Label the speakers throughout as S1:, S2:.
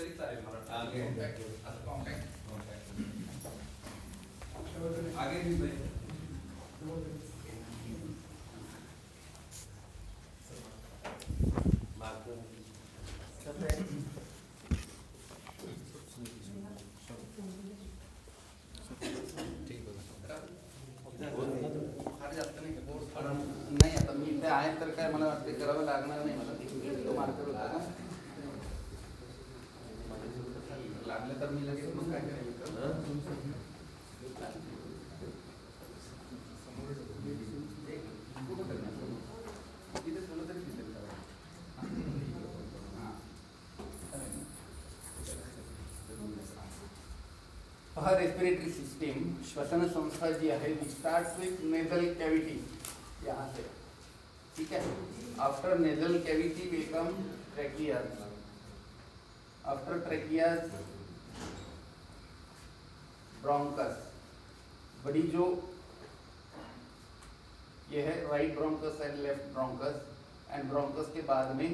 S1: तरी मला
S2: आगे.
S1: असं कॉन्टॅक्ट
S3: आता मी इथे आहे तर काय मला वाटते करावं लागणार नाही मला तो मार्कर होता ना लागलं तर मी लगेच मग काय करायचं कुठं करणार? इथे ठेवलं तरी दिसेल का? हाँ. पहा रेस्पिरेटरी सिस्टीम श्वसन संस्था जी है स्टार्ट विथ नेजल कैविटी यहाँ से। ठीक है? After nasal cavity become tracheas after tracheas bronchus बड़ी जो, ये है right bronchus and left bronchus and bronchus के बाद में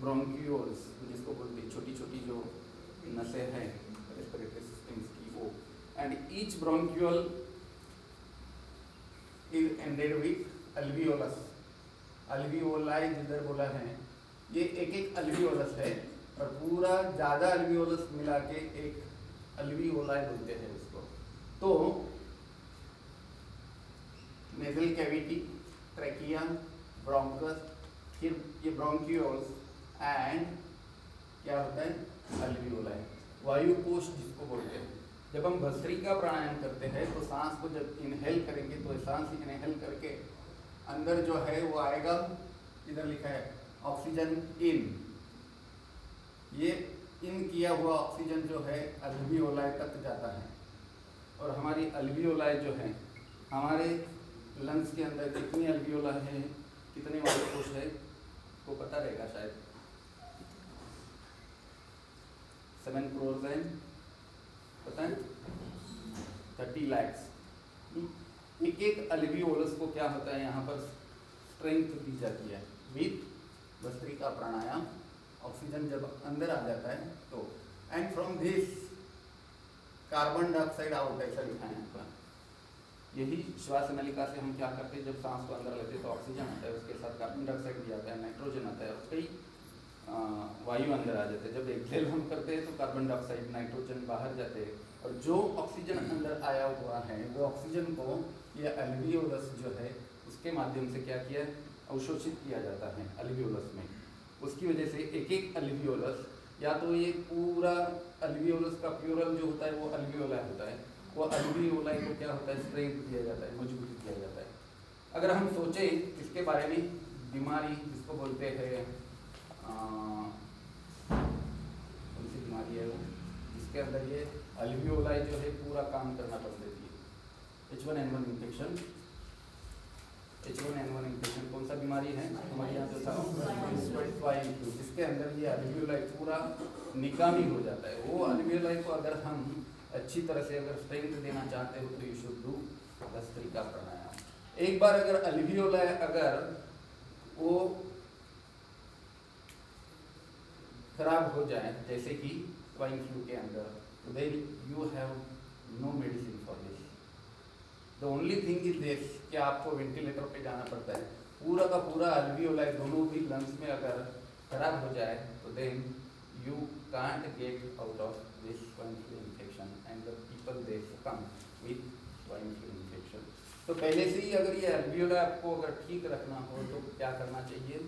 S3: ब्रोंक्यूल्स जिसको बोलते हैं छोटी छोटी जो नसें हैं रेस्पिरेटरी सिस्टम्स की वो and each bronchial is ended with alveolus. Alveoli जिधर बोला है, ये एक एक alveolus है, और पूरा ज़्यादा alveolus मिला के एक alveoli बोलते हैं उसको। तो नेजल कैविटी ट्रेकिया ब्रोंकस फिर ये ब्रोंकियोल्स एंड क्या होता है? अलवी वायु कोष जिसको बोलते हैं। जब हम भस्त्री का प्राणायाम करते हैं तो सांस को जब इनहेल करेंगे तो सांस इनहेल करके अंदर जो है, वो आएगा, इधर लिखा है ऑक्सीजन इन ये इन किया हुआ ऑक्सीजन जो है अल्वियोलाई तक जाता है। और हमारी अल्वियोलाई जो है, हमारे लंग्स के अंदर कितनी अल्वियोला है, कितने वायुकोश है को पता रहेगा शायद। सेवन क्रोर्स है। पता है थर्टी लैक्स एक एक अल्वियोलस को क्या होता है? यहाँ पर स्ट्रेंथ दी जाती है। विथ भस्त्रिका प्राणायाम ऑक्सीजन जब अंदर आ जाता है तो। And from this carbon dioxide out ऐसा लिखा है यहाँ यही श्वास नलिका से हम क्या करते हैं? जब सांस को अंदर लेते हैं तो ऑक्सीजन आता है, उसके साथ कार्बन डाइऑक्साइड भी आता है नाइट्रोजन आता है और कई वायु अंदर आ जाते हैं। जब एक्सेल हम करते हैं तो कार्बन डाइऑक्साइड नाइट्रोजन बाहर जाते हैं। और जो ऑक्सीजन अंदर आया हुआ है, वो ऑक्सीजन को ये अल्वियोलस जो है, उसके माध्यम से क्या किया, अवशोषित किया जाता है अल्वियोलस में। उसकी वजह से एक एक अल्वियोलस या तो ये पूरा अल्वियोलस का प्यूरल जो होता है, वो अल्वियोला होता है। वो अल्वियोलाई को क्या होता है स्ट्रेंथ दिया जाता है, मजबूती दिया जाता है। अगर हम सोचें इसके बारे में, बीमारी जिसको बोलते हैं कौन सी बीमारी है वो जिसके अंदर ये अल्वियोलाई जो है पूरा काम करना बंद देती है H one N one infection H one N one infection कौन सा बीमारी है हमारे यहाँ जो था जिसके अंदर ये अल्वियोलाई पूरा निकामी हो जाता है वो अल्वियोलाई को अगर हम अच्छी तरह से अगर स्ट्रेंथ देना चाहते हो तो you should do bhastrika pranayama एक बार अगर अल्वियोलाई अगर वो खराब हो जाए जैसे कि स्वाइन फ्लू के अंदर तो then you have no medicine for this the only thing is this कि आपको वेंटिलेटर पे जाना पड़ता है। पूरा का पूरा अल्वियोलाई दोनों भी लंग्स में अगर खराब हो जाए तो then you can't get out of this swine flu infection and the people they come with swine flu infection तो पहले से ही अगर ये अल्वियोलाई आपको अगर ठीक रखना हो तो क्या करना चाहिए?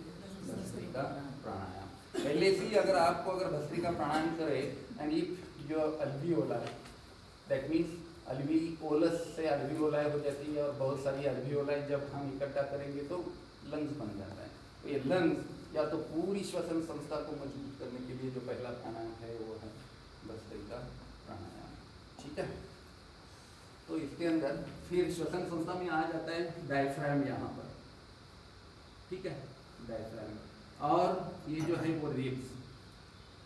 S3: का प्राणायाम। पहले से ही अगर आपको अगर भस्त्रिका प्राणायाम करे and if your alveoli that means alveolus से अल्वियोलाई हो जाती है और बहुत सारी अलवी अल्वियोलाई जब हम इकट्ठा करेंगे तो लंग्स बन जाता है। तो ये लंग्स या तो पूरी श्वसन संस्था को मज़बूत करने के लिए जो पहला प्राणायाम है, वो है भस्त्रिका प्राणायाम। ठीक है? तो इसके अंदर फिर श्वसन संस्था में आ जाता है डायफ्राम यहाँ पर। ठीक है? डायफ्राम और ये जो है वो रिब्स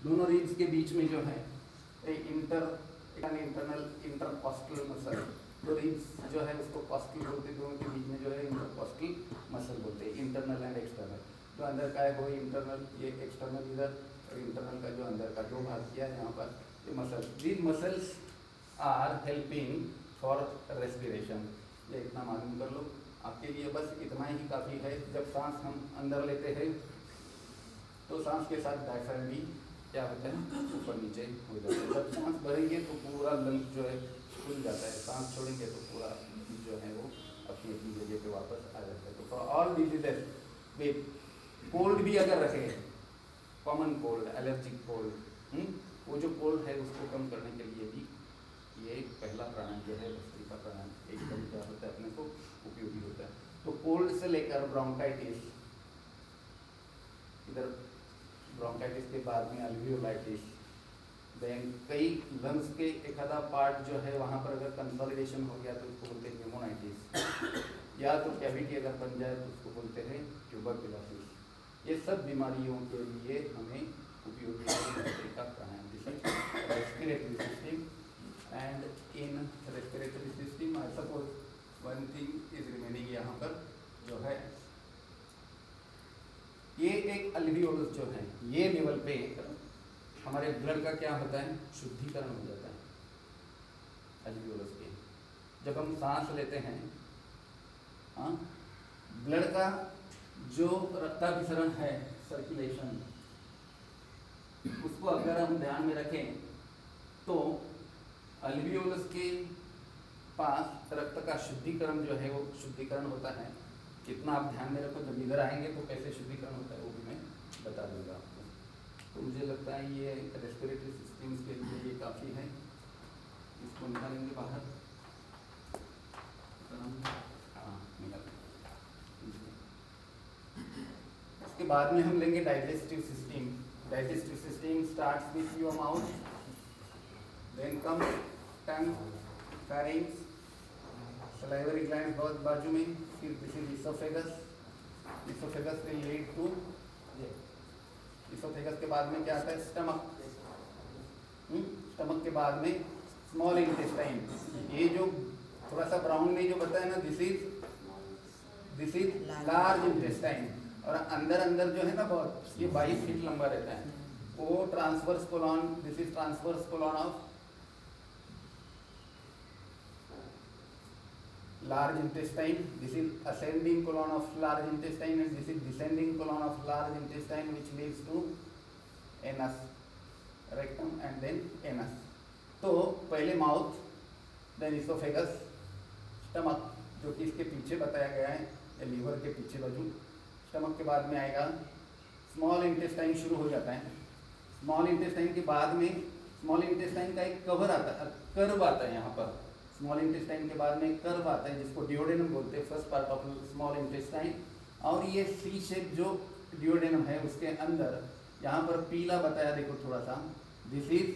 S3: दोनों रिब्स के बीच में जो है इंटर इंटरनल इंटरकॉस्टल मसल तो रिब्स जो है उसको कॉस्टल बोलते हैं, दोनों के बीच में जो है इंटरकॉस्टल मसल बोलते हैं इंटरनल एंड एक्सटर्नल तो अंदर का है वो इंटरनल ये एक्सटर्नल इधर, और इंटरनल का जो अंदर का जो भाग किया है यहाँ पर, ये muscle these muscles are helping for respiration ये इतना मालूम कर लो। आपके लिए बस इतना ही काफ़ी है। जब सांस हम अंदर लेते हैं तो सांस के साथ डायफ्राम भी, क्या होता है ऊपर नीचे हो जाता है। जब सांस भरेंगे तो पूरा लंग जो है खुल जाता है। सांस छोड़ेंगे तो पूरा जो है वो अपनी अपनी जगह पे वापस आ जाता है। तो फॉर ऑल डिजीजेस वे कोल्ड भी अगर रखे कॉमन कोल्ड एलर्जिक कोल्ड वो जो कोल्ड है उसको कम करने के लिए भी ये पहला प्राणायाम है भस्त्रिका प्राणायाम एकदम क्या होता है, अपने को उपयोगी होता है। तो कोल्ड से लेकर ब्रोंकाइटिस इधर ब्रोंकाइटिस के बाद में अल्वियोलाइटिस देन कई लंग्स के एक आधा पार्ट जो है, वहाँ पर अगर कंसोलिडेशन हो गया तो उसको बोलते हैं न्यूमोनाइटिस या तो कैविटी अगर बन जाए तो उसको बोलते हैं ट्यूबरकुलोसिस ये सब बीमारियों के लिए हमें उपयोगी pranayama respiratory system and in respiratory system I suppose one thing is remaining यहाँ पर जो है ये एक अल्वियोलस जो है, ये लेवल पे हमारे ब्लड का क्या होता है? शुद्धिकरण हो जाता है। अल्वियोलस के। जब हम सांस लेते हैं हाँ ब्लड का जो रक्ताभिसरण है सर्कुलेशन उसको अगर हम ध्यान में रखें तो अल्वियोलस के पास रक्त का शुद्धिकरण जो है, वो शुद्धिकरण होता है। कितना आप ध्यान में रखो, जब इधर आएँगे तो कैसे शुद्धिकरण होता है वो भी मैं बता दूँगा आपको। तो मुझे लगता है ये रेस्पिरेटरी सिस्टम्स के लिए ये काफ़ी है। इसको निकालेंगे बाहर। हाँ बाद में हम लेंगे digestive system digestive system starts with your mouth then come tongue pharynx, salivary glands, बहुत बाजू में। फिर this is esophagus esophagus will lead to esophagus के बाद में क्या आता है? स्टमक स्टमक के बाद में स्मॉल इंटेस्टाइन ये जो थोड़ा सा ब्राउन में जो बताया ना this is this is large intestine और अंदर अंदर जो है ना बहुत, ये 22 फीट लंबा रहता है। वो transverse colon this is transverse colon of large intestine this is ascending colon of large intestine and this is descending colon of large intestine which leads to anus rectum and then anus तो पहले mouth then oesophagus stomach जो कि इसके पीछे बताया गया है liver के पीछे बाजू स्टमक के बाद में आएगा स्मॉल इंटेस्टाइन शुरू हो जाता है स्मॉल इंटेस्टाइन के बाद में स्मॉल इंटेस्टाइन का एक कवर आता है कर्व आता है यहाँ पर स्मॉल इंटेस्टाइन के बाद में कर्व आता है, जिसको डिओडेनम बोलते हैं first part of small intestine और ये सी शेप जो डिओडेनम है, उसके अंदर, यहाँ पर पीला बताया, देखो थोड़ा सा दिस इज़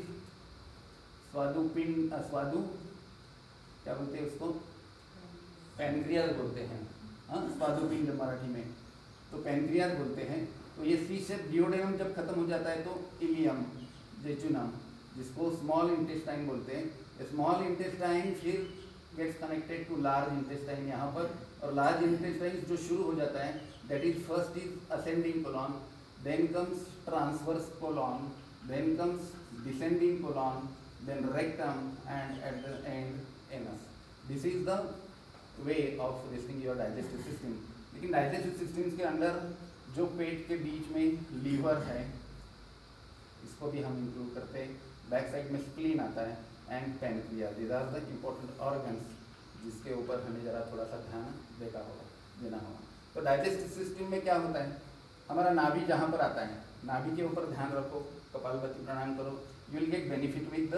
S3: स्वादुपिंड स्वादु, क्या बोलते हैं उसको? पैनक्रियाज बोलते हैं हाँ स्वादुपिंड मराठी में. तो पैनक्रियाज बोलते हैं. तो ये सी शेप डिओडेनम जब खत्म हो जाता है तो इलियम जेचुनम जिसको स्मॉल इंटेस्टाइन बोलते हैं स्मॉल इंटेस्टाइन फिर gets connected to large intestine यहाँ पर, और लार्ज इंटेस्टाइन जो शुरू हो जाता है that is first is ascending colon then comes transverse colon then comes descending colon then rectum and at the end anus this is the way of listing your digestive system लेकिन digestive system के अंदर जो पेट के बीच में liver है, इसको भी हम इंक्लूड करते हैं। बैक साइड में स्प्लीन आता है। And pancreas these are the important organs जिसके ऊपर हमें ज़रा थोड़ा सा ध्यान देगा होगा, देना होगा। तो डाइजेस्टिव सिस्टम में क्या होता है? हमारा नाभि जहाँ पर आता है, नाभि के ऊपर ध्यान रखो कपालभाति प्रणाम करो। You will get benefit with the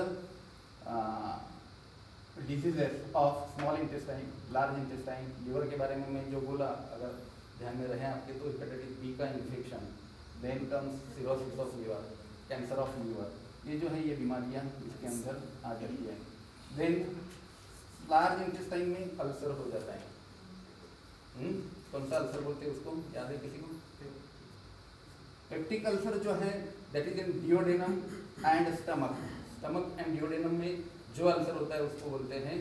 S3: diseases of small intestine large intestine liver के बारे में मैं जो बोला, अगर ध्यान में रहे आपके तो हेपेटाइटिस बी का infection then comes cirrhosis of liver cancer of liver ये जो है ये बीमारियाँ इसके अंदर आ जाती है। देन लार्ज इंटेस्टाइन में अल्सर हो जाता है। हुँ? कौन सा अल्सर बोलते हैं उसको? याद है किसी को? पेप्टिक अल्सर जो है that is in duodenum and stomach stomach and duodenum में जो अल्सर होता है उसको बोलते हैं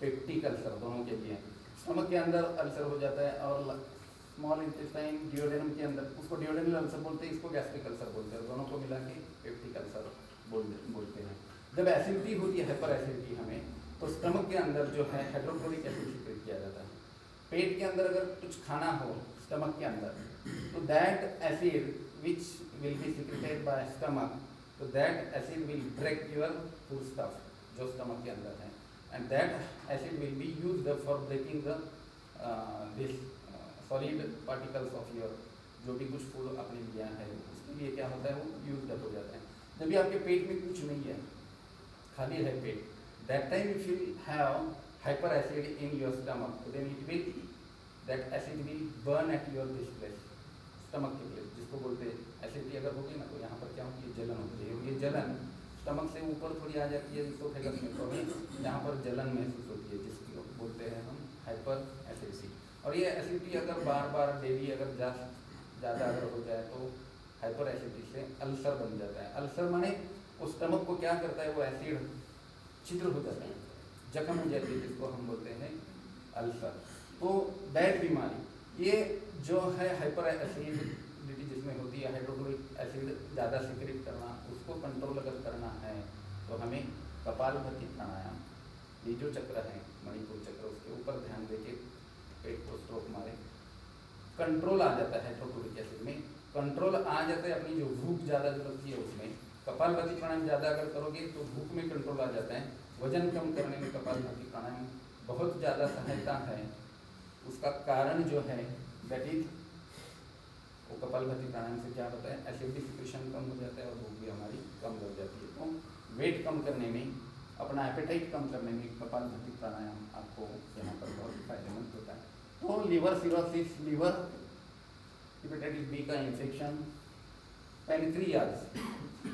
S3: पेप्टिक अल्सर दोनों के लिए। स्टमक के अंदर अल्सर हो जाता है और स्मॉल इंटेस्टाइन डिओडेनम के अंदर, उसको डिओडेनल अल्सर बोलते हैं, इसको गैस्ट्रिक अल्सर बोलते हैं। दोनों को मिला के पेप्टिक अल्सर बोल बोलते हैं। जब एसिडिटी होती है हाइपर एसिडिटी हमें तो स्टमक के अंदर जो है हाइड्रोक्लोरिक एसिड सीक्रेट किया जाता है। पेट के अंदर अगर कुछ खाना हो स्टमक के अंदर तो that acid which will be secreted by stomach तो that acid will break your food stuff जो स्टमक के अंदर है। And that acid will be used for breaking the this solid particles of your जो भी कुछ फ़ूड आपने लिया है, उसके लिए क्या होता है वो यूज़ हो जाता है। जब आपके पेट में कुछ नहीं है, खाली है पेट, that time if you have hyperacid in your stomach, then it will that acid will burn at your this place stomach के place जिसको बोलते हैं एसिडिटी अगर होगी ना तो यहाँ पर क्या होती है जलन होती है ये जलन। स्टमक से ऊपर थोड़ी आ जाती है जिसको इसोफेगस में तो यहाँ पर जलन महसूस होती है, जिसको बोलते हैं हम हाइपर एसिडिटी और ये एसिडिटी अगर बार बार डेली अगर ज़्यादा अगर हो जाए तो हाइपर एसिडिटी से अल्सर बन जाता है। अल्सर माने उस स्टमक को क्या करता है? वो एसिड छिद्र हो जाता है। जख्म हो जाती है, जिसको हम बोलते हैं अल्सर। तो दैट बीमारी, ये जो है हाइपर एसिडिटी जिसमें होती है हाइड्रोक्लोरिक एसिड ज़्यादा सिक्रेट करना, उसको कंट्रोल अगर करना है तो हमें कपाल कपालभाति प्राणायाम ये जो चक्र है, मणिपुर चक्र, उसके ऊपर ध्यान देके पेट को स्ट्रोक मारे। कंट्रोल आ जाता है हाइड्रोक्लोरिक एसिड में। कंट्रोल आ जाता है अपनी जो भूख ज़्यादा जो लगती है उसमें कपालभाति प्राणायाम ज़्यादा अगर करोगे तो भूख में कंट्रोल आ जाता है। वज़न कम करने में कपालभाति प्राणायाम बहुत ज़्यादा सहायता है। उसका कारण जो है दैट इज़ वो कपालभाति प्राणायाम से क्या होता है एसिडिक सिक्रेशन कम हो जाता है और भूख भी हमारी कम लग जाती है। तो वेट कम करने में, अपना एपेटाइट कम करने में कपालभाति प्राणायाम आपको यहाँ पर बहुत फ़ायदेमंद होता है। तो liver cirrhosis liver hepatitis B का इन्फेक्शन पेनक्रियाज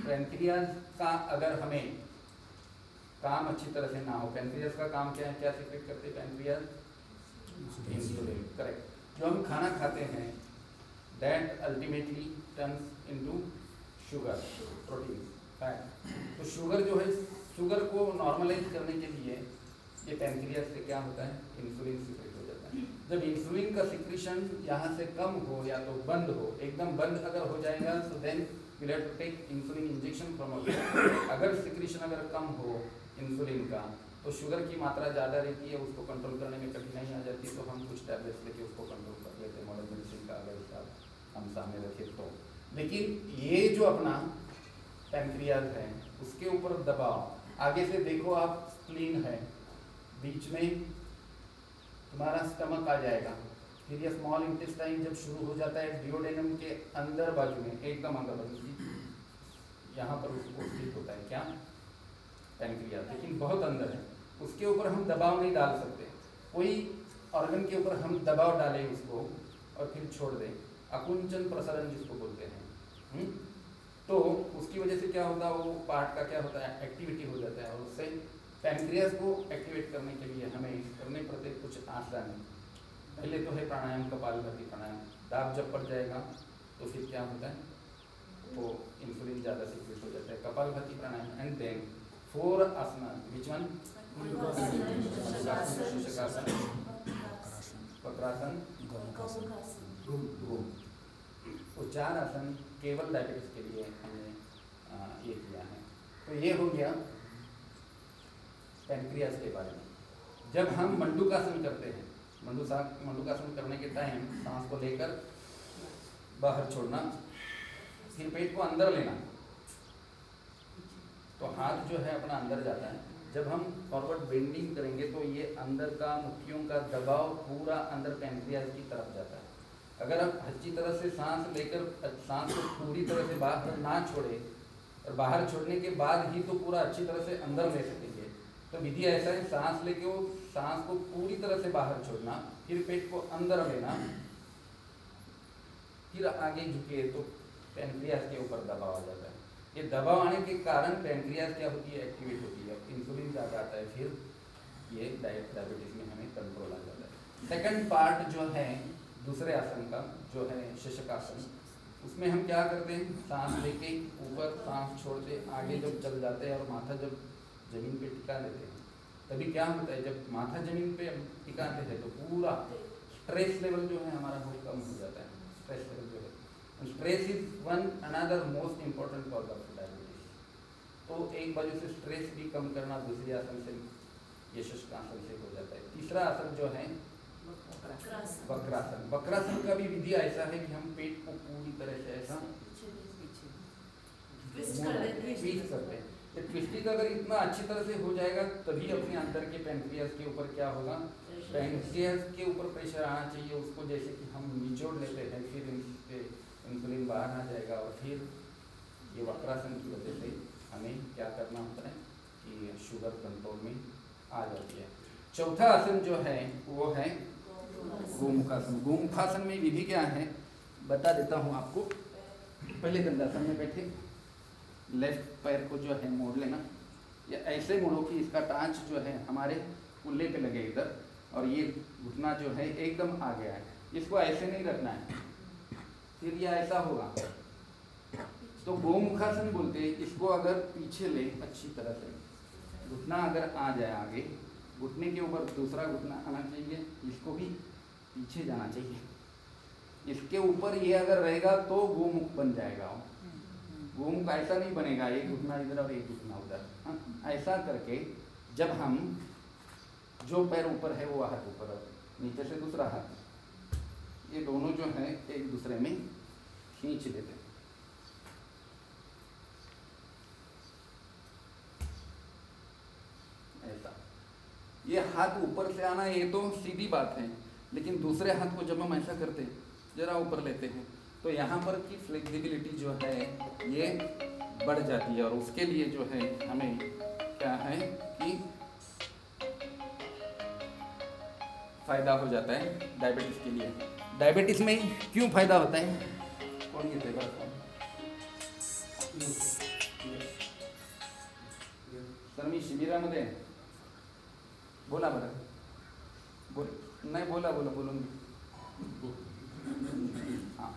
S3: पेनक्रियाज का अगर हमें काम अच्छी तरह से ना हो पेनक्रियाज का काम क्या है? क्या सीक्रेट करते हैं पेनक्रियाज इंसुलिन करेक्ट जो हम खाना खाते हैं that ultimately turns into sugar protein fat तो शुगर जो है शुगर को नॉर्मलाइज करने के लिए ये पेनक्रियाज से क्या होता है? इंसुलिन जब इंसुलिन का सिक्रीशन यहाँ से कम हो या तो बंद हो, एकदम बंद अगर हो जाएगा तो then will have to take insulin injection from अगर सिक्रीशन अगर कम हो इंसुलिन का तो शुगर की मात्रा ज़्यादा रहती है, उसको कंट्रोल करने में कठिनाई आ जाती है तो हम कुछ टैबलेट्स लेके उसको कंट्रोल कर लेते हैं मॉडर्न मेडिसिन का अगर हिसाब हम सामने रखें तो। लेकिन ये जो अपना पैंक्रियाज है, उसके ऊपर दबाव, आगे से देखो आप स्प्लीन है, बीच में तुम्हारा स्टमक आ जाएगा। फिर ये स्मॉल इंटेस्टाइन जब शुरू हो जाता है डिओडेनम के अंदर बाजू में एकदम अंदर बाजू यहाँ पर उसको स्थित होता है। क्या? पेनक्रियाज लेकिन बहुत अंदर है। उसके ऊपर हम दबाव नहीं डाल सकते। कोई ऑर्गन के ऊपर हम दबाव डालें उसको और फिर छोड़ दें। अकुंचन प्रसारण जिसको बोलते हैं। हुँ? तो उसकी वजह से क्या होता है? वो पार्ट का क्या होता है? एक्टिविटी हो जाता है और उससे पैनक्रियाज को एक्टिवेट करने के लिए हमें करने पड़ते कुछ आसन। पहले तो है प्राणायाम कपालभाति प्राणायाम। दाब जब पड़ जाएगा तो फिर क्या होता है? वो इंसुलिन ज़्यादा सीक्रेट हो जाता है। Kapalbhati pranayama and then four asana which one shirshasana vakrasana. घूम तो चार आसन केवल डायबिटीज़ के लिए हमने ये किया है। तो ये हो गया पेनक्रियाज के बारे में। जब हम मंडूकासन करते हैं मंडूसा मंडूकासन करने के टाइम सांस को लेकर बाहर छोड़ना, फिर पेट को अंदर लेना तो हाथ जो है अपना अंदर जाता है। जब हम फॉरवर्ड बेंडिंग करेंगे तो ये अंदर का मुट्ठियों का दबाव पूरा अंदर पेनक्रियाज की तरफ़ जाता है। अगर आप अच्छी तरह से सांस लेकर, सांस को पूरी तरह से बाहर ना छोड़े, और बाहर छोड़ने के बाद ही तो पूरा अच्छी तरह से अंदर ले सकेंगे। तो विधि ऐसा है, सांस लेके वो सांस को पूरी तरह से बाहर छोड़ना, फिर पेट को अंदर लेना, फिर आगे झुके तो पेनक्रियाज के ऊपर दबाव आ जाता है। ये दबाव आने के कारण पेनक्रियाज क्या होती है एक्टिवेट होती है। इंसुलिन ज़्यादा आता है, फिर ये डायट डायबिटीज़ में हमें कंट्रोल आ जाता है। सेकंड पार्ट जो है, दूसरे आसन का, जो है शशकासन, उसमें हम क्या करते हैं, सांस लेके ऊपर सांस छोड़ते, आगे जब चल जाते हैं और माथा जब ज़मीन पे टिका देते हैं। तभी क्या होता है जब माथा ज़मीन पे टिकाते हैं तो पूरा स्ट्रेस लेवल जो है हमारा वो कम हो जाता है। स्ट्रेस लेवल जो है। Stress is one another most important cause of diabetes तो एक बाजू से स्ट्रेस भी कम करना दूसरी आसन से यशस्क आसन से हो जाता है। तीसरा आसन जो है वक्रासन। वक्रासन। का भी विधि ऐसा है कि हम पेट को पूरी तरह से ऐसा
S2: ट्विस्ट कर देते
S3: ट्विस्ट करते हैं। ये ट्विस्टिंग अगर इतना अच्छी तरह से हो जाएगा तभी अपने अंदर के पेनक्रियास के ऊपर क्या होगा? पेनक्रियास के ऊपर प्रेशर आना चाहिए उसको जैसे कि हम निचोड़ लेते हैं फिर इससे इंसुलिन बाहर आ जाएगा और फिर ये वक्रासन की वजह से हमें क्या करना होता है कि शुगर कंट्रोल में आ जाती है। चौथा आसन जो है वो है गोमुखासन। गोमुखासन में विधि क्या है? बता देता हूँ आपको। पहले दंडासन में बैठे। लेफ़्ट पैर को जो है मोड़ लेना। या ऐसे मोड़ो कि इसका टाँच जो है हमारे कुल्ले पे लगे इधर, और ये घुटना जो है एकदम आ गया है। इसको ऐसे नहीं रखना है। फिर यह ऐसा होगा। तो गोमुखासन बोलते हैं, इसको अगर पीछे ले, अच्छी तरह से। घुटना अगर आ जाए आगे, घुटने के ऊपर दूसरा घुटना आना चाहिए, इसको भी पीछे जाना चाहिए। इसके ऊपर ये अगर रहेगा तो गोमुख बन जाएगा। वो गोमुख ऐसा नहीं बनेगा, एक घुटना इधर और एक घुटना उधर। हाँ? ऐसा करके जब हम जो पैर ऊपर है, वो हाथ ऊपर नीचे से दूसरा हाथ। ये दोनों जो है, एक दूसरे में खींच देते हैं। ऐसा। ये हाथ ऊपर से आना, ये तो सीधी बात है, लेकिन दूसरे हाथ को जब हम ऐसा करते हैं, जरा ऊपर लेते हैं। तो यहाँ पर की फ्लेक्सिबिलिटी जो है, ये बढ़ जाती है और उसके लिए जो है, हमें क्या है कि फ़ायदा हो जाता है डायबिटीज़ के लिए। डायबिटीज़ में क्यों फ़ायदा होता है? कौन ये कौन सर, मी शिबिरामध्ये. बोला बरं। बोल, नाही बोला बोला बोलून घे. हाँ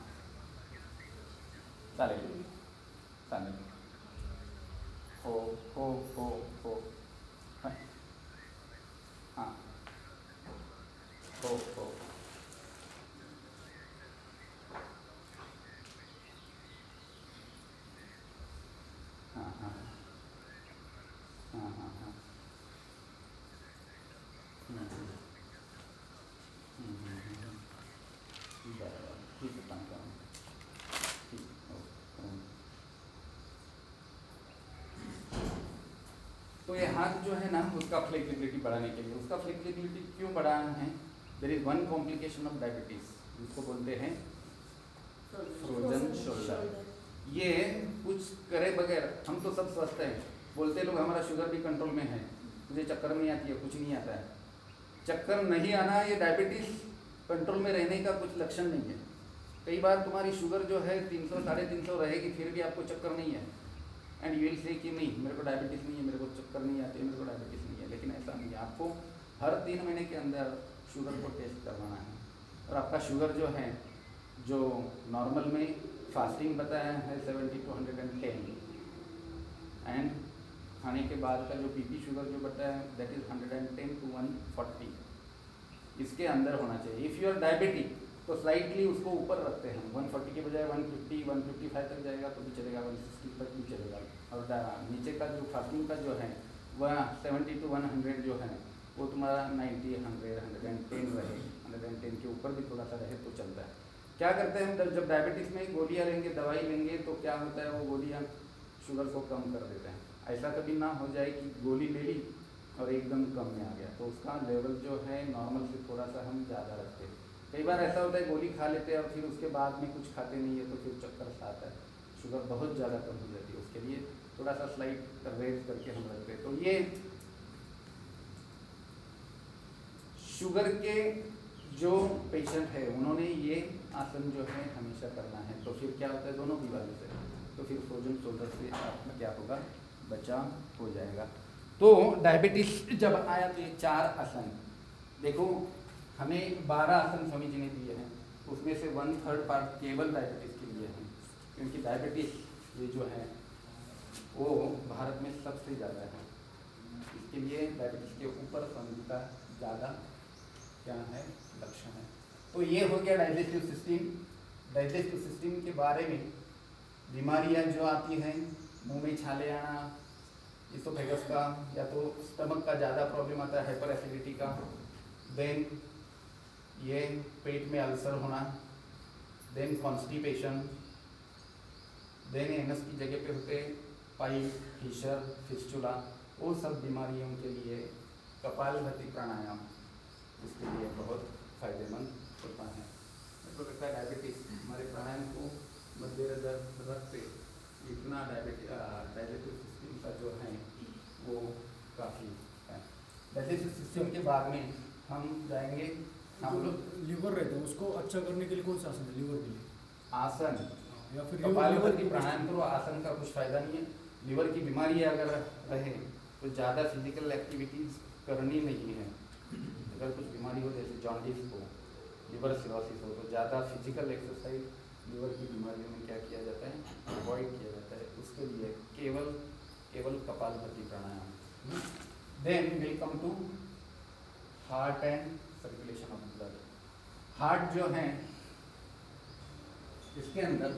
S3: चालेल चालेल हो हो हो हो हाँ हाँ हो हो हाँ हाँ हाँ हाँ हाँ हम्म, हम्म. हम्म, हम्म, हम्म. बरं ठीक आहे सांगतो आम्ही. ठीक हो हो. तो ये हाथ जो है ना, उसका फ्लेक्सिबिलिटी बढ़ाने के लिए। उसका फ्लेक्सिबिलिटी क्यों बढ़ाना है? There is one complication of diabetes जिसको बोलते हैं फ्रोजन शोल्डर ये कुछ करे बगैर, हम तो सब स्वस्थ हैं। बोलते लोग, हमारा शुगर भी कंट्रोल में है। मुझे चक्कर नहीं आती है, कुछ नहीं आता है। चक्कर नहीं आना, ये डायबिटीज़ कंट्रोल में रहने का कुछ लक्षण नहीं है। कई बार तुम्हारी शुगर जो है तीन सौ, साढ़े तीन सौ रहेगी, फिर भी आपको चक्कर नहीं है। एंड यू विल से कि नहीं, मेरे को डायबिटीज़ नहीं है, मेरे को चक्कर नहीं आती, मेरे को डायबिटीज़ नहीं है। लेकिन ऐसा नहीं है, आपको हर तीन महीने के अंदर शुगर को टेस्ट करवाना है। और आपका शुगर जो है, जो नॉर्मल में फास्टिंग बताया है seventy to hundred and ten and खाने के बाद का जो बीपी शुगर जो बताया है that is hundred and ten to one forty इसके अंदर होना चाहिए। इफ़ यू आर डायबिटिक तो स्लाइटली उसको ऊपर रखते हैं। 140 के बजाय 150 155 तक जाएगा तो भी चलेगा 160 तक भी चलेगा। और नीचे का जो फास्टिंग का जो है, वह 70 टू 100 जो है, वो तुम्हारा 90 100 110 रहे। 110 के ऊपर भी थोड़ा सा रहे तो चलता है। क्या करते हैं जब डायबिटीज़ में गोलियाँ लेंगे, दवाई लेंगे तो क्या होता है, वो गोलियाँ शुगर को कम कर देते हैं। ऐसा कभी ना हो जाए कि गोली ले ली और एकदम कम में आ गया। तो उसका लेवल जो है नॉर्मल से थोड़ा सा हम ज़्यादा रखते हैं। कई बार ऐसा होता है, गोली खा लेते हैं और फिर उसके बाद में कुछ खाते नहीं है तो फिर चक्कर आता है। शुगर बहुत ज़्यादा कम हो जाती है, उसके लिए थोड़ा सा स्लाइट रेज करके हम रखते हैं। तो ये शुगर के जो पेशेंट है, उन्होंने ये आसन जो है हमेशा करना है। तो फिर क्या होता है, दोनों बाजू से। तो फिर फ्रोजन शोल्डर से आपका क्या होगा, बचाव हो जाएगा। तो डायबिटीज़ जब आया तो ये चार आसन, देखो हमें बारह आसन स्वामी जी ने दिए हैं। उसमें से वन थर्ड पार्ट केवल डायबिटीज़ के लिए हैं। क्योंकि डायबिटीज़ ये जो है, वो भारत में सबसे ज़्यादा है। इसके लिए डायबिटीज़ के ऊपर स्वामी का ज़्यादा क्या है, लक्षण है। तो ये हो गया डाइजेस्टिव सिस्टम डाइजेस्टिव सिस्टम के बारे में बीमारियाँ जो आती हैं, मुँह में छाले आना इसोफेगस का, या तो स्टमक का ज़्यादा प्रॉब्लम आता है हाइपर एसिडिटी का देन ये पेट में अल्सर होना देन कॉन्स्टिपेशन देन एनस की जगह पे होते पाइप फिशर फिस्चुला वो सब बीमारियों के लिए कपालभाति प्राणायाम इसके लिए बहुत फ़ायदेमंद होता है। मेरे को लगता है डायबिटीज़ हमारे प्राणायाम को मद्देनजर रखते इतना डायबिटी डायबिटिक सिस्टम का जो है, वो काफ़ी है। डायबिटिक सिस्टम के बाद में हम जाएँगे हम लोग
S2: लीवर रहता है उसको अच्छा करने के लिए कौन सा आसन है? लीवर के लिए।
S3: आसन?
S2: या फिर लीवर की
S3: प्राणायाम करो आसन का कुछ फ़ायदा नहीं है। लीवर की बीमारी अगर रहे तो ज़्यादा फ़िज़िकल एक्टिविटीज़ करनी नहीं है। अगर कुछ बीमारी हो जैसे जॉन्डिस हो लिवर सिरोसिस हो तो ज़्यादा फ़िज़िकल एक्सरसाइज लीवर की बीमारियों में क्या किया जाता है? अवॉइड किया जाता है। उसके लिए केवल केवल kapalbhati pranayama. Then will come to heart and circulation of heart जो है, इसके अंदर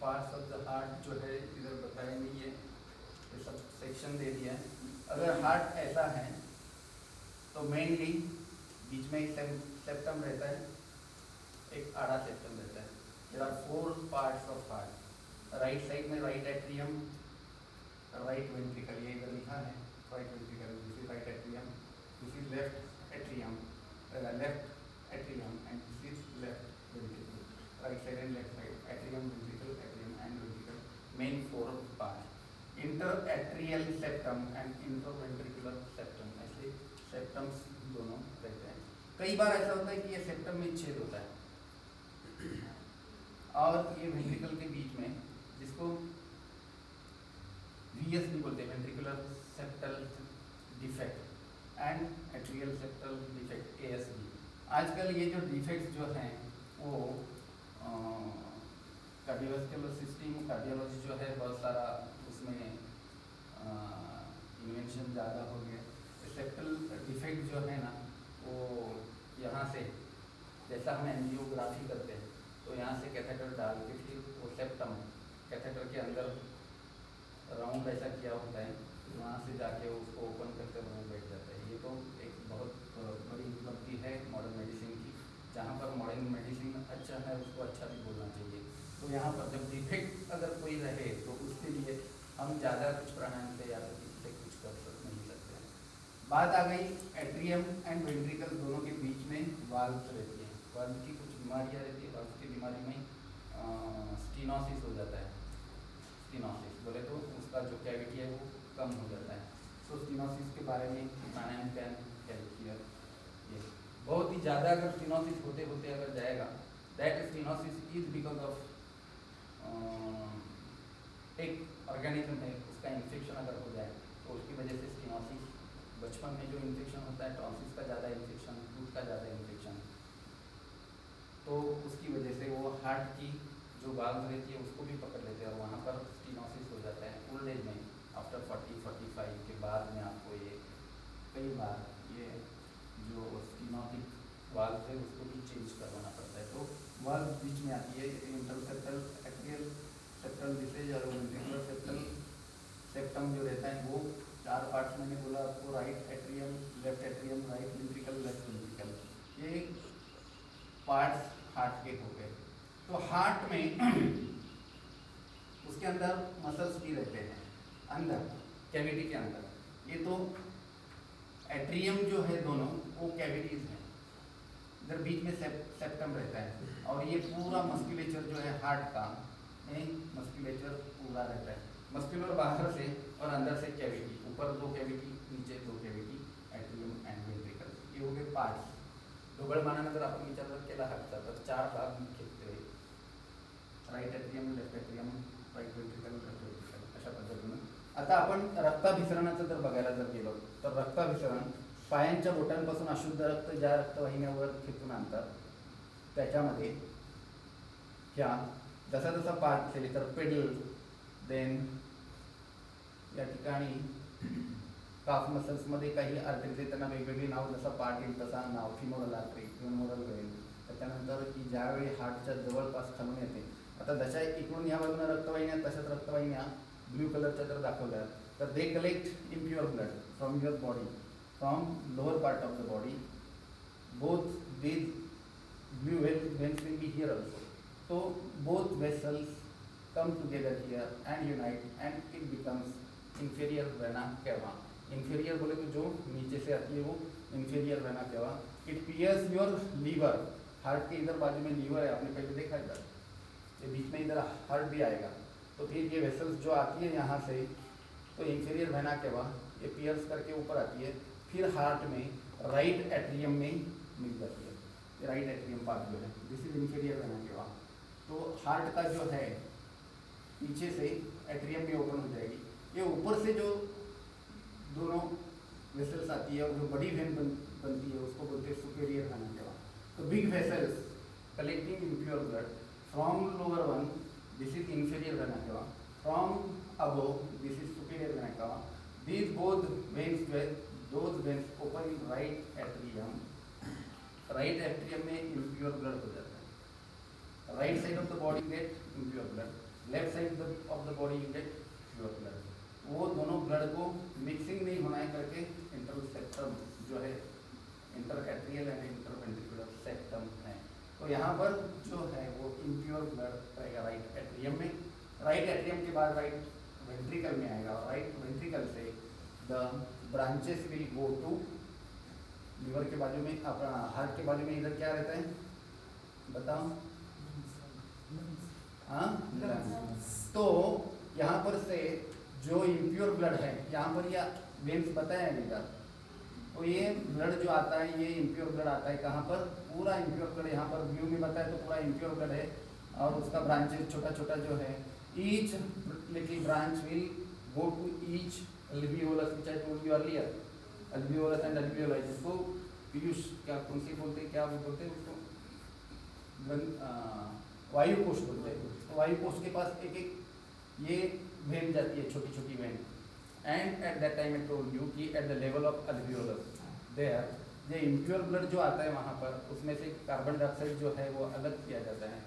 S3: पार्ट्स ऑफ़ द हार्ट जो है, इधर बताया नहीं है, ये सब सेक्शन दे दिया है। अगर हार्ट ऐसा है तो मेनली बीच में एक सेप्टम रहता है, एक आड़ा सेप्टम रहता है। There are four parts of heart right side में राइट एट्रियम राइट वेंट्रिकल ये इधर लिखा है right ventricle this is right atrium this is left atrium left atrium and this left ventricle right side and left side atrium ventricle atrium and ventricle main four part inter atrial septum and inter ventricular septum ऐसे septums दोनों रहते हैं। कई बार ऐसा होता है कि ये सेप्टम में छेद होता है। और ये वेंट्रिकल के बीच में जिसको भी बोलते हैं ventricular septal defect and atrial septal defect ASD आजकल ये जो डिफेक्ट्स जो हैं, वो कार्डियोवास्कुलर सिस्टम कार्डियोलॉजी जो है, बहुत सारा उसमें इन्वेंशन ज़्यादा हो गया। सेप्टल डिफेक्ट जो है ना, वो यहाँ से, जैसा हम एंजियोग्राफी करते हैं तो यहाँ से कैथेटर डाल के फिर वो सेप्टम कैथेटर के अंदर राउंड ऐसा किया होता है, वहाँ से जाके उसको ओपन करके वहाँ बैठ जाता है। ये तो एक बहुत बड़ी उपलब्धि है मॉडर्न मेडिसिन की, जहाँ पर मॉडर्न मेडिसिन अच्छा है, उसको अच्छा भी बोलना चाहिए। तो यहाँ पर जब डिफेक्ट अगर कोई रहे तो उसके लिए हम ज़्यादा कुछ प्राणायाम से या तो किसी से कुछ कर सक, नहीं सकते हैं। बात आ गई एट्रियम एंड वेंट्रिकल दोनों के बीच में वाल्व रहती है। वाल्व की कुछ बीमारियाँ रहती है वाल्व की बीमारी में स्टीनोसिस हो जाता है। स्टीनोसिस बोले तो उसका जो कैविटी है वो कम हो जाता है। सो स्टीनोसिस के बारे में ये। बहुत ही ज़्यादा अगर स्टीनोसिस होते होते अगर जाएगा that stenosis is because of एक ऑर्गेनिज्म है, उसका इन्फेक्शन अगर हो जाए तो उसकी वजह से स्टीनोसिस बचपन में जो इन्फेक्शन होता है टॉन्सिस का ज़्यादा इन्फेक्शन दूध का ज़्यादा इन्फेक्शन तो उसकी वजह से वो हार्ट की जो बाल्व रहती है, उसको भी पकड़ लेते हैं और वहाँ पर एज में आफ्टर फोर्टी फोर्टी फाइव के बाद में आपको ये कई बार ये जो स्टीनोटिक वाल्व है उसको भी चेंज करवाना पड़ता है। तो वाल्व बीच में आती है इंटरसेप्टल एक्रियल सेप्टल डिसेज और वेंट्रिकुलर सेप्टल सेप्टम जो रहता है, वो चार पार्ट्स मैंने बोला आपको right atrium left atrium right ventricle left ventricle ये पार्ट्स हार्ट के हो गए। तो हार्ट में उसके अंदर मसल्स भी रहते हैं अंदर कैविटी के अंदर। ये तो एट्रियम जो है दोनों वो कैविटीज हैं। इधर बीच में सेप, सेप्टम रहता है। और ये पूरा मस्कुलेचर जो है हार्ट का मस्कुलेचर पूरा रहता है। मस्कुलर बाहर से और अंदर से कैविटी ऊपर दो कैविटी नीचे दो कैविटी एट्रियम अँड वेंट्रिकल हे वगैरे पार्ट्स ढोबळ मानानंतर आपण विचार जर केला हातचा तर चार भाग मुख्यत्वे राईट एट्रियम लेफ़्ट एट्रियम अशा पद्धतीनं. आता आपण रक्ताभिसरणाचं जर बघायला जर गेलो तर रक्ताभिसरण पायांच्या बोटांपासून अशुद्ध रक्त ज्या रक्तवाहिन्यावर खेचून आणतात त्याच्यामध्ये ह्या जसा जसा पार्ट केले तर पेडल देन या ठिकाणी काफ मसल्समध्ये काही आर्टरीचे त्यांना वेगवेगळी नाव जसं पार्ट येईल तसा नाव फिमोरल आर्टरी फिमोरल वेल त्याच्यानंतर की ज्यावेळी हार्टच्या जवळपास खालून येते आता जशा इकडून ह्या रक्तवाहि रक्तवाहिन्या, तशाच रक्तवाहिन्या ब्ल्यू कलरच्या जर दाखवल्या तर they collect impure blood from your body from lower part of the body both these blue veins will be here also तो both vessels come together here and unite and it becomes inferior vena cava inferior बोले तो जो नीचे से आती है वो inferior vena cava it pierce your liver heart के इधर बाजू में लीवर है, आपने पहले देखा है ये बीच में इधर हार्ट भी आएगा। तो फिर ये वेसल्स जो आती है यहाँ से तो इंफीरियर वेना बाद ये पियर्स करके ऊपर आती है फिर हार्ट में राइट एट्रियम में मिल जाती है। राइट एट्रियम पार्ट जो है दिस इज़ इंफीरियर वेना बाद। तो हार्ट का जो है पीछे से एट्रियम में ओपन हो जाएगी। ये ऊपर से जो दोनों वेसल्स आती है और जो बड़ी वेन बन, बनती है उसको बोलते हैं सुपेरियर वेना बाद। तो big vessels collecting impure blood from lower one this is inferior connectiva from above this is superior connectiva this both veins those veins open in right atrium right atrium में impure blood हो जाता है. Right side of the body get impure blood left side of the body you get pure blood वो दोनों blood को mixing नहीं होना है करके इंटरसेप्टम जो है inter atrial and interventricular septum तो यहाँ पर जो है वो इम्प्योर ब्लड रहेगा राइट एट्रियम में। राइट एट्रियम के बाद राइट वेंट्रिकल में आएगा और राइट वेंट्रिकल से the branches will go to liver के बाजू में, अपना हार्ट के बाजू में। इधर क्या रहता है? बताओ। हाँ? तो यहाँ पर से जो इम्प्योर ब्लड है, यहाँ पर यह वेन्स बताया नहीं था। तो ये ब्लड जो आता है, ये इम्प्योर ब्लड आता है कहाँ पर? पूरा इम्प्योर ब्लड यहाँ पर व्यू में बताए तो पूरा ब्लड है और उसका ब्रांचेस छोटा छोटा जो है each little branch will go to each told you earlier, alveolus and alveoli, जिसको पीयूष, क्या, कौन सी बोलते क्या बोलते हैं उसको? वायु कोश बोलते हैं। तो वायु कोश के पास एक एक ये वेन जाती है छोटी छोटी vein and at that time I told you कि at the level of alveolus there ये इम्प्योर ब्लड जो आता है वहाँ पर, उसमें से कार्बन डाइऑक्साइड जो है वो अलग किया जाता है।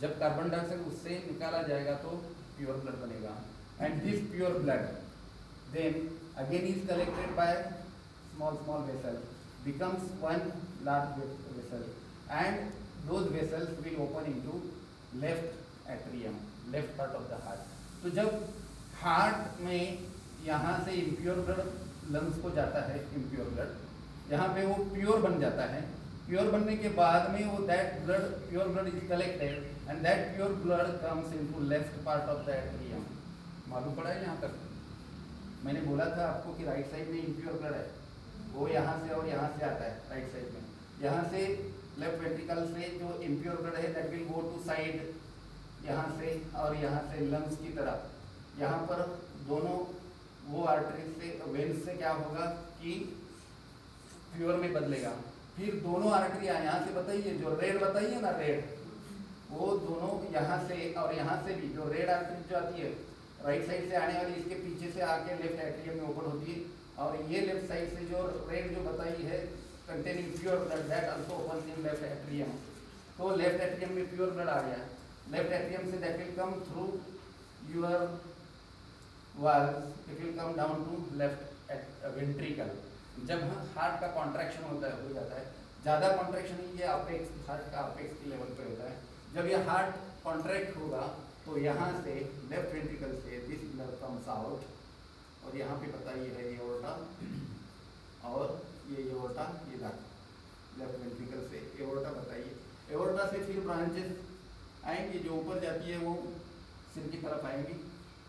S3: जब कार्बन डाइऑक्साइड उससे निकाला जाएगा तो प्योर ब्लड बनेगा। And this pure blood then again is collected by small small vessel becomes one large ve- vessel. And those vessels will open into left atrium, left part of the heart. तो जब heart में यहाँ से impure blood lungs को जाता है impure blood यहाँ पे वो प्योर बन जाता है। प्योर बनने के बाद में वो that blood pure blood is collected and that pure blood comes into left part of the atrium मालूम पड़ा है यहाँ तक? मैंने बोला था आपको कि राइट साइड में इम्प्योर ब्लड है। वो यहाँ से और यहाँ से आता है राइट साइड में। यहाँ से लेफ़्ट वेंट्रिकल से जो इम्प्योर ब्लड है that will go to side यहाँ से और यहाँ से लंग्स की तरफ़। यहाँ पर दोनों वो आर्टरी से वेन्स से क्या होगा कि प्योर में बदलेगा। फिर दोनों आर्टरी यहाँ से बताइए, जो रेड बताइए ना रेड वो दोनों यहाँ से और यहाँ से भी, जो रेड आर्टरी जो आती है राइट साइड से आने वाली, इसके पीछे से आके लेफ़्ट एट्रियम में ओपन होती है। और ये लेफ़्ट साइड से जो रेड जो बताई है containing pure blood that also open in left atrium तो लेफ़्ट एट्रियम में प्योर ब्लड आ गया। लेफ़्ट एट्रियम से that will come through your valves will come down to left at ventricle. जब हार्ट का कॉन्ट्रैक्शन होता है, हो जाता है। ज़्यादा कॉन्ट्रैक्शन ये अपेक्स हार्ट का अपेक्स के लेवल पे होता है। जब ये हार्ट कॉन्ट्रैक्ट होगा तो यहाँ से लेफ़्ट वेंट्रिकल से दिस ब्लड कम्स आउट और यहाँ पे पता ये है, ये एओर्टा और ये एओर्टा ये लेफ़्ट वेंट्रिकल से। एओर्टा बताइए। एओर्टा से फिर ब्रांचेस आएँगी, जो ऊपर जाती है, वो सिर की तरफ़ आएँगी।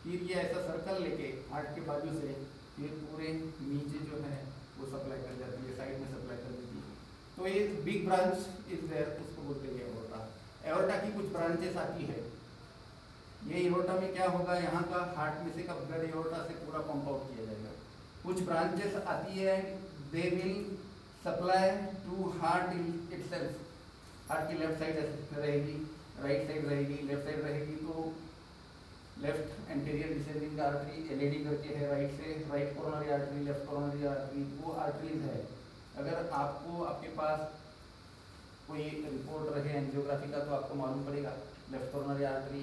S3: फिर ये ऐसा सर्कल लेके हार्ट के बाजू से फिर पूरे नीचे जो है वो सप्लाई कर जाती है साइड में सप्लाई कर देती है। तो ये बिग ब्रांच इज़ देयर उसको बोलते हैं एओर्टा एओर्टा की कुछ ब्रांचेस आती है। ये एओर्टा में क्या होगा, यहाँ का हार्ट में से का ब्लड एओर्टा से पूरा पंप आउट किया जाएगा। कुछ ब्रांचेस आती है they will supply to heart itself heart की लेफ़्ट साइड रहेगी राइट साइड रहेगी लेफ़्ट साइड रहेगी तो left anterior descending artery LED करके है राइट से right coronary artery left coronary artery वो आर्टरीज है। अगर आपको, आपके पास कोई रिपोर्ट रहे एंजियोग्राफी का तो आपको मालूम पड़ेगा। Left coronary artery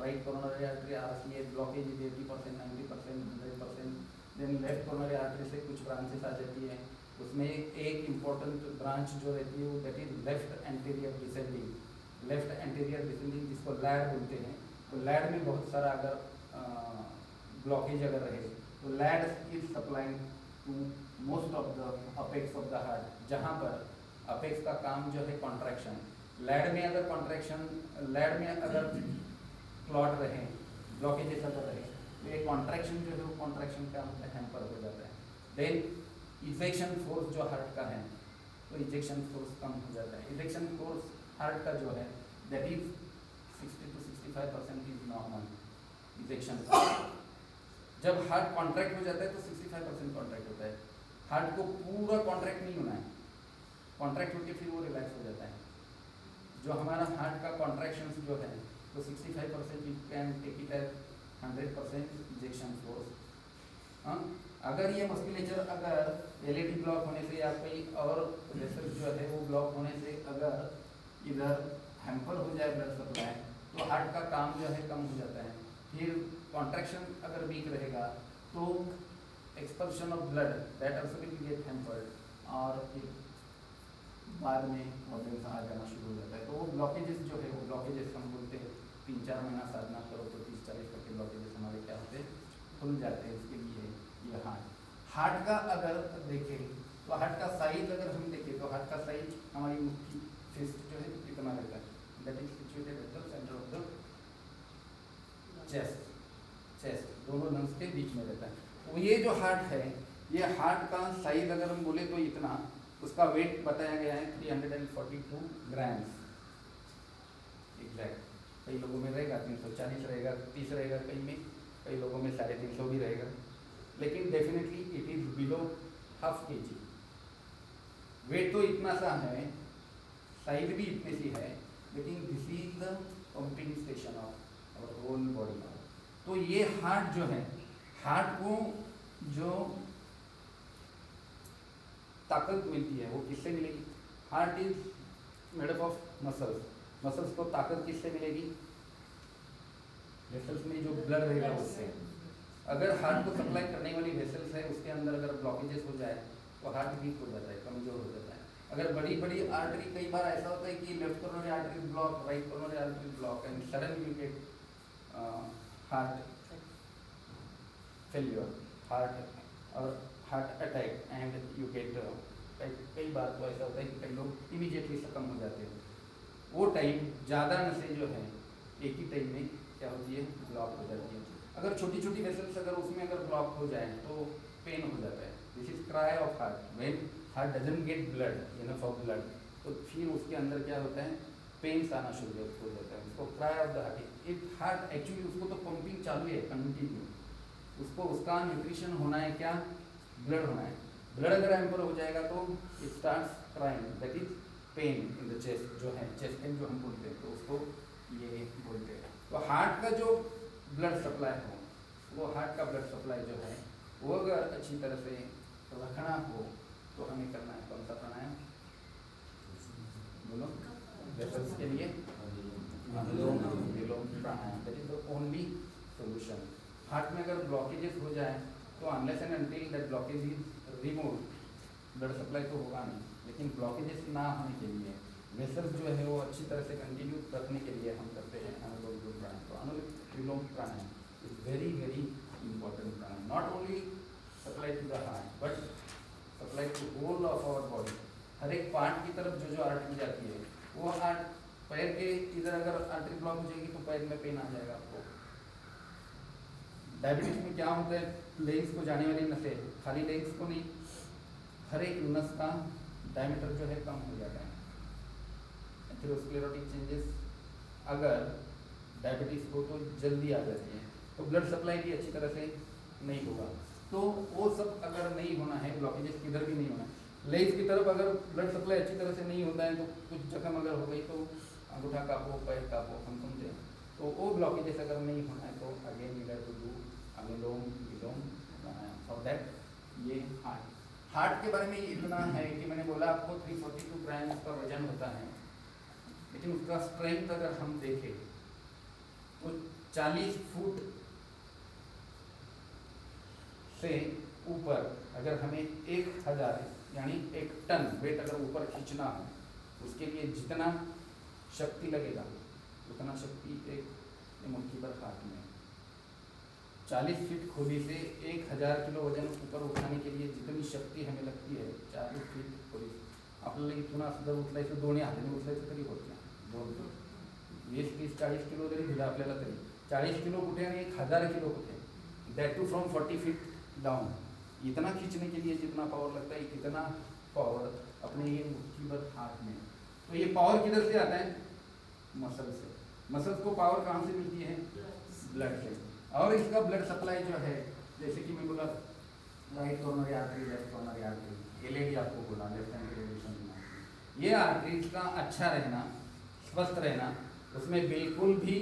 S3: right coronary artery R C H blockage eighty percent ninety percent hundred percent then left coronary artery से कुछ ब्रांचेस आ जाती हैं। उसमें एक इम्पोर्टेंट ब्रांच जो रहती है, वो that is left anterior descending left anterior descending जिसको लैड बोलते हैं तो लैड में बहुत सारा अगर ब्लॉकेज अगर रहे तो LAD is supplying to most of the apex of the heart जहाँ पर अपेक्स का काम जो है कॉन्ट्रैक्शन लैड में अगर कॉन्ट्रैक्शन लैड में अगर क्लॉट रहे ब्लॉकेजेस अगर रहे तो ये कॉन्ट्रैक्शन जो है वो कॉन्ट्रैक्शन का हैम्पर हो जाता है। देन इजेक्शन फोर्स जो हार्ट का है तो इजेक्शन फोर्स कम हो जाता है। इजेक्शन फोर्स हार्ट का जो है that is sixty to sixty five percent is normal ejection जब हार्ट कॉन्ट्रैक्ट हो जाता है तो सिक्सटी फाइव परसेंट कॉन्ट्रैक्ट होता है। हार्ट को पूरा कॉन्ट्रैक्ट नहीं होना है। कॉन्ट्रैक्ट होकर फिर वो रिलैक्स हो जाता है। जो हमारा हार्ट का कॉन्ट्रैक्शन जो है तो sixty five percent you can take it as hundred percent injection force अगर ये मस्कुलेचर अगर एल ब्लॉक होने से या कोई और जो है, वो ब्लॉक होने से अगर इधर हैम्पर हो जाए ब्लड सप्लाई तो हार्ट का काम जो है कम हो जाता है। फिर कॉन्ट्रैक्शन अगर वीक रहेगा तो expulsion of blood that also will get hampered और फिर बाद में प्रॉब्लम आ जाना शुरू हो जाता है। तो वो ब्लॉकेजेस जो है, वो ब्लॉकेजेस हम बोलते हैं। तीन चार महीना साधना करो तो तीस चालीस टक्के ब्लॉकेजेस हमारे क्या होते हैं? खुल जाते हैं इसके लिए ये हार्ट। हार्ट का अगर देखें तो हार्ट का साइज़ अगर हम देखें तो हार्ट का साइज़ हमारी मुट्ठी फिस्ट जो है, कितना रहता है? That is situated at the centre of the chest chest दोनों लंग्स के बीच में रहता है। तो ये जो हार्ट है, ये हार्ट का साइज़ अगर हम बोले तो इतना, उसका वेट बताया गया है 342 ग्राम्स एग्जैक्ट कई लोगों में रहेगा 340 रहेगा 30 रहेगा, कई में, कई लोगों में साढ़े तीन सौ भी रहेगा। लेकिन definitely it is below half K G weight तो इतना सा है साइज़ भी इतनी सी है, लेकिन this is the pumping station of whole body तो ये हार्ट जो है हार्ट को जो ताकत मिलती है वो किससे मिलेगी? Heart is made up of muscles muscles को ताकत किससे मिलेगी? वेसल्स में जो ब्लड रहेगा उससे। अगर हार्ट को सप्लाई करने वाली वेसल्स है उसके अंदर अगर ब्लॉकेजेस हो जाए तो हार्ट वीक हो जाता है कमज़ोर हो जाता है। अगर बड़ी बड़ी आर्टरी कई बार ऐसा होता है कि left coronary artery block right coronary artery block and sudden you get heart failure heart और heart attack and you get कई बार तो ऐसा होता है कि कई लोग इमीडिएटली खत्म हो जाते हैं। वो टाइम ज़्यादा नसें जो है, एक ही टाइम में क्या होती है ब्लॉक हो जाती है। अगर छोटी छोटी वेसल्स अगर उसमें अगर ब्लॉक हो जाए तो पेन हो जाता है। This is cry of heart when heart doesn't get blood enough of blood तो फिर उसके अंदर क्या होता है पेन्स आना शुरू हो जाता है। उसको cry of the heart if heart actually उसको तो पंपिंग चालू है कंटिन्यू उसको उसका न्यूट्रिशन होना है क्या? ब्लड होना है। ब्लड अगर एम्पर हो जाएगा तो it start crying that is pain in the chest जो है चेस्ट पेन जो हम बोलते हैं तो उसको ये बोलते हैं। तो हार्ट का जो ब्लड सप्लाई हो, वो हार्ट का ब्लड सप्लाई जो है, वो अगर अच्छी तरह से रखना हो तो हमें करना है, कौन सा प्राणायाम बोलो। के लिए। Anulom Vilom pranayam that is the only solution heart में अगर ब्लॉकेजेस हो जाए तो unless and until that blockage is remove blood supply तो होगा नहीं. लेकिन ब्लॉकेजेस ना होने के लिए वेसल्स जो है वो अच्छी तरह से कंटिन्यू रखने के लिए हम करते हैं अनुलोम विलोम प्राणायाम तो Anulom Vilom pranayam is very very important pranayam not only supply to the heart but supply to whole of our body हर एक पार्ट की तरफ़ जो जो आर्ट की जाती है, वो आर्ट पैर के इधर अगर आर्टरी ब्लॉक हो जाएगी तो पैर में पेन आ जाएगा आपको। डायबिटीज़ में क्या होता है लेग्स को जाने वाली नसें, खाली लेग्स को नहीं, हर एक नस का डायमीटर जो है कम हो जाता है। एथेरोस्क्लेरोटिक चेंजेस अगर डायबिटीज़ हो तो जल्दी आ जाती है तो ब्लड सप्लाई भी अच्छी तरह से नहीं होगा। तो वो सब अगर नहीं होना है ब्लॉकेजेस किधर भी नहीं होना है लेग्स की तरफ़ अगर ब्लड सप्लाई अच्छी तरह से नहीं होता है तो कुछ जख्म अगर हो गई तो अंगूठा कापो पैर कापो हम हैं तो वो ब्लॉकेजेस अगर नहीं होना है तो again we have to do Anulom Vilom for that ये हार्ट हार्ट के बारे में इतना है कि मैंने बोला आपको 342 ग्राम का वज़न होता है, लेकिन उसका स्ट्रेंथ अगर हम देखें तो 40 फुट से ऊपर अगर हमें एक हज़ार, यानी एक टन वेट अगर ऊपर खींचना हो, उसके लिए जितना शक्ति लगेगा, उतना शक्ति एक मुट्ठी पर हाथ में चालीस फीट खोली से एक हज़ार किलो वज़न ऊपर उठाने के लिए जितनी शक्ती हमें लगती है, चालीस फीट खोली आपल्याला जर उचलायचं दोन्ही हाताने उचलायचं तरी होत नाही दोन। वीस तीस चाळीस किलो जरी दिलं आपल्याला तरी। चाळीस किलो कुठे आणि एक हज़ार किलो कुठे that to from forty feet down इतना खींचने के लिए जितना पावर लगता है, इतना पावर अपने ये मुट्ठी भर हाथ में तो ये पावर किधर से आता है? मसल से। मसल्स को पावर कहाँ से मिलती है? ब्लड से। और इसका ब्लड सप्लाई जो है, जैसे कि मैं बोला right corner artery left corner artery L आपको बोला लेफ़्ट हैंड ये आर्टरीज का अच्छा रहना, स्वस्थ रहना, उसमें बिल्कुल भी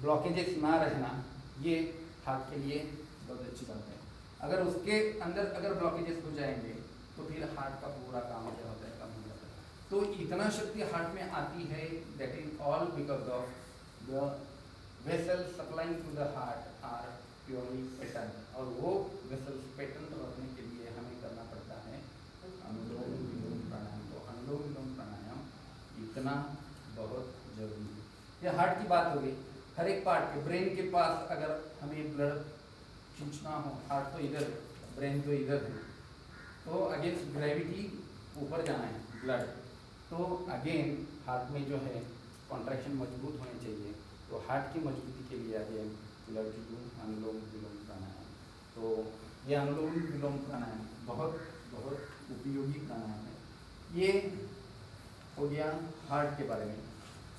S3: ब्लॉकेजेस ना रहना, ये हार्ट के लिए बहुत अच्छी बात है। अगर उसके अंदर अगर ब्लॉकेजेस हो जाएँगे तो फिर हार्ट का पूरा काम है है तो इतना शक्ति हार्ट में आती है that is all because of the vessels supplying to the heart are purely pattern और वो vessels पैटर्न रखने के लिए हमें करना पड़ता है अनुलोम विलोम प्राणायाम। तो अनुलोम विलोम प्राणायाम इतना बहुत ज़रूरी है। ये हार्ट की बात हो गई। हर एक पार्ट के ब्रेन के पास अगर हमें ब्लड खींचना हो हार्ट तो इधर ब्रेन तो इधर है। तो अगेंस्ट ग्रेविटी ऊपर जाना है ब्लड तो अगेन हार्ट में जो है कॉन्ट्रैक्शन मज़बूत होने चाहिए। तो हार्ट की मजबूती के लिए again blood to Anulom Vilom pranayam. तो ये अनुलोम विलोम प्राणायाम बहुत बहुत उपयोगी प्राणायाम है। ये हो गया हार्ट के बारे में।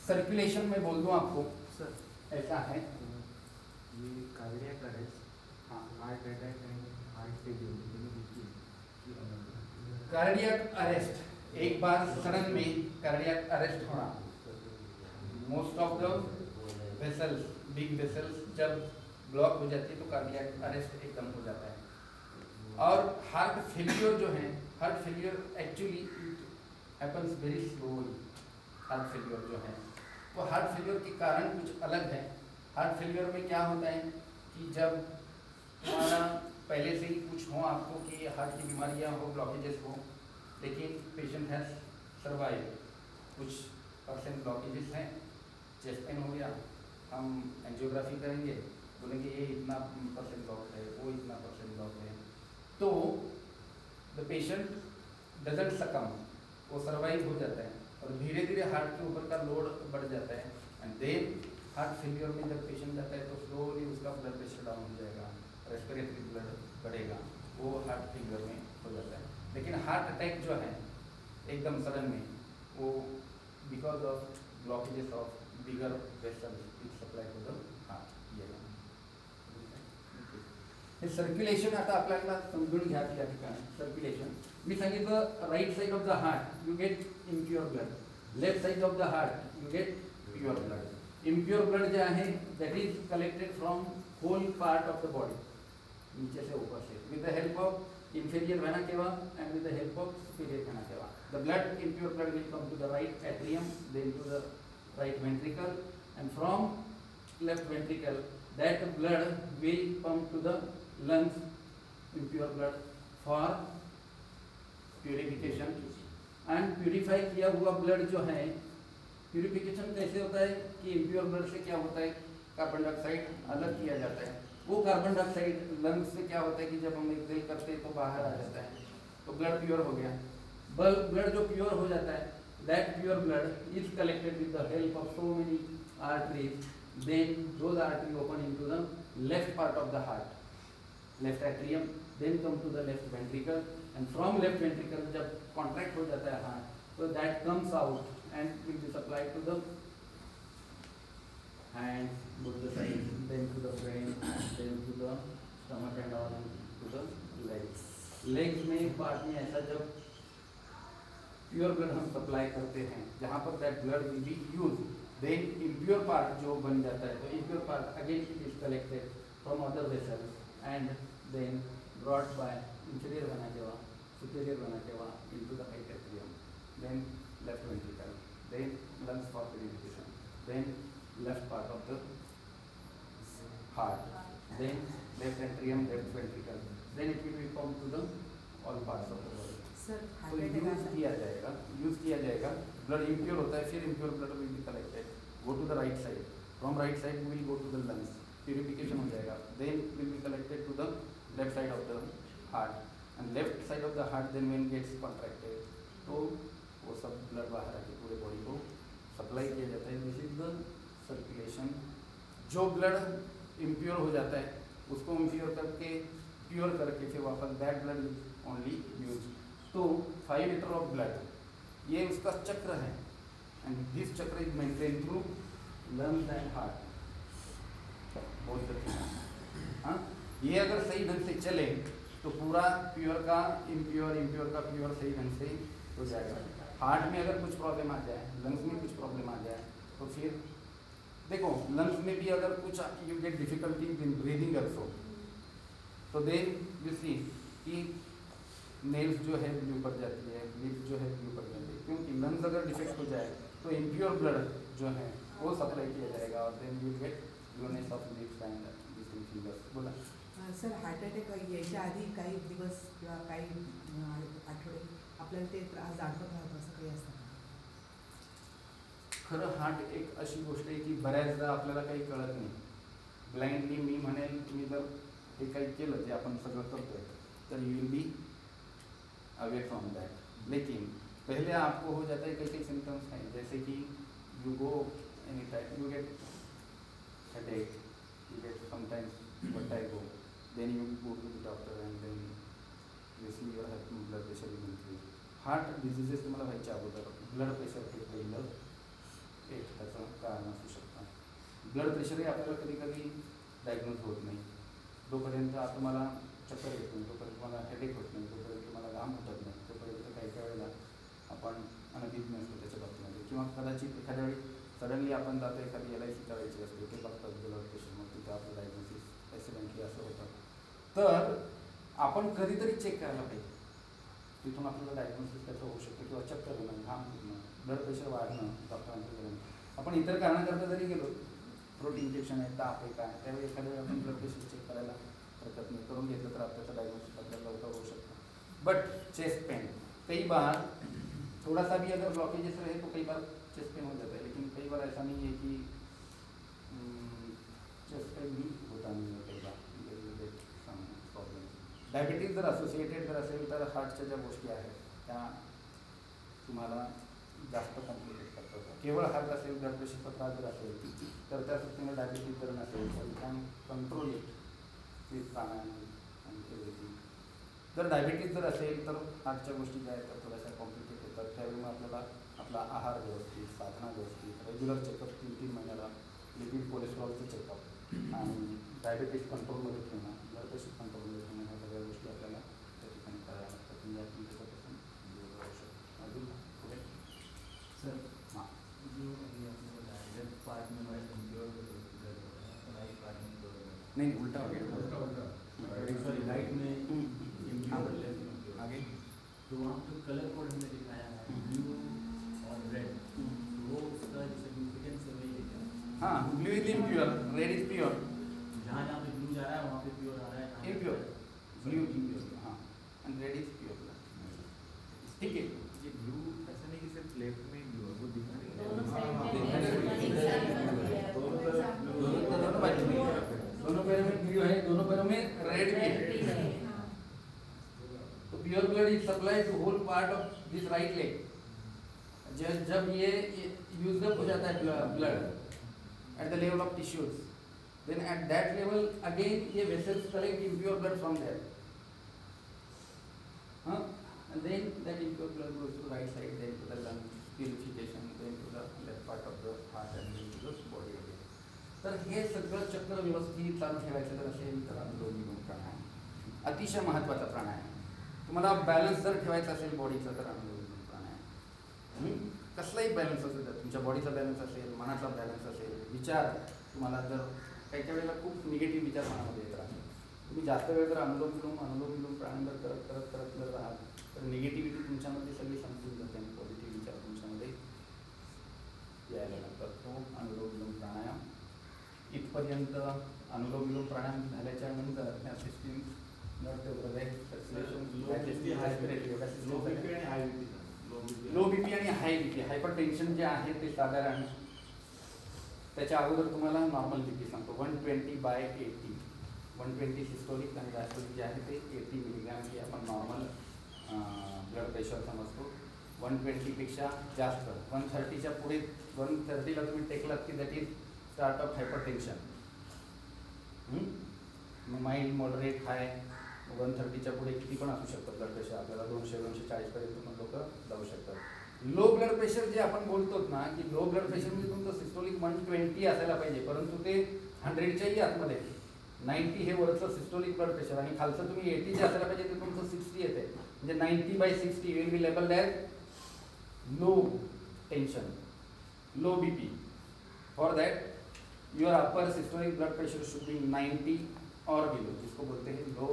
S3: सर्कुलेशन में बोल दूँ आपको?
S2: सर
S3: ऐसा है।
S2: ये कार्डियक अरेस्ट
S3: हाँ
S2: heart attack and heart failure
S3: cardiac arrest एक बार सडन में कार्डियक अरेस्ट होना। Most of the vessels big vessels जब ब्लॉक हो जाती है तो कार्डियक अरेस्ट एकदम हो जाता है। और हार्ट फेलियर जो है heart failure actually happens very slowly heart failure जो है। वो हार्ट फेलियर के कारण कुछ अलग है। हार्ट फेलियर में क्या होता है कि जब तुम्हारा पहले से ही कुछ हो आपको कि हार्ट की बीमारियाँ हो ब्लॉकेजेस हो लेकिन पेशेंट हैज़ सर्वाइव कुछ परसेंट ब्लॉकेजेस हैं चेस्ट पेन हो गया, हम एंजियोग्राफी करेंगे, बोलेंगे ये इतना परसेंट ब्लॉक है, वो इतना परसेंट ब्लॉक है। तो द पेशेंट डजेंट सकम वो सर्वाइव हो जाता है और धीरे धीरे हार्ट के ऊपर का लोड बढ़ जाता है। एंड देन हार्ट फेलियर में जब पेशेंट जाता है तो स्लोली उसका ब्लड प्रेशर डाउन हो जाएगा रेस्पिरेटरी ब्लड बढ़ेगा, वो हार्ट फेलियर में हो जाता है। लेकिन हार्ट अटैक जो है, एकदम सडन में, वो because of blockages of bigger vessels it supply to the heart hey. Circulation आता आपल्याला समजून घ्या या ठिकाणी सर्क्युलेशन मी सांगितलं right side of the heart you get impure blood left side of the heart you get pure blood impure blood जे आहे that is collected from whole part of the body नीचे से ऊपर से. With the help of inferior vena cava and with the help of superior vena cava. The blood, impure blood will come to the right atrium, then to the right ventricle, and from left ventricle, that blood will pump to the lungs, impure blood, for purification. And purify किया हुआ blood जो है purification कैसे होता है कि impure blood से क्या होता है कार्बन डाइऑक्साइड अलग किया जाता है वो कार्बन डाइऑक्साइड लंग्स में क्या होता है कि जब हम एक एक्सेल करते हैं तो बाहर आ जाता है तो ब्लड प्योर हो गया। ब्लड ब्लड जो प्योर हो जाता है that pure blood is collected with the help of so many arteries then दो artery open in to the left part of the heart left atrium then come to the left ventricle and from left ventricle जब contract हो जाता है heart तो that comes out and will be supply to the hands both the sides then to the brain then to the stomach and all to the legs legs में एक part में ऐसा जब प्योर ब्लड हम supply करते हैं जहाँ पर that blood will be use then impure part जो बन जाता है तो impure part again it is collected from other vessels and then brought by inferior vena cava superior vena cava into the right atrium then left ventricle then lungs for purification then left part of the heart. Then left atrium left ventricle. Then it will be pumped to the all parts of the body. तो use किया जाएगा use किया जाएगा blood impure होता है फिर impure blood will be collected go to the right side from right side will go to the lungs purification हो जाएगा. Then will be collected to the left side of the heart and left side of the heart then when gets contracted तो वो सब blood बाहर आके पूरे body को supply किया जाता है. दिस इज़ द सर्कुलेशन जो ब्लड इम्प्योर हो जाता है, उसको इम्प्योर करके प्योर करके फिर वापस that blood is only use तो फाइव लीटर ऑफ़ ब्लड ये उसका चक्र है. एंड दिस चक्र is maintain through lungs and heart बहुत हाँ. ये अगर सही ढंग से चले तो पूरा प्योर का इम्प्योर इम्प्योर का प्योर सही ढंग से हो जाएगा. हार्ट में अगर कुछ प्रॉब्लम आ जाए लंग्स में कुछ प्रॉब्लम आ जाए तो फिर देखो लंग्स में भी अगर कुछ you get difficulty in breathing also तो देन यू सी कि नेल्स जो है ब्लू पड़ जाती है लिप्स जो है ब्लू पड़ जाती है। क्योंकि लंग्स अगर डिफेक्ट हो जाए तो इम्प्योर ब्लड जो है, वो सप्लाई किया जाएगा और then you get blueness of lips and fingers बोला?
S4: सर हार्ट अटॅक यायच्या आधी काही दिवस किंवा काही आठवडे, आपल्याला ते त्रास जाणवत राहतो?
S3: खरं हार्ट एक अशी गोष्ट आहे की बऱ्याचदा आपल्याला काही कळत नाही. ब्लाइंडली मी म्हणेल मी जर हे काही केलं जे आपण सगळं करतोय तर you will be away from that लेकिन पहले आपको हो जाता है कई कई सिम्टम्स हैं जैसे कि you go any time you get headache, you get sometimes vertigo, then you go to the doctor and then you see your heart blood pressure will increase. Heart diseases तुम्हाला व्हायच्या अगोदर ब्लड प्रेशर हे पहिलं एक त्याचं कारण असू शकतं. Blood प्रेशरही आपल्याला कधी कधी डायग्नोज होत नाही. जोपर्यंत तुम्हाला चक्कर येत नाही तोपर्यंत तुम्हाला हेडेक होत नाही तोपर्यंत तुम्हाला घाम उठत नाही तोपर्यंत काही काही वेळेला आपण अनभिज्ञ असतो त्याच्या बाबतीमध्ये. किंवा कदाचित एखाद्या वेळी सडनली आपण जातो एखादी एल आय सी करायची असते ते बघतात ब्लड प्रेशर मग तिथं आपलं डायग्नोसिस ॲक्सिडेंटली असं होतं. तर आपण कधीतरी चेक करायला पाहिजे. तिथून आपल्याला डायग्नोसिस त्याचं होऊ शकतं किंवा चक्कर येणं घाम ब्लड प्रेशर वाढणं डॉक्टरांकडे गेलं आपण इतर कारणाकरता जरी गेलो थ्रोट इन्फेक्शन आहे, ताप आहे, काय, त्यावेळी एखाद्या आपण ब्लड प्रेशर चेक करायला हरकत नाही. करून घेतलं तर आपल्याचं डायग्नोसिस आपल्याला लवकर होऊ शकतं. बट चेस्ट पेन कई बार थोड़ा सा भी अगर ब्लॉकेजेस रहे तो कई बार चेस्ट पेन हो जाता है. लेकिन कई बार ऐसा नहीं है कि चेस्ट पेन भी होता नहीं है कई बार. प्रॉब्लेम डायबिटीज़ जर असोसिएटेड जर असेल, तर हार्टच्या ज्या गोष्टी आहेत, त्या तुम्हाला जास्त कॉम्प्लिकेट करतात. केवळ हार्ट असेल ब्लड प्रेशरचा त्रास जर असेल तर त्या तुम्हाला डायबिटीज जर नसेल तर can control it with pranayam आणि एव्हरीथिंग जर डायबिटीज जर असेल तर हार्टच्या गोष्टी ज्या आहेत त्या थोड्याशा कॉम्प्लिकेट होतात. त्यावेळी मग आपल्याला आपला आहार व्यवस्थित साधना व्यवस्थित रेग्युलर चेकअप तीन तीन महिन्याला लिपिड कोलेस्ट्रॉलचं चेकअप आणि डायबिटीज कंट्रोलमध्ये ठेवणं. नहीं उल्टा हो गया।
S2: सॉरी राइट में
S3: हम्म।
S2: impure।
S3: आगे।
S2: तो वहाँ पे कलर कोड हमने दिखाया है ब्लू और रेड वो उसका सिग्निफिकेंस हमें हाँ
S3: blue is impure red is pure
S2: जहाँ जहाँ पे ब्लू जा रहा है वहाँ पे प्योर आ रहा है कहाँ पे-
S3: Impure. Blue
S2: Impure।
S3: हाँ एंड रेड इज़ प्योर ठीक है
S5: ये ब्लू ऐसा नहीं कि सिर्फ़ लेफ़्ट में ही ब्लू है वो दिखा नहीं
S6: दोनों
S5: है।
S6: साइड
S2: दोनों तरफ़
S3: दोनों पैरों में दोनों पैरों में ब्लू है दोनों पैरों में रेड भी है liver is supply to whole part of this right leg जब जब ये यूजअप हो जाता है blood at the level of tissues then at that level again ये vessels collect in blood from there हाँ? Then that in blood goes to right side then to the lung purification then to the left part of the heart and then to the body again तर हे सगळं चक्र व्यवस्थित चालू ठेवायचं तर असे इतर अनुलोम प्राणायाम अतिशय महत्त्वाचा प्राणायाम। तुम्हाला बॅलन्स जर ठेवायचा असेल बॉडीचा तर अनुलोम प्राणायाम कसलाही बॅलन्स असेल तर तुमच्या बॉडीचा बॅलन्स असेल मनाचा बॅलन्स असेल विचार तुम्हाला जर काही काही वेळेला खूप निगेटिव्ह विचार मनामध्ये येत राहतात. तुम्ही जास्त वेळ जर अनुलोम विलोम अनुलोम विलोम प्राणायाम जर करत करत करत जर राहाल तर निगेटिव्हिटी तुमच्यामध्ये सगळी समजून जाते आणि पॉझिटिव्ह विचार तुमच्यामध्ये यायला लागतात. तो अनुलोम विलोम प्राणायाम. इथपर्यंत अनुलोम विलोम प्राणायाम झाल्याच्यानंतर ह्या सिस्टीम
S5: लो बीपी आणि high BP
S3: low B P आणि high B P hypertension जे आहे ते साधारण त्याच्या अगोदर तुम्हाला नॉर्मल बी पी सांगतो. One twenty by eighty one twenty systolic आणि डायस्टोलिक जे आहे ते एटी मिलीग्रॅम हे आपण नॉर्मल ब्लड प्रेशर समजतो. वन ट्वेंटीपेक्षा जास्त. वन थर्टीच्या पुढे वन थर्टीला तुम्ही टेकलात की that is start of hypertension mug mild moderate high one थर्टीच्या पुढे किती पण असू शकतं ब्लड प्रेशर आपल्याला दोनशे दोनशे चाळीसपर्यंत पण लोक जाऊ शकतात. लो ब्लड प्रेशर जे आपण बोलतो ना की लो ब्लड प्रेशर म्हणजे तुमचं सिस्टोलिक वन ट्वेंटी असायला पाहिजे परंतु ते हंड्रेडच्याही आतमध्ये. नाईन्टी हे वरचं सिस्टोलिक ब्लड प्रेशर आणि खालचं तुम्ही एटी जे असायला पाहिजे ते तुमचं सिक्स्टी येते. म्हणजे ninety by sixty will be label that low tension low B P for that your upper systolic blood pressure should be 90 और बिलो जिसको बोलते हैं low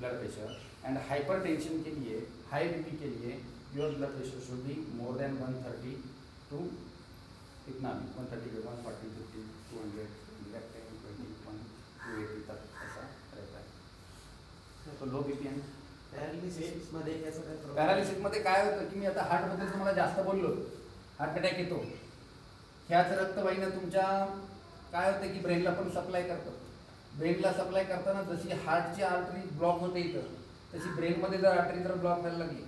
S3: blood pressure and hypertension के लिए हाई बीपी के लिए your blood pressure should be more than 130 to कितना भी 130 के 140 50 200 left ten twenty one two eighty तक ऐसा रहता है। तो लो बीपी एंड
S6: पॅरालिसिसमध्ये याचा काय प्रॉब्लेम
S3: पॅरालिसिसमध्ये काय होतं की मी आता हार्टबद्दल तुम्हाला जास्त बोललो. हार्ट अटॅक येतो. ह्याच रक्तवाहिन्या तुमच्या काय होतं की ब्रेनला पण सप्लाय करतात ब्रेनला सप्लाय करताना जशी हार्टची आर्टरी ब्लॉक होते इथं तशी ब्रेनमध्ये जर आर्टरी जर ब्लॉक व्हायला लागली.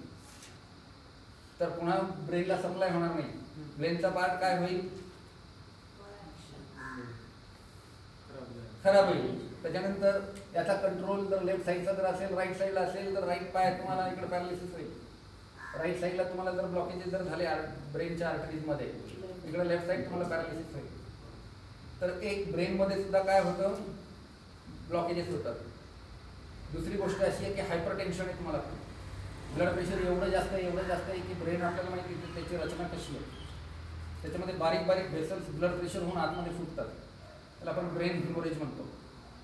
S3: तर पुन्हा ब्रेनला सप्लाय होणार नाही. ब्रेनचा पार्ट काय होईल? खराब होईल. त्याच्यानंतर याचा कंट्रोल जर लेफ्ट साईडचा जर असेल राईट साईडला असेल तर राईट पाय तुम्हाला इकडे पॅरालिसिस होईल. राईट साईडला तुम्हाला जर ब्लॉकेजेस जर झाले ब्रेनच्या आर्टरीजमध्ये इकडे लेफ्ट साईड तुम्हाला पॅरालिसिस होईल. तर एक ब्रेनमध्ये सुद्धा काय होतं? ब्लॉकेजेस होतात. दुसरी गोष्ट अशी आहे की हायपर टेन्शन आहे तुम्हाला. ब्लड प्रेशर एवढं जास्त आहे एवढं जास्त आहे की ब्रेन आपल्याला माहिती की त्याची रचना कशी आहे. त्याच्यामध्ये बारीक बारीक व्हेसल्स ब्लड प्रेशर होऊन आतमध्ये फुटतात. त्याला आपण ब्रेन हिमोरेज म्हणतो.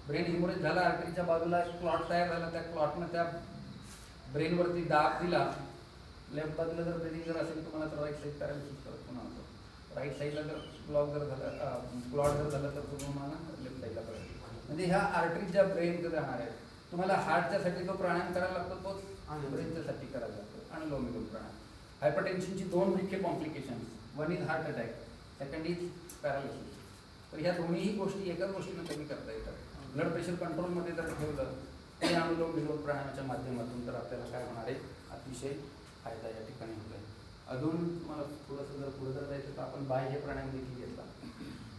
S3: ब्रेन हिमोरेज झाला आर्टरीच्या बाजूला क्लॉट तयार झाला त्या क्लॉटनं त्या ब्रेनवरती दाब दिला. लेफ्ट बाजूला जर ब्रेनिंग जर असेल तुम्हाला तर राईट साईड पॅरालिसिस करत पुन्हा होतो राईट साईडला जर ब्लॉक जर झाला क्लॉट जर झाला तर तुम्हाला म्हणजे ह्या आर्टरीज ज्या ब्रेन राहणार आहेत तुम्हाला हार्टच्यासाठी जो प्राणायाम करायला लागतो तोच ब्रेनच्यासाठी करायला लागतो आणि लोमिलोम प्राणायाम हायपरटेन्शनची दोन मुख्य complication one is heart attack second is paralysis तर ह्या दोन्हीही गोष्टी एकाच गोष्टीनं कमी करता येतात. ब्लड प्रेशर कंट्रोलमध्ये जर ठेवलं ते अनुलोम विलोम प्राणायामाच्या माध्यमातून तर आपल्याला काय होणार आहे? अतिशय फायदा या ठिकाणी होत आहे अजून तुम्हाला थोडंसं जर पुढे जर जायचं तर आपण बाह्य प्राणायाम देखील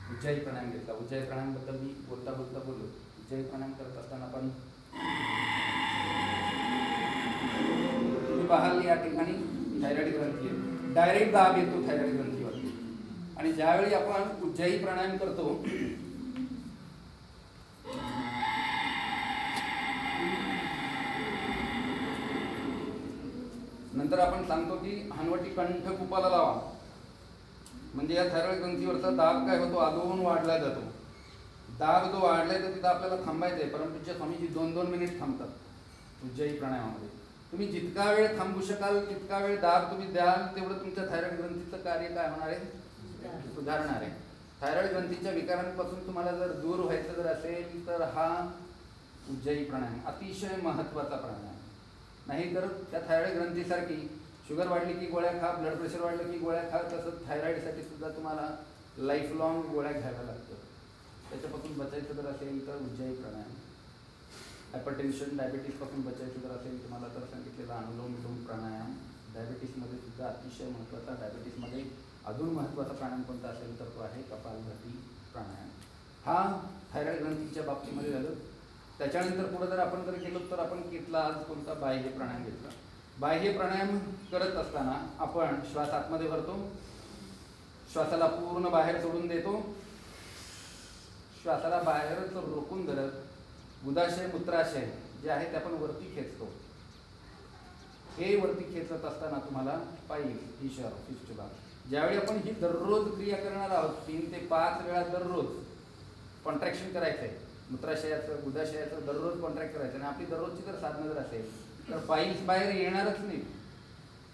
S3: घेतला उज्जाई प्राणायाम घेतला. उज्जाई प्राणायामबद्दल मी बोलता बोलता बोललो. उज्जाई प्राणायाम करत असताना आपण तुम्ही पाहाल या ठिकाणी थायरॉइड ग्रंथी आहे. डायरेक्ट दाब येतो थायरॉइड ग्रंथीवरती. आणि ज्यावेळी आपण उज्जाई प्राणायाम करतो नंतर आपण सांगतो की हनवटी कंठ कुपाला लावा. म्हणजे या थायरॉइड ग्रंथीवरचा दाब काय होतो? अधोहून वाढला जातो. दाब जो वाढलाय तर तिथं आपल्याला थांबायचं आहे परंतु स्वामीजी दोन दोन मिनिट थांबतात उज्जयी प्राणायामामध्ये. तुम्ही जितका वेळ थांबू शकाल तितका वेळ दाब तुम्ही द्याल तेवढं तुमच्या थायरॉइड ग्रंथीचं कार्य काय होणार आहे? सुधारणार आहे. थायरॉइड ग्रंथीच्या विकारांपासून तुम्हाला जर दूर व्हायचं जर असेल तर हा उज्जयी प्राणायाम अतिशय महत्त्वाचा प्राणायाम. नाही तर त्या थायरॉइड ग्रंथीसारखी शुगर वाढली की गोळ्या खा ब्लड प्रेशर वाढलं की गोळ्या खा तसंच थायरॉईडसाठी सुद्धा तुम्हाला लाईफ लॉंग गोळ्या घ्याव्या लागतं त्याच्यापासून बचायचं जर असेल तर उज्जयी प्राणायाम. हायपरटेन्शन डायबिटीसपासून बचायचं जर असेल तुम्हाला तर सांगितलेलं अनुलोम विलोम प्राणायाम. डायबिटीसमध्ये सुद्धा अतिशय महत्त्वाचा डायबिटीसमध्ये अजून महत्त्वाचा प्राणायाम कोणता असेल तर तो आहे कपालभाती प्राणायाम. हा थायरॉईड ग्रंथीच्या बाबतीमध्ये झालं. त्याच्यानंतर पुढे जर आपण जर गेलो तर आपण घेतला आज कोणता बाह्य प्राणायाम घेतला? बाह्य प्राणायाम करत असताना आपण श्वास आतमध्ये भरतो. श्वासाला पूर्ण बाहेर सोडून देतो. श्वासाला बाहेरच रोखून धरत उदाशय मूत्राशय जे आहे ते आपण वरती खेचतो. हे वरती खेचत असताना तुम्हाला पाहिजे ईश्वर फिस्टुला ज्यावेळी आपण ही दररोज क्रिया करणार आहोत तीन ते पाच वेळा दररोज कॉन्ट्रॅक्शन करायचं आहे मूत्राशयाचं गुदाशयाचं दररोज कॉन्ट्रॅक्ट करायचं आणि आपली दररोजची जर साधनं जर असेल तर पाईल्स बाहेर येणारच नाही.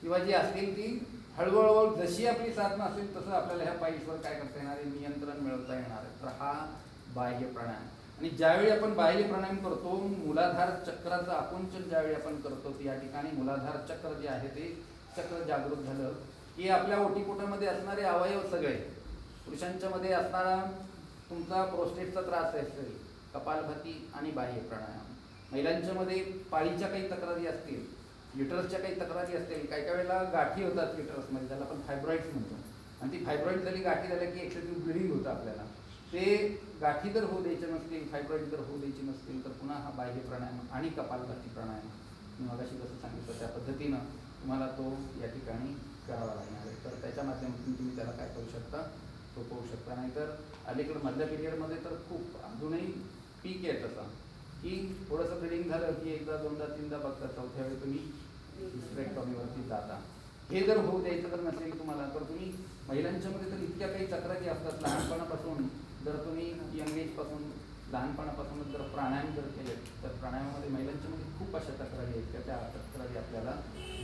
S3: किंवा जी असतील ती हळूहळू जशी आपली साधना असेल तसं आपल्याला ह्या पाईल्सवर काय करता येणार आहे? नियंत्रण मिळवता येणार आहे. तर हा बाह्य प्राणायाम. आणि ज्यावेळी आपण बाह्य प्राणायाम करतो मुलाधार चक्राचं आकुंचन ज्यावेळी आपण करतो या ठिकाणी मुलाधार चक्र जे आहे ते चक्र जागृत झालं. की आपल्या ओटीपोटामध्ये असणारे अवयव सगळे पुरुषांच्या मध्ये असणारा तुमचा प्रोस्टेटचा त्रास असेल कपालभाती आणि बाह्य प्राणायाम. महिलांच्या मध्ये पाळीच्या काही तक्रारी असतील युटरसच्या काही तक्रारी असतील काही काही वेळेला गाठी होतात युटरसमध्ये म्हणजे त्याला आपण फायब्रॉइड्स म्हणतो. आणि ती फायब्रॉइड झाली गाठी झाल्या की एक्सेसिव्ह ब्लिडिंग होतं आपल्याला. ते गाठी जर होऊ द्यायचे नसतील फायब्रॉइड जर होऊ द्यायची नसतील तर पुन्हा हा बाह्य प्राणायाम आणि कपालभाती प्राणायाम. मी मगाशी जसं सांगितलं त्या पद्धतीनं तुम्हाला तो या ठिकाणी करावा लागणार आहे. तर त्याच्या माध्यमातून तुम्ही त्याला काय करू शकता तो करू शकता. नाहीतर अलीकडे मधल्या पिरियडमध्ये तर खूप अजूनही पीक आहे तसं. की थोडंसं ब्लिडिंग झालं की एकदा दोनदा तीनदा बघता चौथ्या वेळी तुम्ही कमीवरती जाता. हे जर होऊ द्यायचं तर नसेल तुम्हाला तर तुम्ही महिलांच्या मध्ये तर इतक्या काही तक्रारी असतात. लहानपणापासून जर तुम्ही यंग एजपासून लहानपणापासूनच जर प्राणायाम जर केले तर प्राणायामामध्ये महिलांच्या मध्ये खूप अशा तक्रारी आहेत. त्या त्या तक्रारी आपल्याला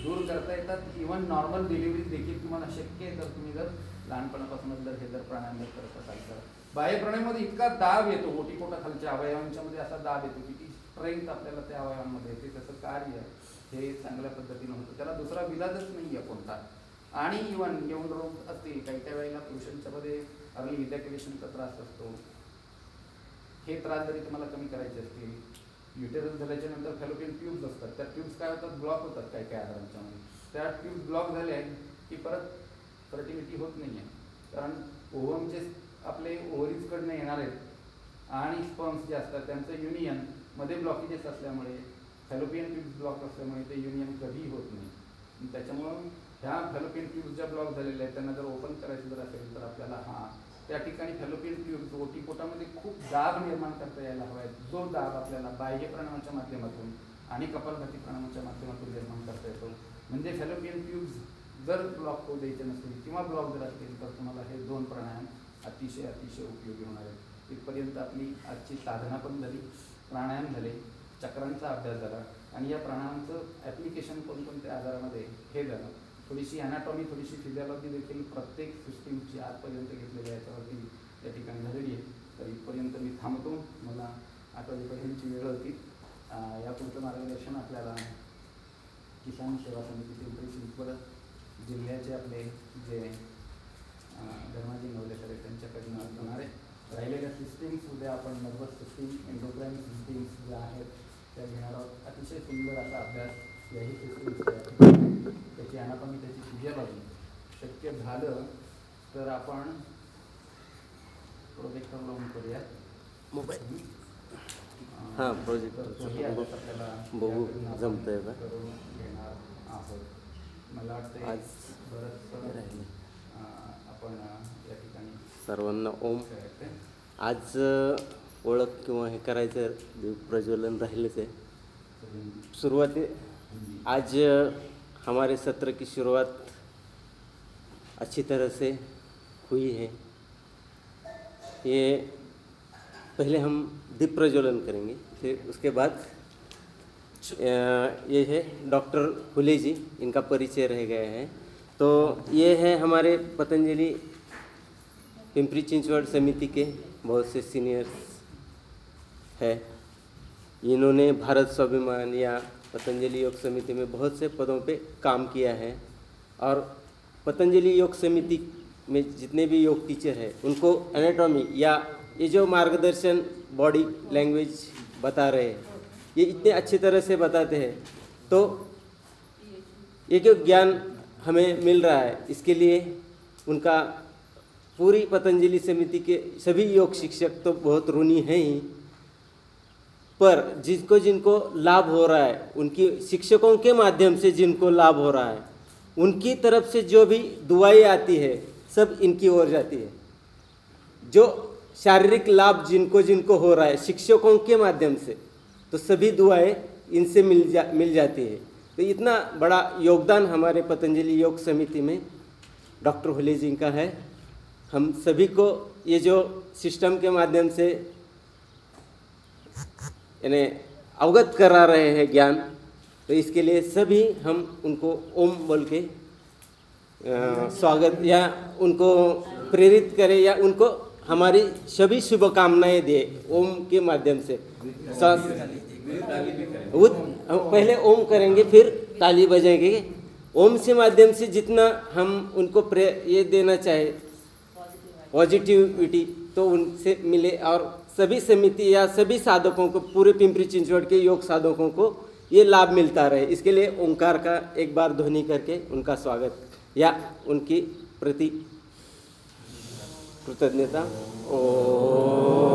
S3: दूर करता येतात. इवन नॉर्मल डिलिव्हरी देखील तुम्हाला शक्य आहे तर तुम्ही जर लहानपणापासूनच जर हे जर प्राणायाम जर करत असाल तर. बाह्य प्राणायामध्ये इतका दाब येतो ओटीपोटा खालच्या अवयवांच्या मध्ये असा दाब येतो की ती स्ट्रेंथ आपल्याला त्या अवयवांमध्ये येते त्याचं कार्य हे चांगल्या पद्धतीनं होतं. त्याला दुसरा विलाजच नाही आहे कोणता. आणि इवन यौन रोग असतील काही काही वेळेला पुरुषांच्या मध्ये अर्ली इजॅक्युलेशनचा त्रास असतो. हे त्रास जरी तुम्हाला कमी करायचे असतील युटेरस झाल्याच्यानंतर फॅलोपियन ट्यूब्स असतात. त्या ट्यूब्स काय होतात? ब्लॉक होतात काही काही आजारांच्यामध्ये त्या ट्यूब्स ब्लॉक झाल्या की परत फर्टिलिटी होत नाही आहे कारण ओव्हमचे आपले ओव्हरीजकडनं येणार आहेत. आणि स्पर्म्स जे असतात त्यांचं युनियनमध्ये ब्लॉकेजेस असल्यामुळे फॅलोपियन ट्यूब्स ब्लॉक असल्यामुळे ते युनियन कधीही होत नाही. त्याच्यामुळं ह्या फॅलोपियन ट्यूब्स ज्या ब्लॉक झालेल्या आहेत त्यांना जर ओपन करायचं जर असेल तर आपल्याला हा त्या ठिकाणी फॅलोपियन ट्यूब्स ओटीपोटामध्ये खूप दाब निर्माण करता यायला हवा आहे जो दाब आपल्याला बाह्य प्राणायामाच्या माध्यमातून आणि कपालभाती प्राणायामाच्या माध्यमातून निर्माण करता येतो. म्हणजे फॅलोपियन ट्यूब्स जर ब्लॉक होऊ द्यायचे नसतील किंवा ब्लॉक जर असतील तर तुम्हाला हे दोन प्राणायाम अतिशय अतिशय उपयोगी होणार आहेत इथपर्यंत आपली आजची साधना पण झाली प्राणायाम झाले चक्रांचा अभ्यास झाला आणि या प्राणायामचं ॲप्लिकेशन कोणकोणत्या आजारामध्ये हे झालं. थोडीशी ॲनाटॉमी थोडीशी फिजिओलॉजी देखील प्रत्येक सिस्टीमची आजपर्यंत घेतलेल्या याच्यावरती या ठिकाणी झालेली आहे. तर इथपर्यंत मी थांबतो. मला आता वाजेपर्यंतची वेळ होती अं, यापुढचं मार्गदर्शन आपल्याला किसान सेवा समिती पिंपरी जिल्ह्याचे आपले जे धर्माजी नवले सर त्यांच्याकडनं होणार आहे. राहिलेल्या सिस्टीम्स उद्या आपण नर्वस सिस्टीम एन्डोक्राईन सिस्टीम्स ज्या आहेत त्या घेणार आहोत. अतिशय सुंदर असा अभ्यास याही सिस्टीम्स त्याची अनाटॉमी त्याची फिजिओलॉजी शक्य झालं तर आपण प्रोजेक्टर लावून करूयात.
S6: मोबाईल. हां,
S3: आपल्याला
S6: बघू
S3: आपण
S6: जमतंय का?
S3: घेणार आहोत. मला वाटतं
S6: आज
S3: बरंच
S6: राहिले. सर्वांना ओम. आज ओळख किंवा हे करायचं प्रज्वलन राहिलेच आहे. शुरुआती आज हमारे सत्र की शुरुआत अच्छी तरह से हुई है. ये पहले हम दीप प्रज्वलन करेंगे, फिर उसके बाद ये है डॉक्टर हुले जी, इनका परिचय रह गया है. तो ये है हमारे पतंजलि पिंपरी चिंचवड़ समिति के बहुत से सीनियर्स है। इन्होंने भारत स्वाभिमान या पतंजलि योग समिति में बहुत से पदों पे काम किया है और पतंजलि योग समिति में जितने भी योग टीचर हैं, उनको एनाटॉमी या ये जो मार्गदर्शन बॉडी लैंग्वेज बता रहे हैं, ये इतने अच्छी तरह से बताते हैं। तो ये जो ज्ञान हमें मिल रहा है। इसके लिए उनका पूरी पतंजलि समिति के सभी योग शिक्षक तो बहुत ऋणी हैं ही। पर जिनको जिनको लाभ हो रहा है, उनकी शिक्षकों के माध्यम से जिनको लाभ हो रहा है, उनकी तरफ़ से जो भी दुआएँ आती है, सब इनकी ओर जाती है। जो शारीरिक लाभ जिनको जिनको हो रहा है, शिक्षकों के माध्यम से तो सभी दुआएँ इनसे मिल जा, मिल जाती है। तो इतना बड़ा योगदान हमारे पतंजलि योग समिति में डॉक्टर होली जी का है। हम सभी को ये जो सिस्टम के माध्यम से यानी अवगत करा रहे हैं ज्ञान तो इसके लिए सभी हम उनको ओम बोल के अ, स्वागत या उनको प्रेरित करें या उनको हमारी सभी शुभकामनाएँ दे ओम के माध्यम सा- वो पहले ओम करेंगे, फिर ताली बजाएँगे। ओम से माध्यम से जितना हम उनको प्रे, ये देना चाहे पॉजिटिविटी तो उनसे मिले और सभी समिति या सभी साधकों को, पूरे पिंपरी चिंचवड़ के योग साधकों को ये लाभ मिलता रहे। इसके लिए ओंकार का एक बार ध्वनि करके उनका स्वागत या उनकी प्रति कृतज्ञता।
S3: आप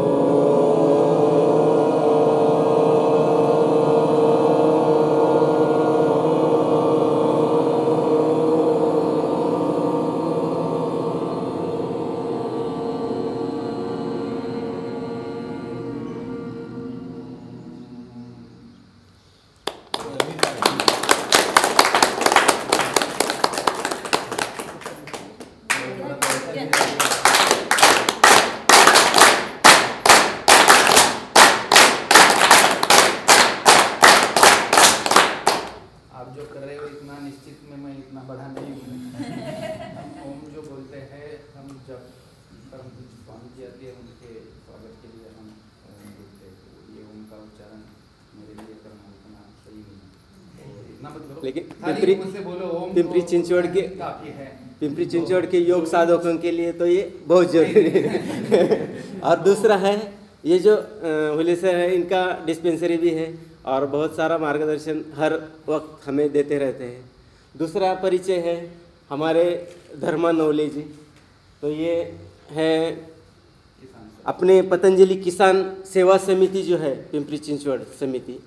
S6: पिंपरी- पिंपरी
S3: तो
S6: चिंचवड़ के- पिंपरी चिंचवड़ के योग साधकों के लिए तो ये बहुत ज़रूरी है। और दूसरा है ये जो अ, हुले है इनका डिस्पेंसरी भी है और बहुत सारा मार्गदर्शन हर वक्त हमें देते रहते हैं। दूसरा परिचय है हमारे धर्मा नवले जी। तो ये है अपने पतंजलि किसान सेवा समिति जो है पिंपरी चिंचवड़ समिति।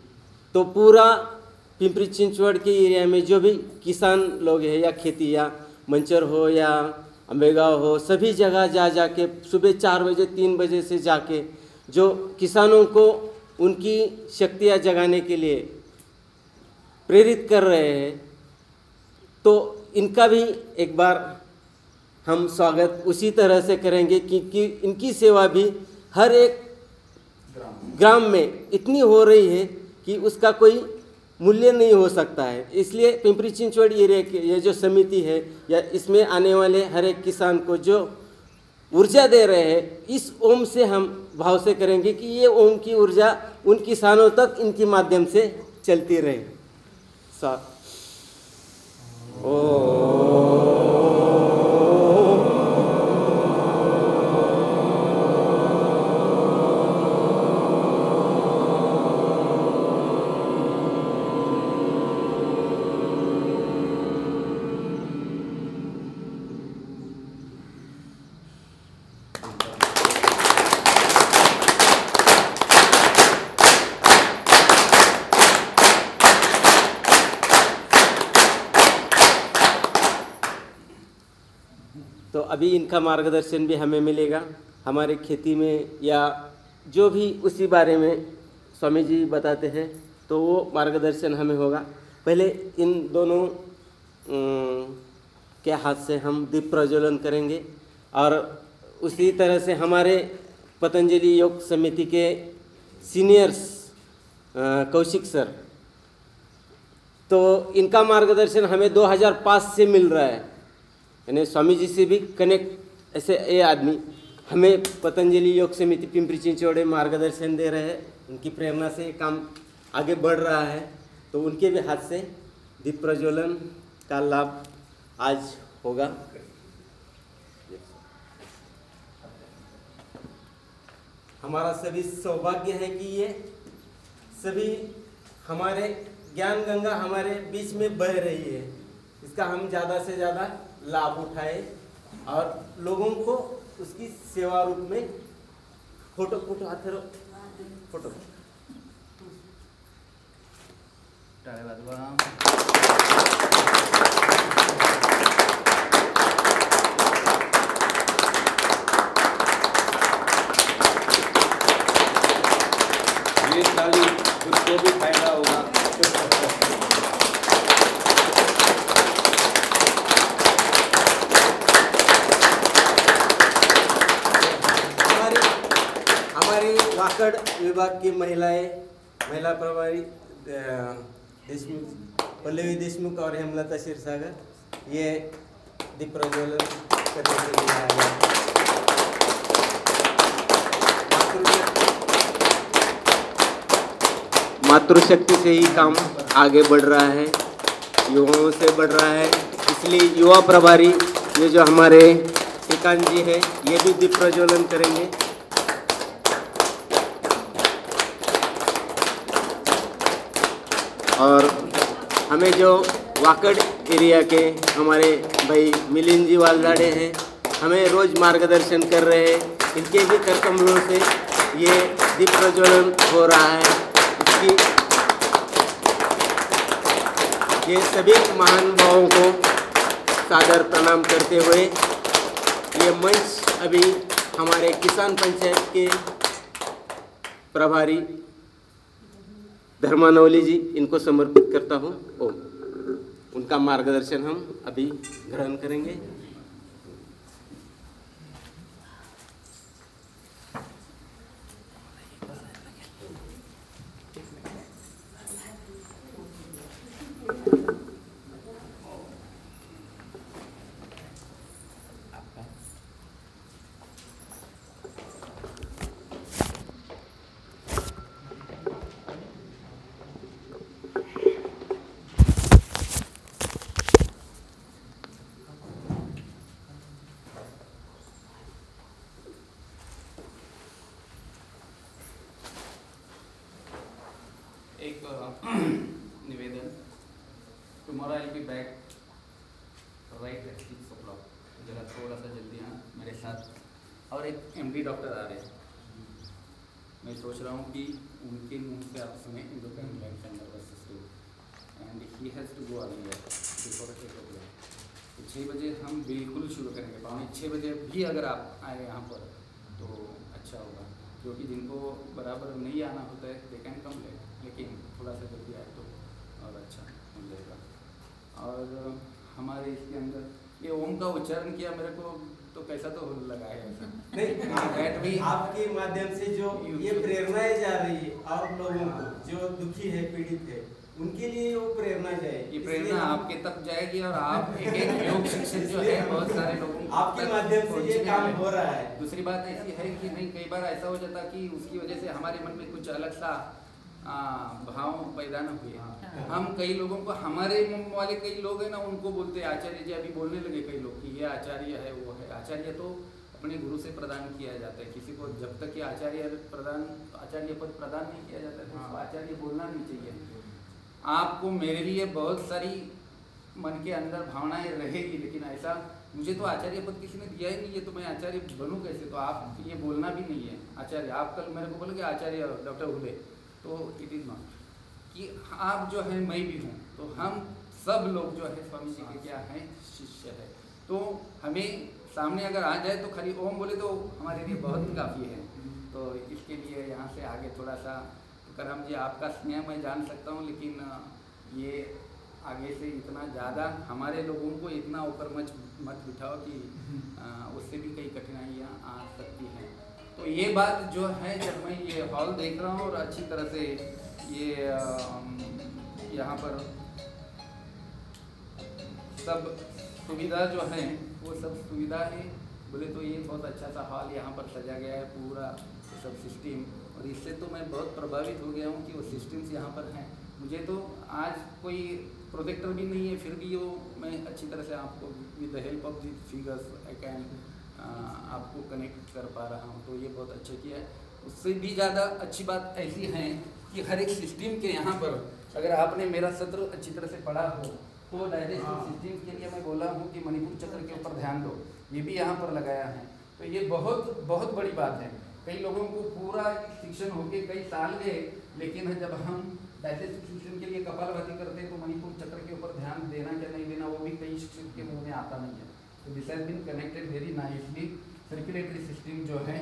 S6: तो पूरा पिंपरी चिंचवड़ के एरिया में जो भी किसान लोग हैं, या खेती, या मंचर हो, या अम्बेगांव हो, सभी जगह जा जा के सुबह चार बजे, तीन बजे से जाके जो किसानों को उनकी शक्तियाँ जगाने के लिए प्रेरित कर रहे हैं तो इनका भी एक बार हम स्वागत उसी तरह से करेंगे क्योंकि इनकी सेवा भी हर एक
S3: ग्राम
S6: में इतनी हो रही है कि उसका कोई मूल्य नहीं हो सकता है। इसलिए पिंपरी चिंचवड़ एरिया की, ये जो समिति है, या इसमें आने वाले हर एक किसान को जो ऊर्जा दे रहे हैं, इस ओम से हम भाव से करेंगे कि ये ओम की ऊर्जा उन किसानों तक इनके माध्यम से चलती रहे। सा तो अभी इनका मार्गदर्शन भी हमें मिलेगा। हमारे खेती में या जो भी उसी बारे में स्वामी जी बताते हैं तो वो मार्गदर्शन हमें होगा। पहले इन दोनों के हाथ से हम दीप प्रज्वलन करेंगे और उसी तरह से हमारे पतंजलि योग समिति के सीनियर्स कौशिक सर तो इनका मार्गदर्शन हमें 2005 से मिल रहा है। यानी स्वामी जी से भी कनेक्ट ऐसे ये आदमी हमें पतंजलि योग समिति, पिंपरी चिंचौड़े मार्गदर्शन दे रहे हैं। उनकी प्रेरणा से काम आगे बढ़ रहा है। तो उनके भी हाथ से दीप प्रज्वलन का लाभ आज होगा। हमारा सभी सौभाग्य है कि ये सभी हमारे ज्ञान गंगा हमारे बीच में बह रही है। इसका हम ज़्यादा से ज़्यादा लाभ उठाए और लोगों को उसकी सेवा रूप में फ़ोटो फ़ोटो हाथ फ़ोटो।
S1: ये ताली उसको भी फ़ायदा होगा।
S6: वाकड़ विभाग की महिलाएँ, महिला प्रभारी देशमुख, पल्लवी देशमुख और हेमलता क्षीरसागर, ये दीप प्रज्वलन मातृशक्ति से ही काम आगे बढ़ रहा है, युवाओं से बढ़ रहा है। इसलिए युवा प्रभारी, ये जो हमारे श्रीकांत जी है, ये भी दीप प्रज्वलन करेंगे। और हमें जो वाकड़ एरिया के हमारे भाई मिलिंद जी वालदाड़े हैं, हमें रोज़ मार्गदर्शन कर रहे हैं। इनके भी कर कमलों से ये दीप प्रज्वलन हो रहा है। इसकी ये सभी महानुभावों को सादर प्रणाम करते हुए ये मंच अभी हमारे किसान पंचायत के प्रभारी धर्मानवली जी इनको समर्पित करता हूँ। ओम। उनका मार्गदर्शन हम अभी ग्रहण करेंगे।
S3: एक अ, निवेदन tomorrow I be back right six o'clock जरा थोड़ा सा जल्दी आना मेरे साथ। और एक एमडी डॉक्टर आ रहे हैं। मैं सोच रहा हूँ कि उनके मुँह से आप सुने endocrine and nervous system and he has to go earlier before eight o'clock तो छः बजे हम बिल्कुल शुरू करेंगे। पौने छः बजे भी अगर आप आए यहाँ पर तो अच्छा होगा। क्योंकि जिनको बराबर नहीं आना होता है दे कैन कम लेट लेकिन थोड़ा सा जल्दी आए तो और अच्छा हो जाएगा। और हमारे इसके अंदर ये ओम का उच्चारण किया मेरे को तो कैसा तो लगा है
S6: नहीं
S3: we-
S6: आपके माध्यम से जो ये प्रेरणाएँ जा रही है और लोगों को जो दुखी है पीड़ित है उनके लिए वो प्रेरणा जाए।
S3: ये प्रेरणा आपके तक जाएगी और आप एक एक योग शिक्षक जो है बहुत सारे लोगों
S6: आपके माध्यम से ये काम हो रहा है।
S3: दूसरी बात ऐसी है कि नहीं कई बार ऐसा हो जाता कि उसकी वजह से हमारे मन में कुछ अलग सा भाव पैदा न हुए। हम कई लोगों को हमारे वाले कई लोग हैं ना उनको बोलते हैं आचार्य जी अभी बोलने लगे कई लोग कि ये आचार्य है वो है। आचार्य तो अपने गुरु से प्रदान किया जाता है। किसी को जब तक ये आचार्य प्रदान आचार्य पद प्रदान नहीं किया जाता है तो उसको आचार्य बोलना नहीं चाहिए। आपको मेरे लिए बहुत सारी मन के अंदर भावनाएँ रहेगी लेकिन ऐसा मुझे तो आचार्य पद किसी ने दिया ही नहीं है तो मैं आचार्य बनूं कैसे? तो आप ये बोलना भी नहीं है। आचार्य आप कल मेरे को बोलोगे आचार्य डॉक्टर हुए तो इट इज़ नॉट कि आप जो है, मैं भी हूँ। तो हम सब लोग जो है, स्वामी जी के क्या हैं, शिष्य है। तो हमें सामने अगर आ जाए तो खाली ओम बोले तो हमारे लिए बहुत काफ़ी है। तो इसके लिए यहाँ से आगे थोड़ा सा तो करम जी आपका स्नेह मैं जान सकता हूँ, लेकिन ये आगे से इतना ज़्यादा हमारे लोगों को इतना ऊपर मत मत बिठाओ कि उससे भी कई कठिनाइयाँ आ सकती हैं। तो ये बात जो है, जब मैं ये हॉल देख रहा हूँ और अच्छी तरह से ये यहाँ पर सब सुविधा जो है, वो सब सुविधा है। बोले तो ये बहुत अच्छा सा हॉल यहाँ पर सजा गया है, पूरा सब सिस्टम और इससे तो मैं बहुत प्रभावित हो गया हूँ कि वो सिस्टम्स यहाँ पर हैं। मुझे तो आज कोई प्रोजेक्टर भी नहीं है, फिर भी वो मैं अच्छी तरह से आपको with the help of the figures I can आपको कनेक्ट कर पा रहा हूँ तो ये बहुत अच्छा किया है। उससे भी ज़्यादा अच्छी बात ऐसी है कि हर एक सिस्टम के यहाँ पर अगर आपने मेरा सत्र अच्छी तरह से पढ़ा हो तो डायजेस्टिव सिस्टम के लिए मैं बोला हूँ कि मणिपुर चक्र के ऊपर ध्यान दो ये भी यहाँ पर लगाया है। तो ये बहुत बहुत बड़ी बात है। कई लोगों को पूरा शिक्षण होके कई साल गए लेकिन जब हम डायजेस्टिव सिस्टम के लिए कपालभाति करते हैं तो मणिपुर चक्र के ऊपर ध्यान देना या नहीं देना वो भी कई शिक्षक के मुँह में आता नहीं है तो this has been connected very nicely circulatory system जो है,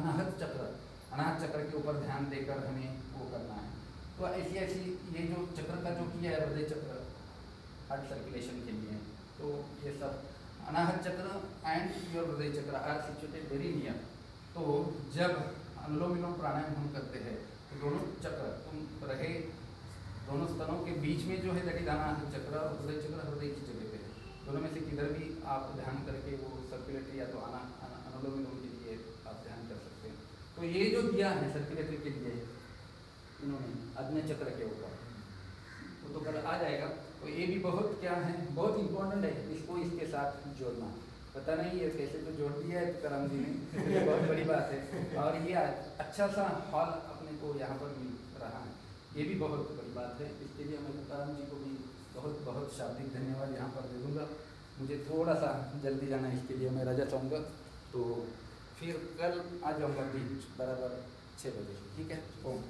S3: अनाहत चक्र अनाहत चक्र के ऊपर ध्यान देकर हमें वो करना है। तो ऐसी ऐसी ये जो चक्र का जो किया है, हृदय चक्र हार्ट सर्कुलेशन के लिए तो ये सब अनाहत चक्र एंड योर हृदय चक्र आर सिचुएटेड वेरी नियर तो जब अनुलोम विलोम प्राणायाम हम करते हैं तो दोनों चक्र, तुम रहे, दोनों स्तनों के बीच में जो है दटिदाना चक्र, हृदय चक्र, हृदय की दोनों में से किधर भी आप ध्यान करके वो सर्कुलेटरी या तो आना अनुलोम के लिए आप ध्यान कर सकते हैं। तो ये जो दिया है सर्कुलेटरी के लिए, इन्होंने अग्नि चक्र के ऊपर, वो तो कल आ जाएगा। तो ये भी बहुत क्या है, बहुत इम्पोर्टेंट है, इसको इसके साथ जोड़ना। पता नहीं है, कैसे तो जोड़ दिया है तुकाराम जी ने। ये बहुत बड़ी बात है। और ये अच्छा सा हॉल अपने को यहाँ पर मिल रहा है। ये भी बहुत बड़ी बात है। इसके लिए हमें तुकाराम जी को बहुत बहुत शाब्दिक धन्यवाद यहाँ पर दे दूँगा। मुझे थोड़ा सा जल्दी जाना है इसके लिए मैं रजा चाहूँगा। तो फिर कल आ जाऊँगा बीच बराबर छः बजे ठीक है? ओम।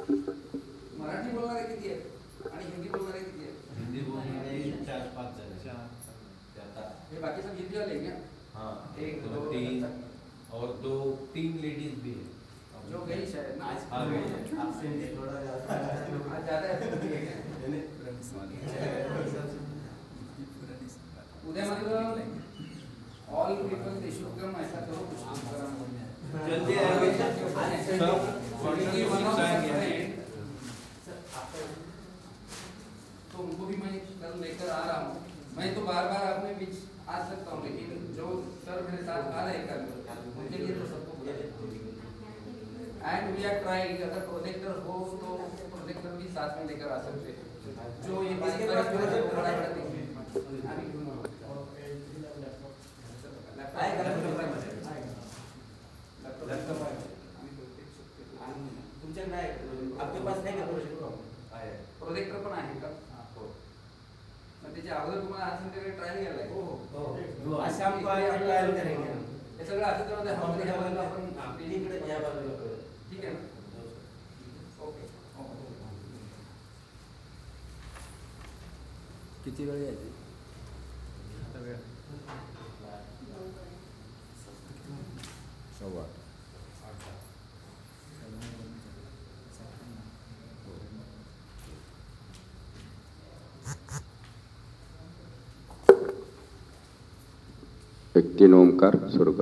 S3: मराठी बोलणारे किती आहेत? आणि हिंदी बोलणारे किती आहेत?
S1: हिंदी बोलणारे चार पाच जण ते
S3: हे बाकी सब हिंदी वाले हैं
S1: हाँ।
S3: एक,
S1: दो
S3: दो,
S1: तीन
S3: अच्छा।
S1: और दो तीन लेडीज़ भी है।
S3: जो गई शायद आज
S1: हाँ, गई। है।
S3: आज ज़्यादा है तो है। उद्या मात्र all people they should come ऐसा करो कुछ करा
S1: जल्दी आएँगे। सब
S3: one of तो उनको भी मैं कल लेकर आ रहा हूँ। मैं तो बार बार अपने बीच आ सकता हूँ लेकिन जो सर मेरे साथ आ रहे कल उनके लिए तो सबको बुला एंड वी आर ट्राइंग अगर प्रोजेक्टर हो तो प्रोजेक्टर भी साथ में लेकर आ सकते हैं। जो ये वो बड़ा बड़ा नाही.
S6: तुमच्याकडे आपके पास है क्या
S3: प्रोजेक्टर पण आहे का त्याच्या अगोदर तुम्हाला आज संध्याकाळी ट्रायल घ्यायला लागेल.
S6: हो आज शाम को आए ट्रायल करेंगे
S3: हे सगळं असं तर ह्या बाजूला आपण
S6: आप इकडे या बाजूला करू.
S3: ठीक आहे ना? ओके.
S2: किती वेळ यायची?
S1: सव्वा.
S7: एक तीन ओमकार सुरू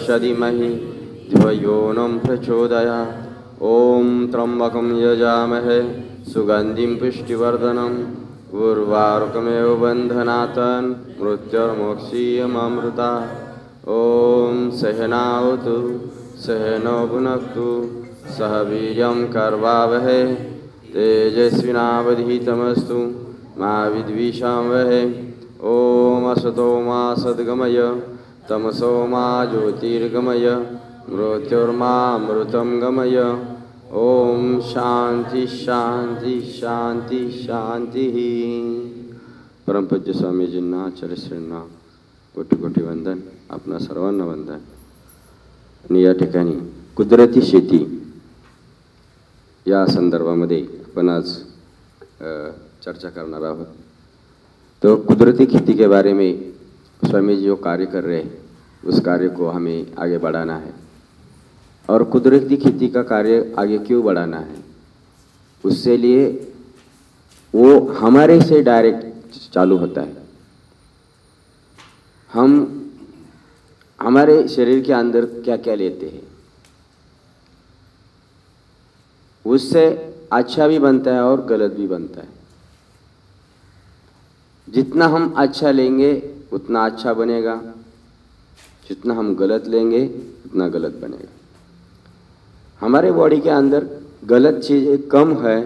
S7: देवस्य धीमहि धियो नं प्रचोदया। ॐ त्र्यम्बकं यजामहे, सुगन्धिं पुष्टिवर्धनम् उर्वारुकमेव बन्धनात् मृत्युर्मोक्षीयममृता। ॐ सहनावतु, सहनो भुनक्तु, सह वीर्यं कर्वावहै, तेजस्विनावधीतमस्तु, मा विद्विषावहै ॐ असतो मा सद्गमय। तमसो मा ज्योतिर्गमय मृत्युर्मामृतं गमय। ओम शांति शांति शांति शांति परम पूज्य स्वामीजींना आचार्यश्रींना कोटी कोटी वंदन आपणा सर्वांना वंदन। आणि या ठिकाणी कुदरती शेती या संदर्भामध्ये आपण आज चर्चा करणार आहोत. तो कुदरती खेती के बारे में स्वामी जी जो कार्य कर रहे हैं उस कार्य को हमें आगे बढ़ाना है। और कुदरती खेती का कार्य आगे क्यों बढ़ाना है? उससे लिए वो हमारे से डायरेक्ट चालू होता है। हम हमारे शरीर के अंदर क्या क्या लेते हैं? उससे अच्छा भी बनता है और गलत भी बनता है। जितना हम अच्छा लेंगे, उतना अच्छा बनेगा। जितना हम गलत लेंगे, उतना गलत बनेगा। हमारे बॉडी के अंदर गलत चीज़ें कम है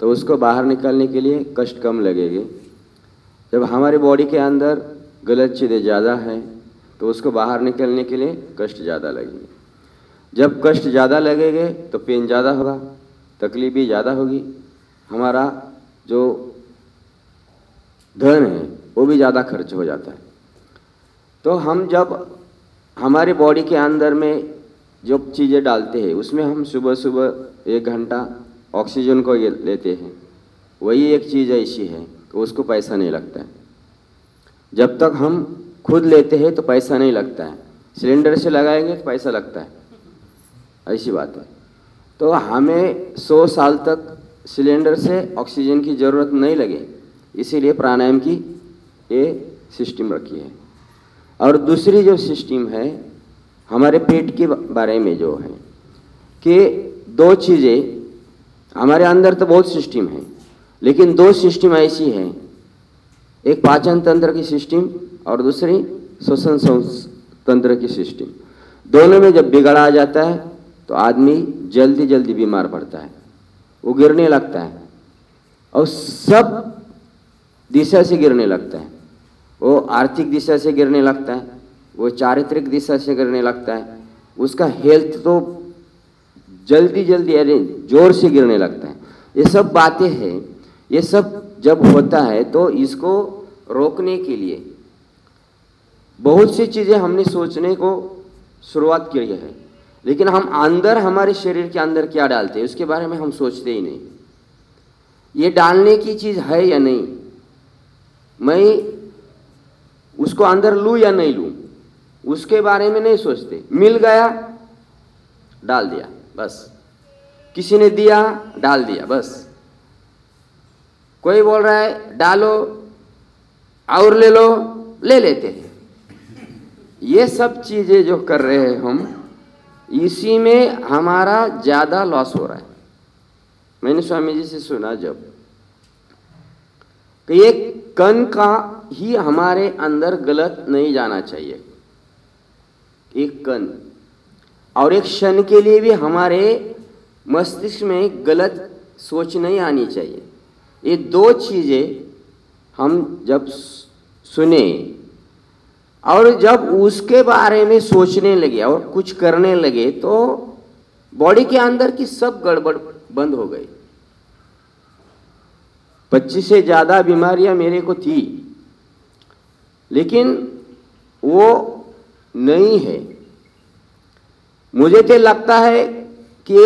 S7: तो उसको बाहर निकालने के लिए कष्ट कम लगेंगे। जब हमारे बॉडी के अंदर गलत चीज़ें ज़्यादा हैं तो उसको बाहर निकलने के लिए कष्ट ज़्यादा लगेंगे। जब कष्ट ज़्यादा लगेंगे तो पेन ज़्यादा होगा, तकलीफ़ भी ज़्यादा होगी। हमारा जो धन है, वो भी ज़्यादा खर्च हो जाता है। तो हम जब हमारे बॉडी के अंदर में जो चीज़ें डालते हैं, उसमें हम सुबह सुबह एक घंटा ऑक्सीजन को लेते हैं। वही एक चीज़ ऐसी है कि उसको पैसा नहीं लगता है। जब तक हम खुद लेते हैं तो पैसा नहीं लगता है। सिलेंडर से लगाएँगे तो पैसा लगता है। ऐसी बात है। तो हमें सौ साल तक सिलेंडर से ऑक्सीजन की ज़रूरत नहीं लगे। इसीलिए प्राणायाम की ये सिस्टम रखी है। और दूसरी जो सिस्टम है, हमारे पेट के बारे में जो है, कि दो चीज़ें, हमारे अंदर तो बहुत सिस्टम है, लेकिन दो सिस्टम ऐसी है। एक पाचन तंत्र की सिस्टम और दूसरी श्वसन तंत्र की सिस्टम। दोनों में जब बिगड़ा आ जाता है तो आदमी जल्दी जल्दी बीमार पड़ता है, वो गिरने लगता है, और सब दिशा से गिरने लगता है। वो आर्थिक दिशा से गिरने लगता है, वो चारित्रिक दिशा से गिरने लगता है। उसका हेल्थ तो जल्दी जल्दी अरे ज़ोर से गिरने लगता है। ये सब बातें हैं, ये सब जब होता है तो इसको रोकने के लिए बहुत सी चीज़ें हमने सोचने को शुरुआत की है। लेकिन हम अंदर, हमारे शरीर के अंदर क्या डालते हैं, उसके बारे में हम सोचते ही नहीं। ये डालने की चीज़ है या नहीं? मैं उसको अंदर लूँ या नहीं लूँ, उसके बारे में नहीं सोचते। मिल गया, डाल दिया, बस। किसी ने दिया, डाल दिया, बस। कोई बोल रहा है, डालो, और ले लो, ले लेते हैं। ये सब चीज़ें जो कर रहे हैं हम, इसी में हमारा ज़्यादा लॉस हो रहा है। मैंने स्वामी जी से सुना जब कि एक कण का ही हमारे अंदर गलत नहीं जाना चाहिए। एक कण। और एक क्षण के लिए भी हमारे मस्तिष्क में गलत सोच नहीं आनी चाहिए। ये दो चीज़ें हम जब सुने और जब उसके बारे में सोचने लगे और कुछ करने लगे तो बॉडी के अंदर की सब गड़बड़ बंद हो गई। पच्चीस से ज़्यादा बीमारियाँ मेरे को थी। लेकिन वो नहीं है। मुझे तो लगता है कि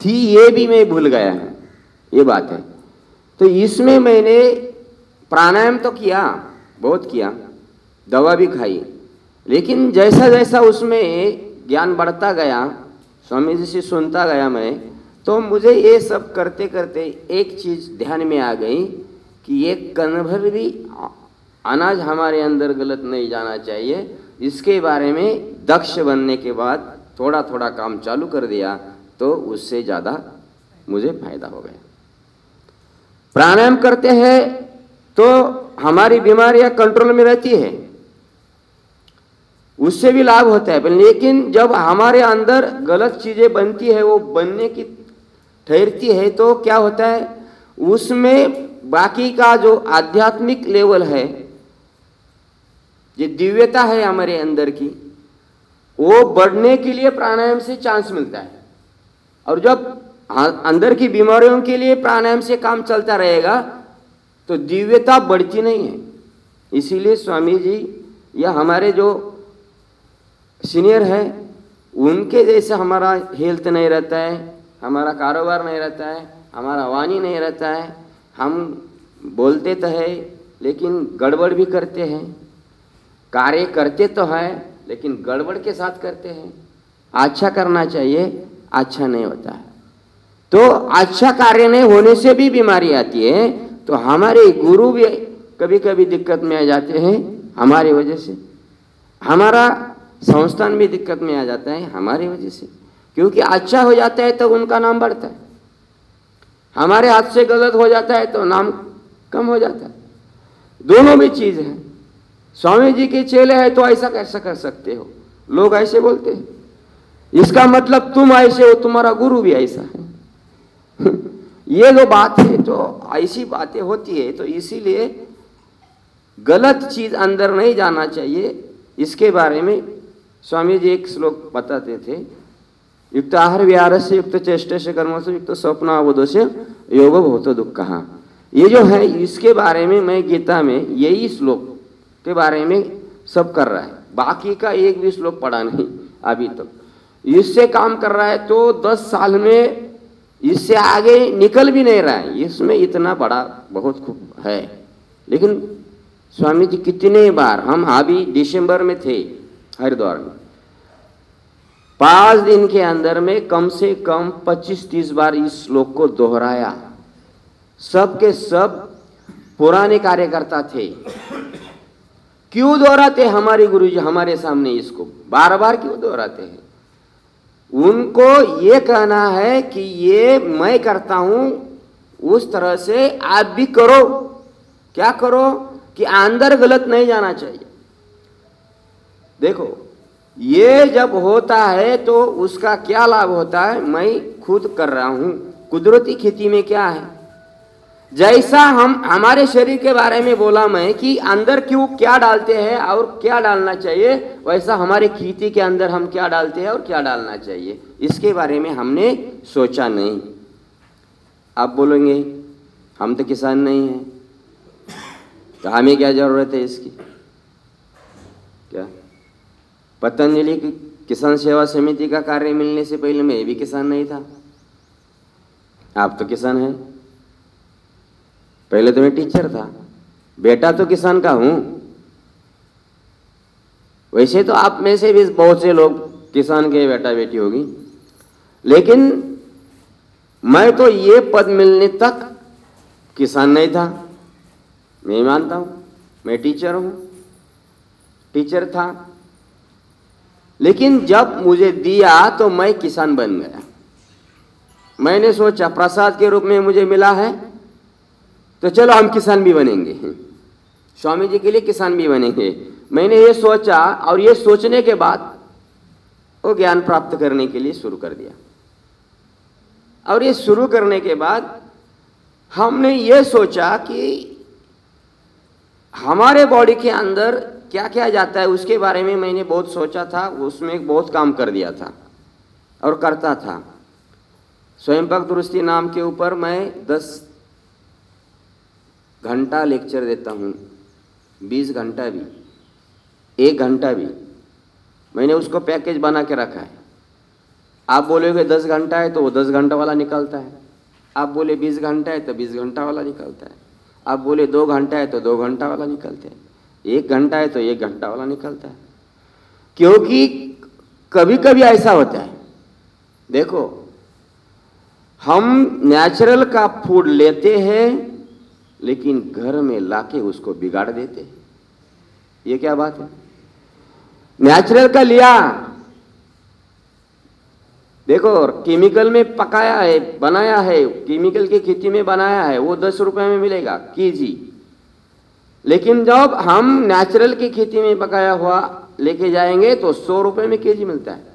S7: थी, ये भी मैं भूल गया है। ये बात है। तो इसमें मैंने प्राणायाम तो किया, बहुत किया, दवा भी खाई। लेकिन जैसा जैसा उसमें ज्ञान बढ़ता गया, स्वामी जी से सुनता गया मैं तो मुझे ये सब करते करते एक चीज़ ध्यान में आ गई कि ये कण भर भी अनाज हमारे अंदर गलत नहीं जाना चाहिए। इसके बारे में दक्ष बनने के बाद थोड़ा थोड़ा काम चालू कर दिया तो उससे ज़्यादा मुझे फ़ायदा हो गया। प्राणायाम करते हैं तो हमारी बीमारियाँ कंट्रोल में रहती है। उससे भी लाभ होता है, लेकिन जब हमारे अंदर गलत चीज़ें बनती है, वो बनने की ठहरती है तो क्या होता है? उसमें बाकी का जो आध्यात्मिक लेवल है, जो दिव्यता है हमारे अंदर की, वो बढ़ने के लिए प्राणायाम से चांस मिलता है। और जब अंदर की बीमारियों के लिए प्राणायाम से काम चलता रहेगा तो दिव्यता बढ़ती नहीं है। इसीलिए स्वामी जी या हमारे जो सीनियर है, उनके जैसे हमारा हेल्थ नहीं रहता है हमारा कारोबार नहीं रहता है, हमारा वाणी नहीं रहता है, हम बोलते तो है, लेकिन गड़बड़ भी करते हैं। कार्य करते तो है, लेकिन गड़बड़ के साथ करते हैं। अच्छा करना चाहिए अच्छा नहीं होता है। तो अच्छा कार्य नहीं होने से भी बीमारी आती है तो हमारे गुरु भी कभी कभी दिक्कत में आ जाते हैं, हमारी वजह से। हमारा संस्थान भी दिक्कत में आ जाता है, हमारी वजह से। क्योंकि अच्छा हो जाता है तो उनका नाम बढ़ता है। हमारे हाथ से गलत हो जाता है तो नाम कम हो जाता है। दोनों भी चीज़ है। स्वामी जी के चेले हैं तो ऐसा कैसा कर सकते हो? लोग ऐसे बोलते हैं। इसका मतलब तुम ऐसे हो, तुम्हारा गुरु भी ऐसा है। ये जो बात है तो ऐसी बातें होती है तो इसीलिए गलत चीज़ अंदर नहीं जाना चाहिए। इसके बारे में स्वामी जी एक श्लोक बताते थे। युक्त आहार विहार से युक्त चेष्ट से कर्म से युक्त स्वप्न अवधो से योग बहुत दुख। कहा ये जो है, इसके बारे में मैं गीता में यही श्लोक के बारे में सब कर रहा है। बाकी का एक भी श्लोक पढ़ा नहीं अभी तक। तो। इससे काम कर रहा है तो दस साल में इससे आगे निकल भी नहीं रहा है। इसमें इतना बड़ा बहुत खूब है। लेकिन स्वामी जी कितने बार, हम अभी दिसंबर में थे हरिद्वार में। पाँच दिन के अंदर में कम से कम 25-30 बार इस श्लोक को दोहराया। सबके सब पुराने कार्यकर्ता थे। क्यों दोहराते हमारे गुरु जी हमारे सामने इसको? बार बार क्यों दोहराते हैं? उनको ये कहना है कि ये मैं करता हूँ, उस तरह से आप भी करो। क्या करो? कि अंदर गलत नहीं जाना चाहिए। देखो ये जब होता है तो उसका क्या लाभ होता है? मैं खुद कर रहा हूँ। कुदरती खेती में क्या है? जैसा हम, हमारे शरीर के बारे में बोला मैं कि अंदर क्यों क्या डालते हैं और क्या डालना चाहिए, वैसा हमारे खेती के अंदर हम क्या डालते हैं और क्या डालना चाहिए, इसके बारे में हमने सोचा नहीं। आप बोलेंगे, हम तो किसान नहीं हैं। तो हमें क्या ज़रूरत है इसकी? पतंजलि किसान सेवा समिति का कार्य मिलने से पहले मैं भी किसान नहीं था। आप तो किसान हैं। पहले तो मैं टीचर था। बेटा तो किसान का हूँ। वैसे तो आप में से भी बहुत से लोग किसान के बेटा बेटी होगी। लेकिन मैं तो ये पद मिलने तक किसान नहीं था। मैं मानता हूँ, मैं टीचर हूँ। टीचर था। लेकिन जब मुझे दिया तो मैं किसान बन गया। मैंने सोचा, प्रसाद के रूप में मुझे मिला है तो चलो हम किसान भी बनेंगे। स्वामी जी के लिए किसान भी बनेंगे। मैंने ये सोचा और ये सोचने के बाद वो ज्ञान प्राप्त करने के लिए शुरू कर दिया। और ये शुरू करने के बाद हमने ये सोचा कि हमारे बॉडी के अंदर क्या क्या जाता है? उसके बारे में मैंने बहुत सोचा था, उसमें बहुत काम कर दिया था और करता था। स्वयं पक दुरुस्ती नाम के ऊपर मैं दस घंटा लेक्चर देता हूँ, बीस घंटा भी, एक घंटा भी। मैंने उसको पैकेज बना के रखा है। आप बोलोगे दस घंटा है तो वो दस घंटा वाला निकलता है। आप बोले बीस घंटा है तो बीस घंटा वाला निकलता है। आप बोले दो घंटा है तो दो घंटा वाला निकलता है। एक घंटा है तो एक घंटा वाला निकलता है। क्योंकि कभी कभी ऐसा होता है। देखो, हम नेचुरल का फ़ूड लेते हैं, लेकिन घर में लाके उसको बिगाड़ देते हैं। ये क्या बात है? नेचुरल का लिया। देखो केमिकल में पकाया है, बनाया है केमिकल की खेती में बनाया है, वो दस रुपए में मिलेगा, केजी। लेकिन जब हम नेचुरल की खेती में पकाया हुआ लेके जाएँगे तो सौ रुपए में केजी मिलता है।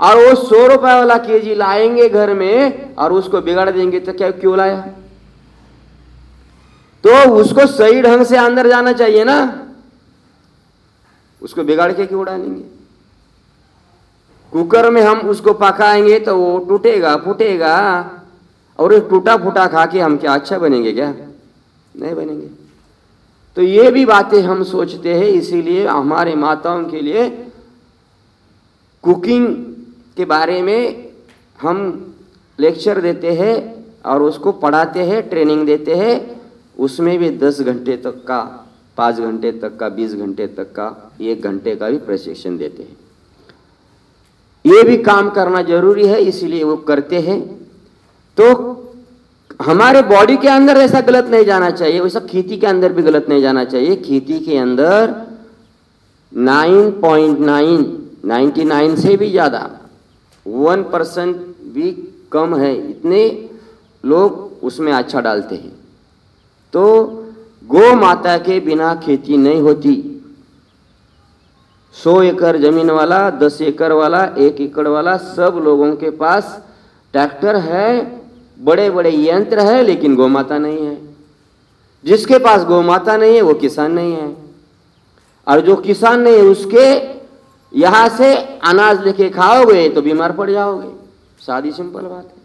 S7: और वो सौ रुपए वाला केजी लाएँगे घर में और उसको बिगाड़ देंगे तो क्या क्यों लाया? तो उसको सही ढंग से अंदर जाना चाहिए ना। उसको बिगाड़ के क्यों डालेंगे? कुकर में हम उसको पकाएँगे तो वो टूटेगा, फूटेगा। और टूटा फूटा खा के हम क्या अच्छा बनेंगे क्या? नहीं बनेंगे। तो ये भी बातें हम सोचते हैं, इसीलिए हमारे माताओं के लिए कुकिंग के बारे में हम लेक्चर देते हैं और उसको पढ़ाते हैं, ट्रेनिंग देते हैं। उसमें भी दस घंटे तक का, पाँच घंटे तक का, बीस घंटे तक का, एक घंटे का भी प्रशिक्षण देते हैं। ये भी काम करना ज़रूरी है, इसीलिए वो करते हैं। तो हमारे बॉडी के अंदर ऐसा गलत नहीं जाना चाहिए, वैसा खेती के अंदर भी गलत नहीं जाना चाहिए। खेती के अंदर 9.9 99 से भी ज़्यादा वन परसेंट भी कम है। इतने लोग उसमें अच्छा डालते हैं। तो गौ माता के बिना खेती नहीं होती। सौ एकड़ ज़मीन वाला, दस एकड़ वाला, एक एकड़ वाला सब लोगों के पास ट्रैक्टर है बड़े बड़े यंत्र है, लेकिन गौमाता नहीं है। जिसके पास गौमाता नहीं है, वो किसान नहीं है। और जो किसान नहीं है, उसके यहाँ से अनाज लेके खाओगे तो बीमार पड़ जाओगे। सादी सिंपल बात है।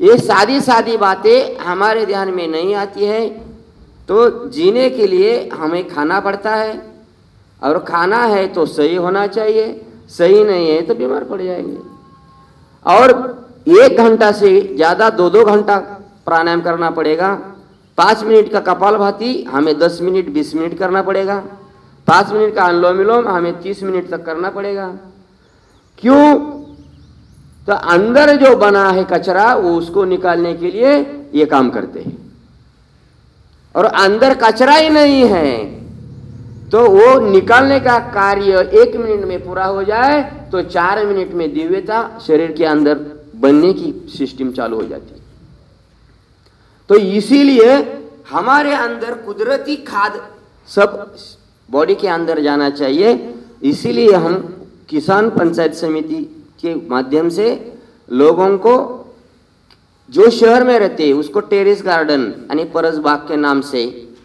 S7: ये सादी सादी बातें हमारे ध्यान में नहीं आती है तो जीने के लिए हमें खाना पड़ता है। और खाना है तो सही होना चाहिए, सही नहीं है तो बीमार पड़ जाएँगे। और एक घंटा से ज़्यादा दो दो घंटा प्राणायाम करना पड़ेगा। पाँच मिनट का कपाल भाती, हमें दस मिनट, बीस मिनट करना पड़ेगा। पाँच मिनट का अनुलोम विलोम, हमें तीस मिनट तक करना पड़ेगा। क्यों? तो अंदर जो बना है कचरा, वो उसको निकालने के लिए ये काम करते हैं। और अंदर कचरा ही नहीं है तो वो निकालने का कार्य एक मिनट में पूरा हो जाए तो चार मिनट में दिव्यता शरीर के अंदर बनने की सिस्टम चालू हो जाती। है तो इसीलिए हमारे अंदर कुदरती खाद सब बॉडी के अंदर जाना चाहिए। इसीलिए हम किसान पंचायत समिति के माध्यम से लोगों को जो शहर में रहते हैं, उसको टेरेस गार्डन यानी परस बाग के नाम से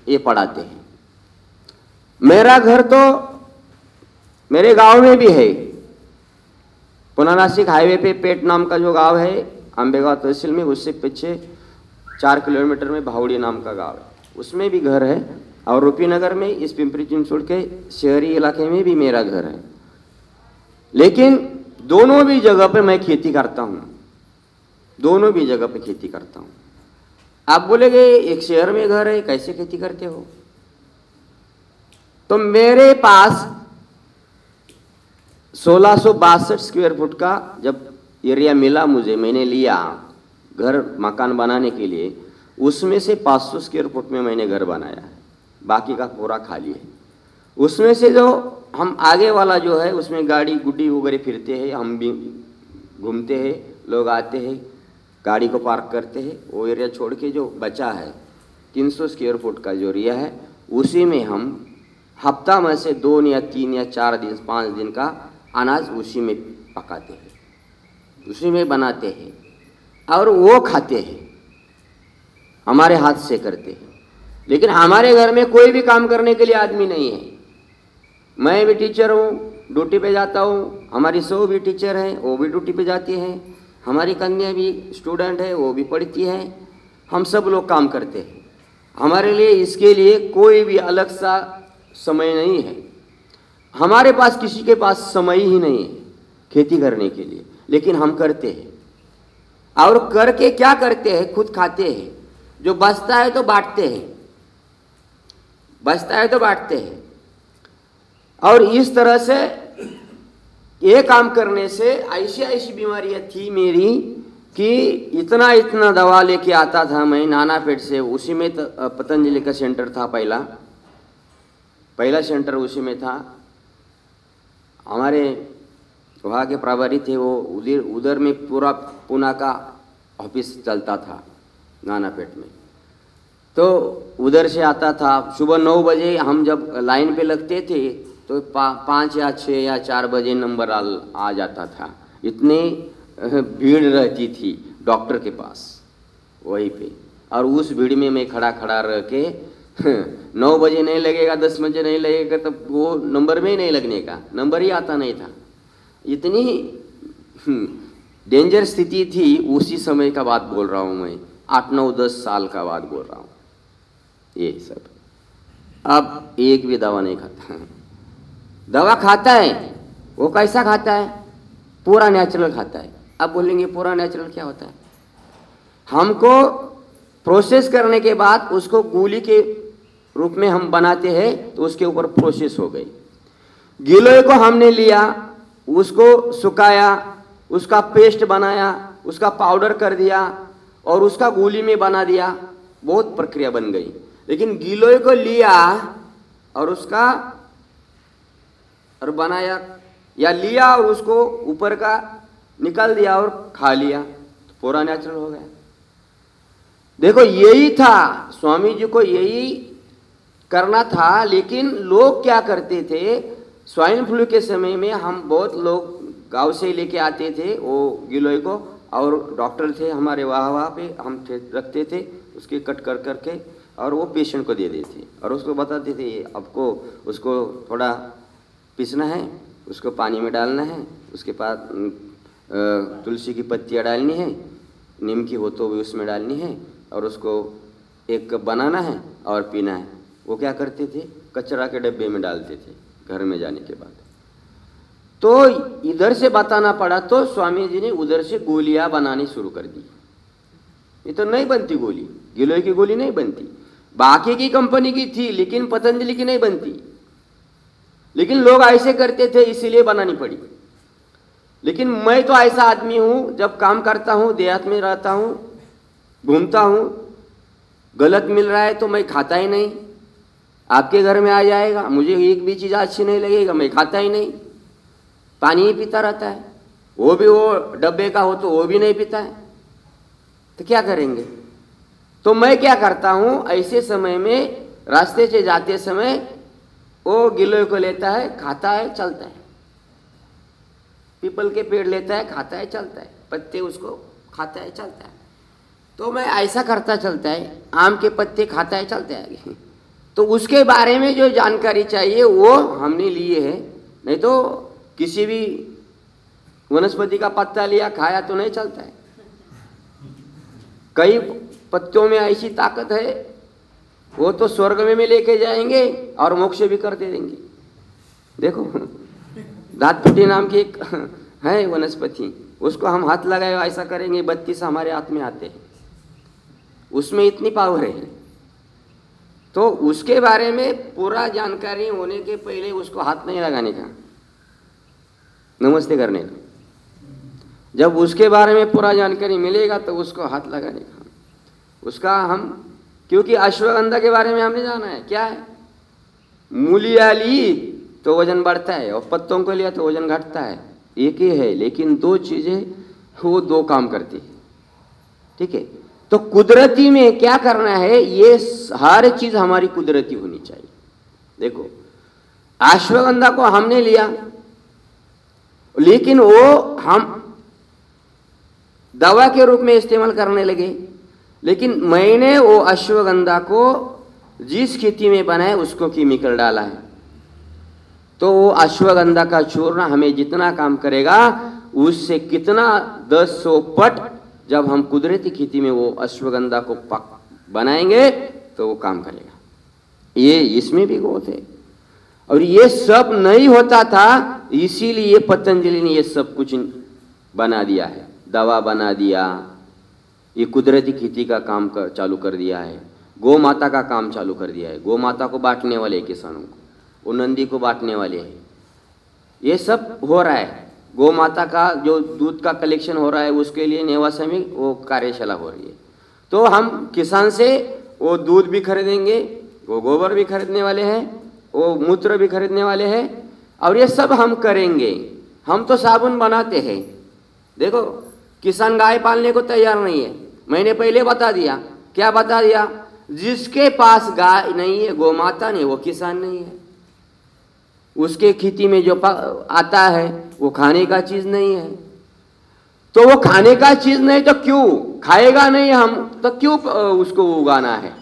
S7: ये पढ़ाते हैं। मेरा घर तो मेरे गाँव में भी है। पुनानासिक हाईवे पे पेट नाम का जो गाँव है अम्बेगांव तहसील में, उससे पीछे चार किलोमीटर में भावड़ी नाम का गाँव है। उसमें भी घर है और रूपी नगर में, इस पिंपरी चिंचोड़ के शहरी इलाके में भी मेरा घर है। लेकिन दोनों भी जगह पर मैं खेती करता हूँ। दोनों भी जगह पर खेती करता हूँ। आप बोलेगे, एक शहर में घर है, कैसे खेती करते हो? तो मेरे पास सोलह स्क्वायर फुट का जब एरिया मिला मुझे, मैंने लिया घर, मकान बनाने के लिए, उसमें से 500 स्क्वायर फुट में मैंने घर बनाया है। बाकी का पूरा खाली है। उसमें से जो हम आगे वाला जो है, उसमें गाड़ी गुड्डी वगैरह फिरते हैं, हम भी घूमते हैं, लोग आते हैं, गाड़ी को पार्क करते हैं। वो एरिया छोड़ के जो बचा है 300 स्क्वायर फुट का जो एरिया है, उसी में हम हफ़्ता में से दो या तीन या चार दिन, पाँच दिन का अनाज उसी में पकाते हैं, उसी में बनाते हैं और वो खाते हैं, हमारे हाथ से करते हैं। लेकिन हमारे घर में कोई भी काम करने के लिए आदमी नहीं है। मैं भी टीचर हूँ, ड्यूटी पे जाता हूँ, हमारी सौ भी टीचर हैं, वो भी ड्यूटी पे जाती हैं, हमारी कन्या भी स्टूडेंट है, वो भी पढ़ती है, हम सब लोग काम करते हैं। हमारे लिए इसके लिए कोई भी अलग सा समय नहीं है। हमारे पास किसी के पास समय ही नहीं है खेती करने के लिए, लेकिन हम करते हैं। और करके क्या करते हैं? खुद खाते हैं। जो बचता है तो बांटते हैं। बचता है तो बांटते हैं। और इस तरह से ये काम करने से ऐसी ऐसी बीमारियाँ थी मेरी कि इतना इतना दवा लेके आता था मैं नाना पेट से। उसी में पतंजलि का सेंटर था पहला। पहला सेंटर उसी में था। हमारे वहाँ के प्रभारी थे वो उधर उधर में पूरा पूना का ऑफ़िस चलता था नानापेट में। तो उधर से आता था सुबह नौ बजे हम जब लाइन पे लगते थे तो पा, पाँच या छः या चार बजे नंबर आ, आ जाता था। इतनी भीड़ रहती थी डॉक्टर के पास वहीं पे। और उस भीड़ में मैं खड़ा खड़ा रह के नौ बजे नहीं लगेगा, दस बजे नहीं लगेगा, तब वो नंबर में ही नहीं लगने का, नंबर ही आता नहीं था। इतनी डेंजर स्थिति थी, उसी समय का बात बोल रहा हूँ मैं। आठ, नौ, दस साल का बात बोल रहा हूँ। ये सब। अब एक भी दवा नहीं खाता दवा खाता है? वो कैसा खाता है? पूरा नेचुरल खाता है। अब बोलेंगे, पूरा नेचुरल क्या होता है? हमको प्रोसेस करने के बाद उसको गोली के रूप में हम बनाते हैं तो उसके ऊपर प्रोसेस हो गई। गिलोय को हमने लिया, उसको सुखाया, उसका पेस्ट बनाया, उसका पाउडर कर दिया, और उसका गोली में बना दिया। बहुत प्रक्रिया बन गई। लेकिन गिलोय को लिया, और उसका, और बनाया, या लिया और उसको ऊपर का निकाल दिया और खा लिया तो पूरा नेचुरल हो गया। देखो, यही था, स्वामी जी को यही करना था, लेकिन लोग क्या करते थे? स्वाइन फ्लू के समय में हम बहुत लोग गाँव से लेके आते थे, वो गिलोय को, और डॉक्टर थे हमारे, वहाँ वहाँ पे हम रखते थे, उसके कट कर करके और वो पेशेंट को दे देते थे और उसको बताते थे "ये आपको, उसको थोड़ा पीसना है, उसको पानी में डालना है, उसके बाद तुलसी की पत्तियाँ डालनी है, नीम की हो तो भी उसमें डालनी है, और उसको एक कप बनाना है, और पीना है। वो क्या करते थे? कचरा के डब्बे में डालते थे, घर में जाने के बाद। तो इधर से बताना पड़ा तो स्वामी जी ने उधर से गोलियाँ बनानी शुरू कर दी। ये तो नहीं बनती गोली, गिलोय की गोली नहीं बनती। बाकी की कंपनी की थी, लेकिन पतंजलि की नहीं बनती। लेकिन लोग ऐसे करते थे, इसीलिए बनानी पड़ी। लेकिन मैं तो ऐसा आदमी हूँ, जब काम करता हूँ, देहात में रहता हूँ, घूमता हूँ, गलत मिल रहा है तो मैं खाता ही नहीं। आपके घर में आ जाएगा, मुझे एक भी चीज़ अच्छी नहीं लगेगा, मैं खाता ही नहीं। पानी ही पीता रहता है। वो भी वो डब्बे का हो तो वो भी नहीं पीता है। तो क्या करेंगे? तो मैं क्या करता हूँ, ऐसे समय में, रास्ते से जाते समय, वो गिलोय को लेता है, खाता है, चलता है। पीपल के पेड़ लेता है, खाता है, चलता है। पत्ते उसको खाता है, चलता है। तो मैं ऐसा करता चलता है, आम के पत्ते खाता है, चलता है तो उसके बारे में जो जानकारी चाहिए, वो हमने लिए है। नहीं तो किसी भी वनस्पति का पत्ता लिया, खाया तो नहीं चलता है। कई पत्तों में ऐसी ताकत है, वो तो स्वर्ग में भी लेके जाएँगे और मोक्ष भी कर दे देंगे। देखो, दातपुटी नाम की एक है वनस्पति, उसको हम हाथ लगाए, ऐसा करेंगे, बत्तीस हमारे हाथ में आते हैं। उसमें इतनी पावर है। तो उसके बारे में पूरा जानकारी होने के पहले उसको हाथ नहीं लगाने का। नमस्ते करने का। जब उसके बारे में पूरा जानकारी मिलेगा तो उसको हाथ लगाने का। उसका हम, क्योंकि अश्वगंधा के बारे में हमने जाना है, क्या है? मूलिया ली तो वज़न बढ़ता है और पत्तों को लिया तो वज़न घटता है। एक ही है, लेकिन दो चीज़ें, वो दो काम करती है। ठीक है? तो कुदरती में क्या करना है? ये हर चीज़ हमारी कुदरती होनी चाहिए। देखो, अश्वगंधा को हमने लिया, लेकिन वो हम दवा के रूप में इस्तेमाल करने लगे। लेकिन मैंने वो अश्वगंधा को जिस खेती में बनाए उसको केमिकल डाला है। तो वो अश्वगंधा का चूर्ण हमें जितना काम करेगा, उससे कितना? दस सौ पट जब हम कुदरती खेती में वो अश्वगंधा को पक बनाएँगे तो वो काम करेगा। ये इसमें भी गोत है और ये सब नहीं होता था, इसीलिए पतंजलि ने ये सब कुछ बना दिया है। दवा बना दिया, ये कुदरती खेती का काम कर चालू कर दिया है। गौ माता का काम चालू कर दिया है। गौ माता को बांटने वाले किसानों को, वो नंदी को बांटने वाले हैं। ये सब हो रहा है। गौ माता का जो दूध का कलेक्शन हो रहा है, उसके लिए नेवा में वो कार्यशाला हो रही है। तो हम किसान से वो दूध भी खरीदेंगे, वो गोबर भी खरीदने वाले हैं, वो मूत्र भी खरीदने वाले हैं, और ये सब हम करेंगे। हम तो साबुन बनाते हैं। देखो, किसान गाय पालने को तैयार नहीं है। मैंने पहले बता दिया। क्या बता दिया? जिसके पास गाय नहीं है गौ माता नहीं वो किसान नहीं है। उसके खेती में जो आता है, वो खाने का चीज़ नहीं है। तो वो खाने का चीज़ नहीं तो क्यों? खाएगा नहीं हम तो क्यों उसको उगाना है?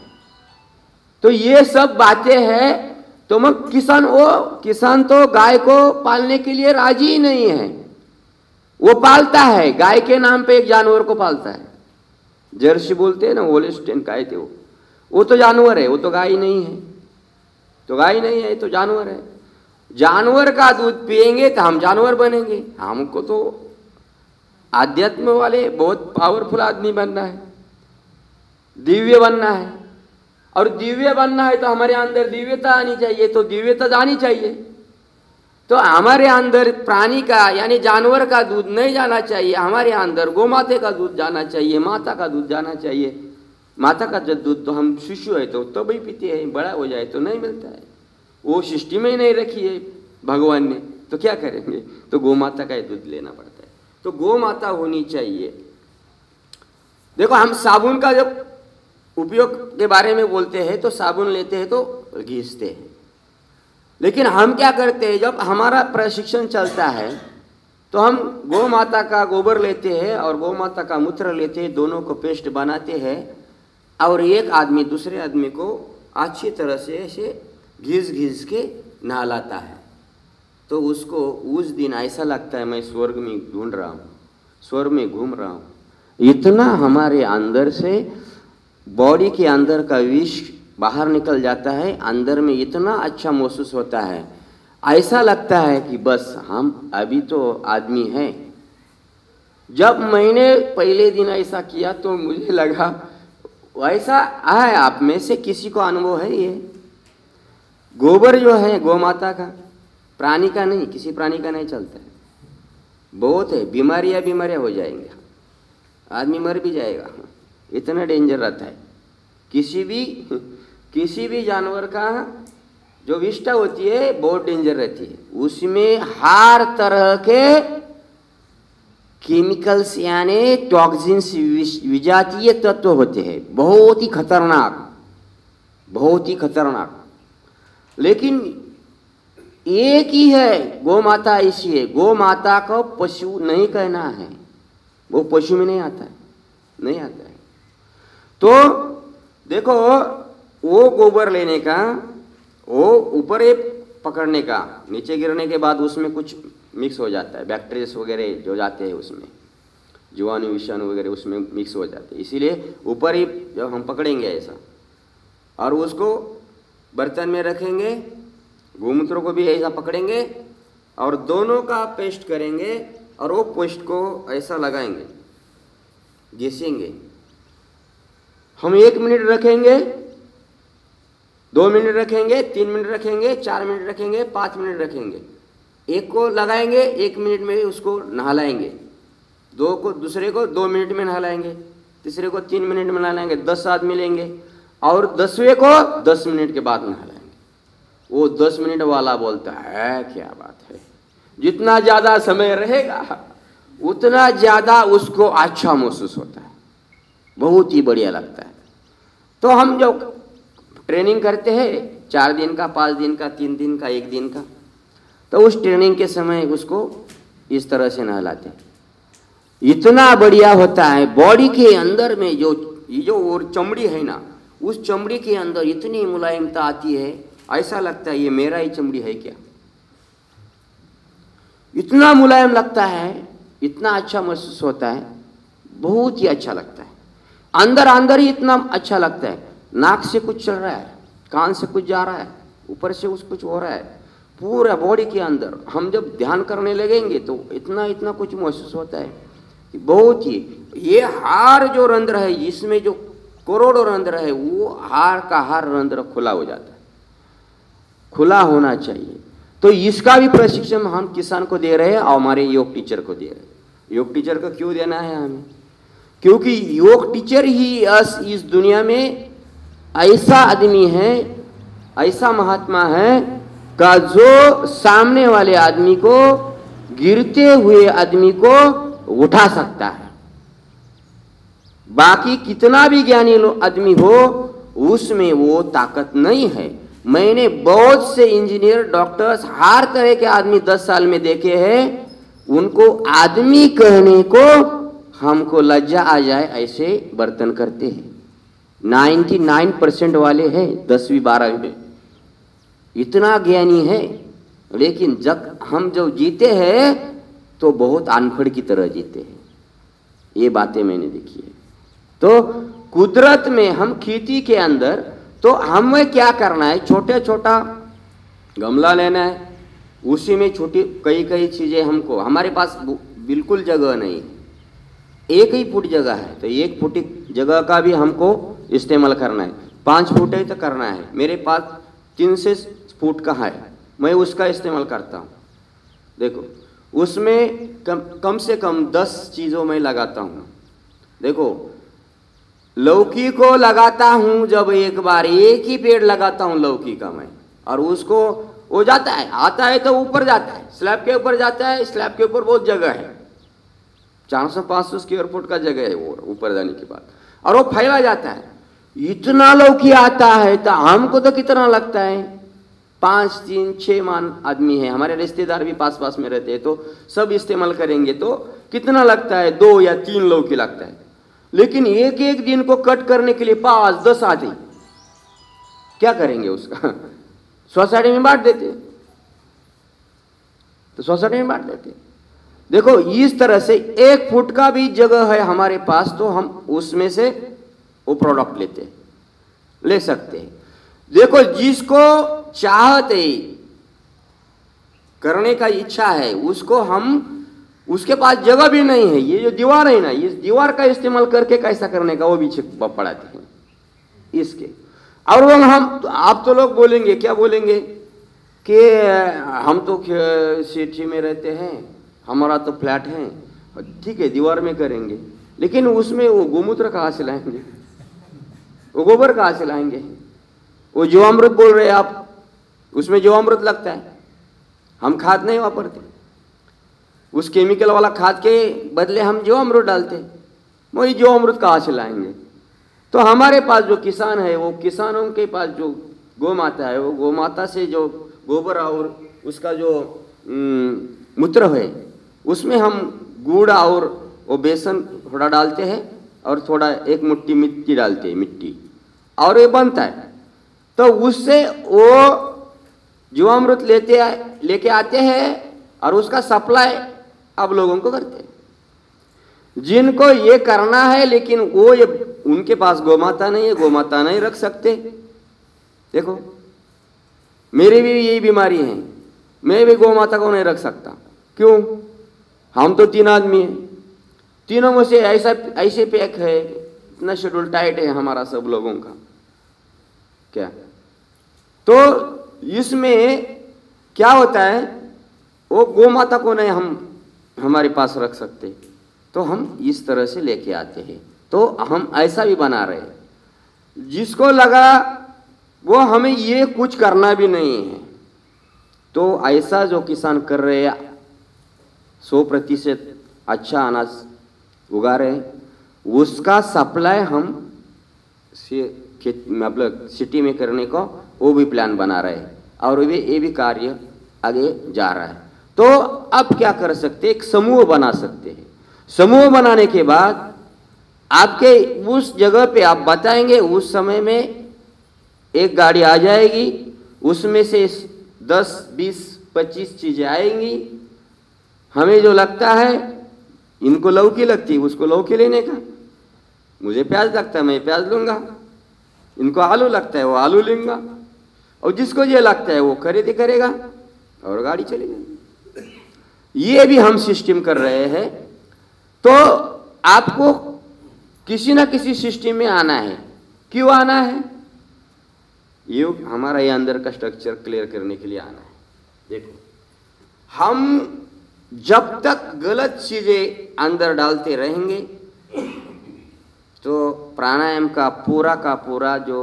S7: तो ये सब बातें हैं तो मैं किसान वो किसान तो गाय को पालने के लिए राज़ी ही नहीं है। वो पालता है, गाय के नाम पे एक जानवर को पालता है। जर्सी बोलते हैं ना, होलिस्टेन काय थे वो। वो तो जानवर है, वो तो गाय नहीं है। तो गाय नहीं है तो जानवर है। जानवर का दूध पिएँगे तो हम जानवर बनेंगे। हमको तो आध्यात्म वाले बहुत पावरफुल आदमी बनना है। दिव्य बनना है। और दिव्य बनना है तो हमारे अंदर दिव्यता आनी चाहिए तो दिव्यता जानी चाहिए। तो हमारे अंदर प्राणी का, यानी जानवर का दूध नहीं जाना चाहिए। हमारे अंदर गोमाते का दूध जाना चाहिए, माता का दूध जाना चाहिए। माता का जब दूध तो हम शिशु है तो तब ही पीते हैं, बड़ा हो जाए तो नहीं मिलता है। वो सृष्टि में ही नहीं रखी है भगवान ने। तो क्या करेंगे? तो गौ माता का ही दूध लेना पड़ता है। तो गौ माता होनी चाहिए। देखो, हम साबुन का जब उपयोग के बारे में बोलते हैं तो साबुन लेते हैं तो घीसते हैं। लेकिन हम क्या करते हैं, जब हमारा प्रशिक्षण चलता है तो हम गौ माता का गोबर लेते हैं और गौ माता का मूत्र लेते हैं, दोनों को पेस्ट बनाते हैं, और एक आदमी दूसरे आदमी को अच्छी तरह से ऐसे घिस घिस के नहलाता है। तो उसको उस दिन ऐसा लगता है, मैं स्वर्ग में ढूंढ रहा हूँ, स्वर्ग में घूम रहा हूँ। इतना हमारे अंदर से बॉडी के अंदर का विष बाहर निकल जाता है, अंदर में इतना अच्छा महसूस होता है। ऐसा लगता है कि बस हम अभी तो आदमी हैं। जब मैंने पहले दिन ऐसा किया तो मुझे लगा ऐसा है, आप में से किसी को अनुभव है ये? गोबर जो है गौ माता का, प्राणी का नहीं, किसी प्राणी का नहीं चलता है। बहुत है बीमारियाँ बीमारियाँ हो जाएँगे। आदमी मर भी जाएगा। इतना डेंजर रहता है। किसी भी किसी भी जानवर का जो विष्ठा होती है, बहुत डेंजर रहती है। उसमें हर तरह के केमिकल्स यानी टॉक्सिन्स विजातीय तत्व होते हैं। बहुत ही खतरनाक, बहुत ही खतरनाक। लेकिन एक ही है गौ माता है। गौ माता को पशु नहीं कहना है। वो पशु में नहीं आता है। नहीं आता है। तो देखो, वो गोबर लेने का, वो ऊपर एक पकड़ने का, नीचे गिरने के बाद उसमें कुछ मिक्स हो जाता है। बैक्टीरिया वगैरह जो जाते हैं उसमें, जीवाणु, विषाणु वगैरह उसमें मिक्स हो जाते हैं। इसीलिए ऊपर ही जब हम पकड़ेंगे ऐसा, और उसको बर्तन में रखेंगे, गोमूत्र को भी ऐसा पकड़ेंगे और दोनों का पेस्ट करेंगे और वो पेस्ट को ऐसा लगाएँगे, घिसेंगे। हम एक मिनट रखेंगे, दो मिनट रखेंगे, तीन मिनट रखेंगे, चार मिनट रखेंगे, पाँच मिनट रखेंगे। एक को लगाएँगे, एक मिनट में उसको नहलाएँगे। दो को, दूसरे को दो मिनट में नहलाएँगे, तीसरे को तीन मिनट में नहलाएँगे, दस आदमी लेंगे। और दसवें को दस मिनट के बाद नहलाएँगे। वो दस मिनट वाला बोलता है, क्या बात है। जितना ज़्यादा समय रहेगा, उतना ज़्यादा उसको अच्छा महसूस होता है। बहुत ही बढ़िया लगता है। तो हम जो ट्रेनिंग करते हैं, चार दिन का, पाँच दिन का, तीन दिन का, एक दिन का तो उस ट्रेनिंग के समय उसको इस तरह से नहलाते इतना बढ़िया होता है, बॉडी के अंदर में जो, ये जो और चमड़ी है ना उस चमड़ी के अंदर इतनी मुलायमता आती है, ऐसा लगता है, ये मेरा ही चमड़ी है क्या? इतना मुलायम लगता है, इतना अच्छा महसूस होता है, बहुत ही अच्छा लगता है। अंदर अंदर ही इतना अच्छा लगता है। नाक से कुछ चल रहा है, कान से कुछ जा रहा है, ऊपर से उस कुछ हो रहा है। पूरा बॉडी के अंदर हम जब ध्यान करने लगेंगे तो इतना इतना कुछ महसूस होता है बहुत ही, ये हार जो रंध्र है, इसमें जो करोड़ों रंध्र है वो हार का हार रंध्र खुला हो जाता है। खुला होना चाहिए। तो इसका भी प्रशिक्षण हम किसान को दे रहे हैं और हमारे योग टीचर को दे रहे हैं। योग टीचर को क्यों देना है हमें? क्योंकि योग टीचर ही अस, इस दुनिया में ऐसा आदमी है, ऐसा महात्मा है, का जो सामने वाले आदमी को गिरते हुए आदमी को उठा सकता है। बाकी कितना भी ज्ञानी आदमी हो, उसमें वो ताकत नहीं है। मैंने बहुत से इंजीनियर, डॉक्टर्स, हर तरह के आदमी दस साल में देखे हैं, उनको आदमी कहने को हमको लज्जा आ जाए, ऐसे बर्तन करते हैं। नाइन्टी नाइन परसेंट वाले हैं, दसवीं, बारहवीं में। इतना ज्ञानी है, लेकिन जब हम जब जीते हैं तो बहुत अनफड़ की तरह जीते हैं। ये बातें मैंने देखी है। तो कुदरत में हम खेती के अंदर तो हमें क्या करना है? छोटे छोटा गमला लेना है। उसी में छोटी कई कई चीज़ें हमको, हमारे पास बिल्कुल जगह नहीं एक ही फुट जगह है तो एक फुट जगह का भी हमको इस्तेमाल करना है। पाँच फुट है तो करना है। मेरे पास तीन से फुट का है। मैं उसका इस्तेमाल करता हूँ। देखो, उसमें कम कम से कम दस चीज़ों में लगाता हूँ। देखो लौकी को लगाता हूँ, जब एक बार एक ही पेड़ लगाता हूँ लौकी का मैं। और उसको वो जाता है, आता है तो ऊपर जाता है स्लैब के ऊपर जाता है स्लैब के ऊपर बहुत जगह है। चार सौ पाँच सौ स्क्वेयर फुट का जगह है वो, ऊपर जाने के बाद। और वो फैला जाता है। इतना लौकी आता है तो हमको तो कितना लगता है? पाँच, तीन छः मान आदमी है, हमारे रिश्तेदार भी पास पास में रहते हैं तो सब इस्तेमाल करेंगे तो कितना लगता है? दो या तीन लौकी लगता है। लेकिन एक एक दिन को कट करने के लिए पाँच, दस आदि क्या करेंगे उसका? सोसाइटी में बांट देते। तो सोसाइटी में बांट देते। देखो, इस तरह से एक फुट का भी जगह है हमारे पास तो हम उसमें से वो प्रोडक्ट लेते ले सकते हैं। देखो, जिसको चाहते, करने का इच्छा है, उसको हम उसके पास जगह भी नहीं है, ये जो दीवार है ना, इस दीवार का इस्तेमाल करके कैसा करने का, वो भी पढ़ाते हैं। इसके। और वो हम तो आप तो लोग बोलेंगे, क्या बोलेंगे? कि, हम तो सिटी में रहते हैं, हमारा तो फ्लैट है, ठीक है, दीवार में करेंगे। लेकिन उसमें वो गोमूत्र कहाँ से लाएँगे? वो गोबर कहाँ से लाएँगे? वो जीवामृत बोल रहे हैं आप, उसमें जीवामृत लगता है। हम खाद नहीं वापरते। उस केमिकल वाला खाद के बदले हम जीवामृत डालते हैं, वही जीवामृत कहाँ से लाएँगे। तो हमारे पास जो किसान है, वो किसानों के पास जो गौ माता है, वो गौ माता से जो गोबर और उसका जो मूत्र है, उसमें हम गुड़ और वो बेसन थोड़ा डालते हैं और थोड़ा एक मुट्ठी मिट्टी डालते हैं, मिट्टी। और ये बनता है। तो उससे वो जीवामृत लेते लेके आते हैं और उसका सप्लाई आप लोगों को करते हैं। जिनको ये करना है, लेकिन वो ये, उनके पास गोमाता नहीं है, गोमाता नहीं रख सकते। देखो, मेरी भी यही बीमारी है। मैं भी गोमाता को नहीं रख सकता। क्यों? हम तो तीन आदमी हैं। तीनों में से ऐसा, ऐसे पैक है, इतना शेड्यूल टाइट है हमारा सब लोगों का। क्या? तो इसमें क्या होता है? वो गौ माता को नहीं हम हमारे पास रख सकते। तो हम इस तरह से लेके आते हैं। तो हम ऐसा भी बना रहे जिसको लगा, वो हमें ये कुछ करना भी नहीं है। तो ऐसा जो किसान कर रहे हैं, सौ प्रतिशत अच्छा अनाज उगा रहे हैं। उसका सप्लाई हम से मतलब सिटी में करने को वो भी प्लान बना रहे हैं। और ये भी कार्य आगे जा रहा है। तो अब क्या कर सकते एक समूह बना सकते हैं। समूह बनाने के बाद आपके उस जगह पे आप बताएँगे, उस समय में एक गाड़ी आ जाएगी, उसमें से दस, बीस, पच्चीस चीज़ें आएँगी। हमें जो लगता है, इनको लौकी लगती है, उसको लौकी लेने का। मुझे प्याज लगता है, मैं प्याज लूँगा। इनको आलू लगता है, वो आलू लेंगा। और जिसको ये लगता है, वो खरीदी करेगा और गाड़ी चलेगी। ये भी हम सिस्टम कर रहे हैं। तो आपको किसी ना किसी सिस्टम में आना है। क्यों आना है? ये हमारा ये अंदर का स्ट्रक्चर क्लियर करने के लिए आना है। देखो, हम जब तक गलत चीज़ें अंदर डालते रहेंगे तो प्राणायाम का पूरा का पूरा जो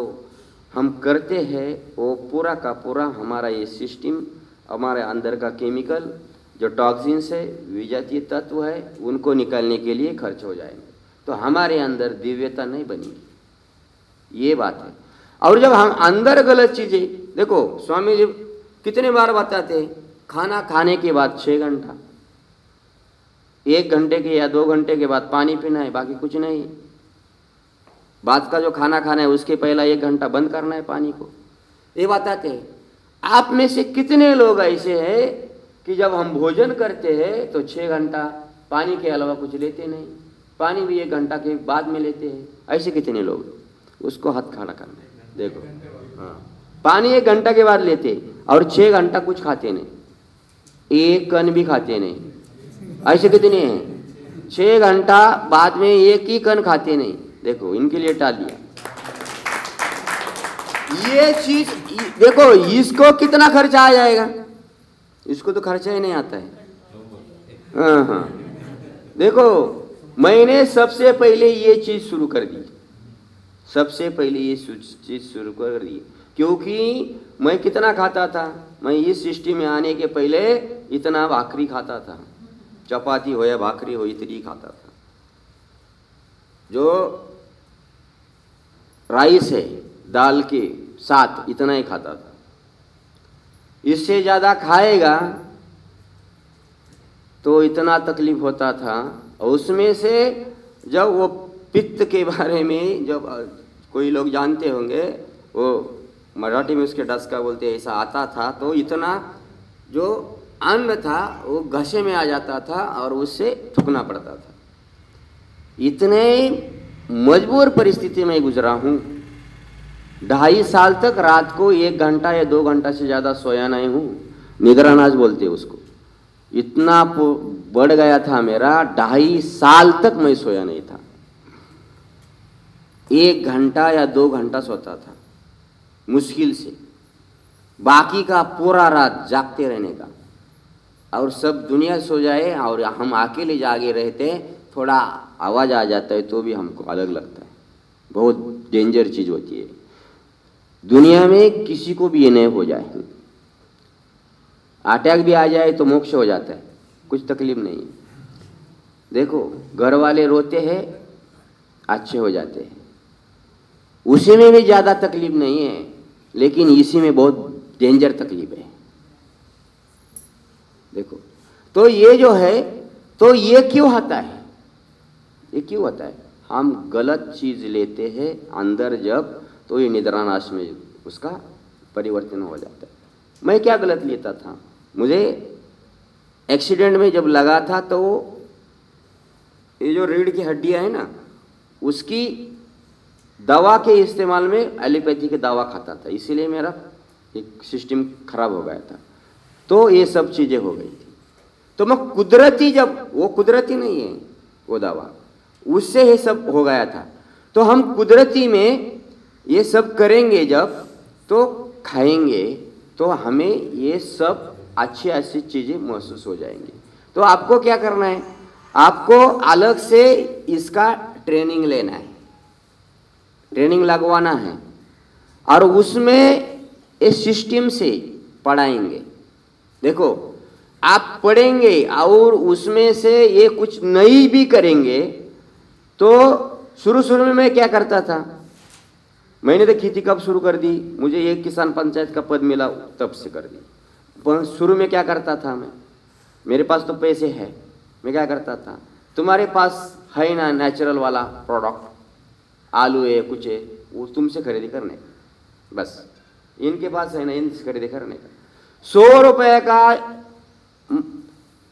S7: हम करते हैं, वो पूरा का पूरा हमारा ये सिस्टम, हमारे अंदर का केमिकल जो टॉक्सिन्स है विजातीय तत्व है, उनको निकालने के लिए खर्च हो जाएँगे। तो हमारे अंदर दिव्यता नहीं बनेगी। ये बात है। और जब हम अंदर गलत चीज़ें, देखो, स्वामी जी कितने बार बताते हैं, खाना खाने के बाद छः घंटा, एक घंटे के या दो घंटे के बाद पानी पीना है, बाकी कुछ नहीं बाद का जो खाना खाना है, उसके पहला एक घंटा बंद करना है पानी को। ये बताते हैं, आप में से कितने लोग ऐसे हैं कि जब हम भोजन करते हैं तो छः घंटा पानी के अलावा कुछ लेते नहीं। पानी भी एक घंटा के बाद में लेते हैं। ऐसे कितने लोग? उसको हाथ खड़ा करना है। देखो। हाँ। पानी एक घंटा के बाद लेते और छः घंटा कुछ खाते नहीं। एक कन भी खाते नहीं। ऐसे कितने हैं? छः घंटा बाद में एक ही कन खाते नहीं। देखो, इनके लिए टाल दिया। ये चीज़ देखो, इसको कितना खर्चा आ जाएगा? इसको तो खर्चा ही नहीं आता है। हाँ हाँ। देखो, मैंने सबसे पहले ये चीज़ शुरू कर दी। सबसे पहले ये चीज़ शुरू कर दी। क्योंकि मैं कितना खाता था? मैं इस सृष्टि में आने के पहले इतना भाकरी खाता था। चपाती हो या भाकरी हो, इतनी खाता था। जो राइस है, दाल के साथ इतना ही खाता था। इससे ज़्यादा खाएगा तो इतना तकलीफ़ होता था। और उसमें से जब वो पित्त के बारे में जब कोई लोग जानते होंगे, वो मराठी में उसके डस का बोलते ऐसा आता था तो इतना जो अन्न था, वो घसे में आ जाता था और उससे थूकना पड़ता था। इतने मजबूर परिस्थिति में गुजरा हूँ। ढाई साल तक रात को एक घंटा या दो घंटा से ज़्यादा सोया नहीं हूँ। निगरानाज बोलते उसको। इतना बढ़ गया था मेरा, ढाई साल तक मैं सोया नहीं था। एक घंटा या दो घंटा सोता था, मुश्किल से। बाकी का पूरा रात जागते रहने का। और सब दुनिया सो जाए और हम अकेले जागे रहते, थोड़ा आवाज़ आ जाता है तो भी हमको अलग लगता है। बहुत डेंजर चीज़ होती है। दुनिया में किसी को भी ये नहीं हो जाए। अटैक भी आ जाए तो मोक्ष हो जाता है। कुछ तकलीफ़ नहीं है। देखो, घर वाले रोते हैं, अच्छे हो जाते हैं। उसी में भी ज़्यादा तकलीफ़ नहीं है, लेकिन इसी में बहुत डेंजर तकलीफ़ है। देखो तो ये जो है तो ये क्यों आता है? ये क्यों होता है? हम गलत चीज़ लेते हैं, अंदर जब तो ये निद्रानाश में उसका परिवर्तन हो जाता है। मैं क्या गलत लेता था? मुझे एक्सीडेंट में जब लगा था तो ये जो रीढ़ की हड्डियाँ है ना, उसकी दवा के इस्तेमाल में एलोपैथी की दवा खाता था। इसीलिए मेरा एक सिस्टम खराब हो गया था। तो ये सब चीज़ें हो गई थी। तो मैं कुदरती जब, वो कुदरती नहीं है, वो दवा, उससे ये सब हो गया था। तो हम कुदरती में ये सब करेंगे जब तो खाएँगे तो हमें ये सब अच्छी अच्छी चीज़ें महसूस हो जाएँगी। तो आपको क्या करना है? आपको अलग से इसका ट्रेनिंग लेना है। ट्रेनिंग लगवाना है। और उसमें इस सिस्टम से पढ़ाएँगे। देखो, आप पढ़ेंगे और उसमें से ये कुछ नई भी करेंगे तो शुरू शुरू में मैं क्या करता था? मैंने तो खेती कब शुरू कर दी? मुझे एक किसान पंचायत का पद मिला, तब से कर दी। शुरू में क्या करता था मैं? मेरे पास तो पैसे है। मैं क्या करता था? तुम्हारे पास है ना नेचुरल वाला प्रोडक्ट आलू है, कुछ है, वो तुमसे खरीदी करने। का बस। इनके पास है ना, इनसे खरीदी करने का। सौ रुपये का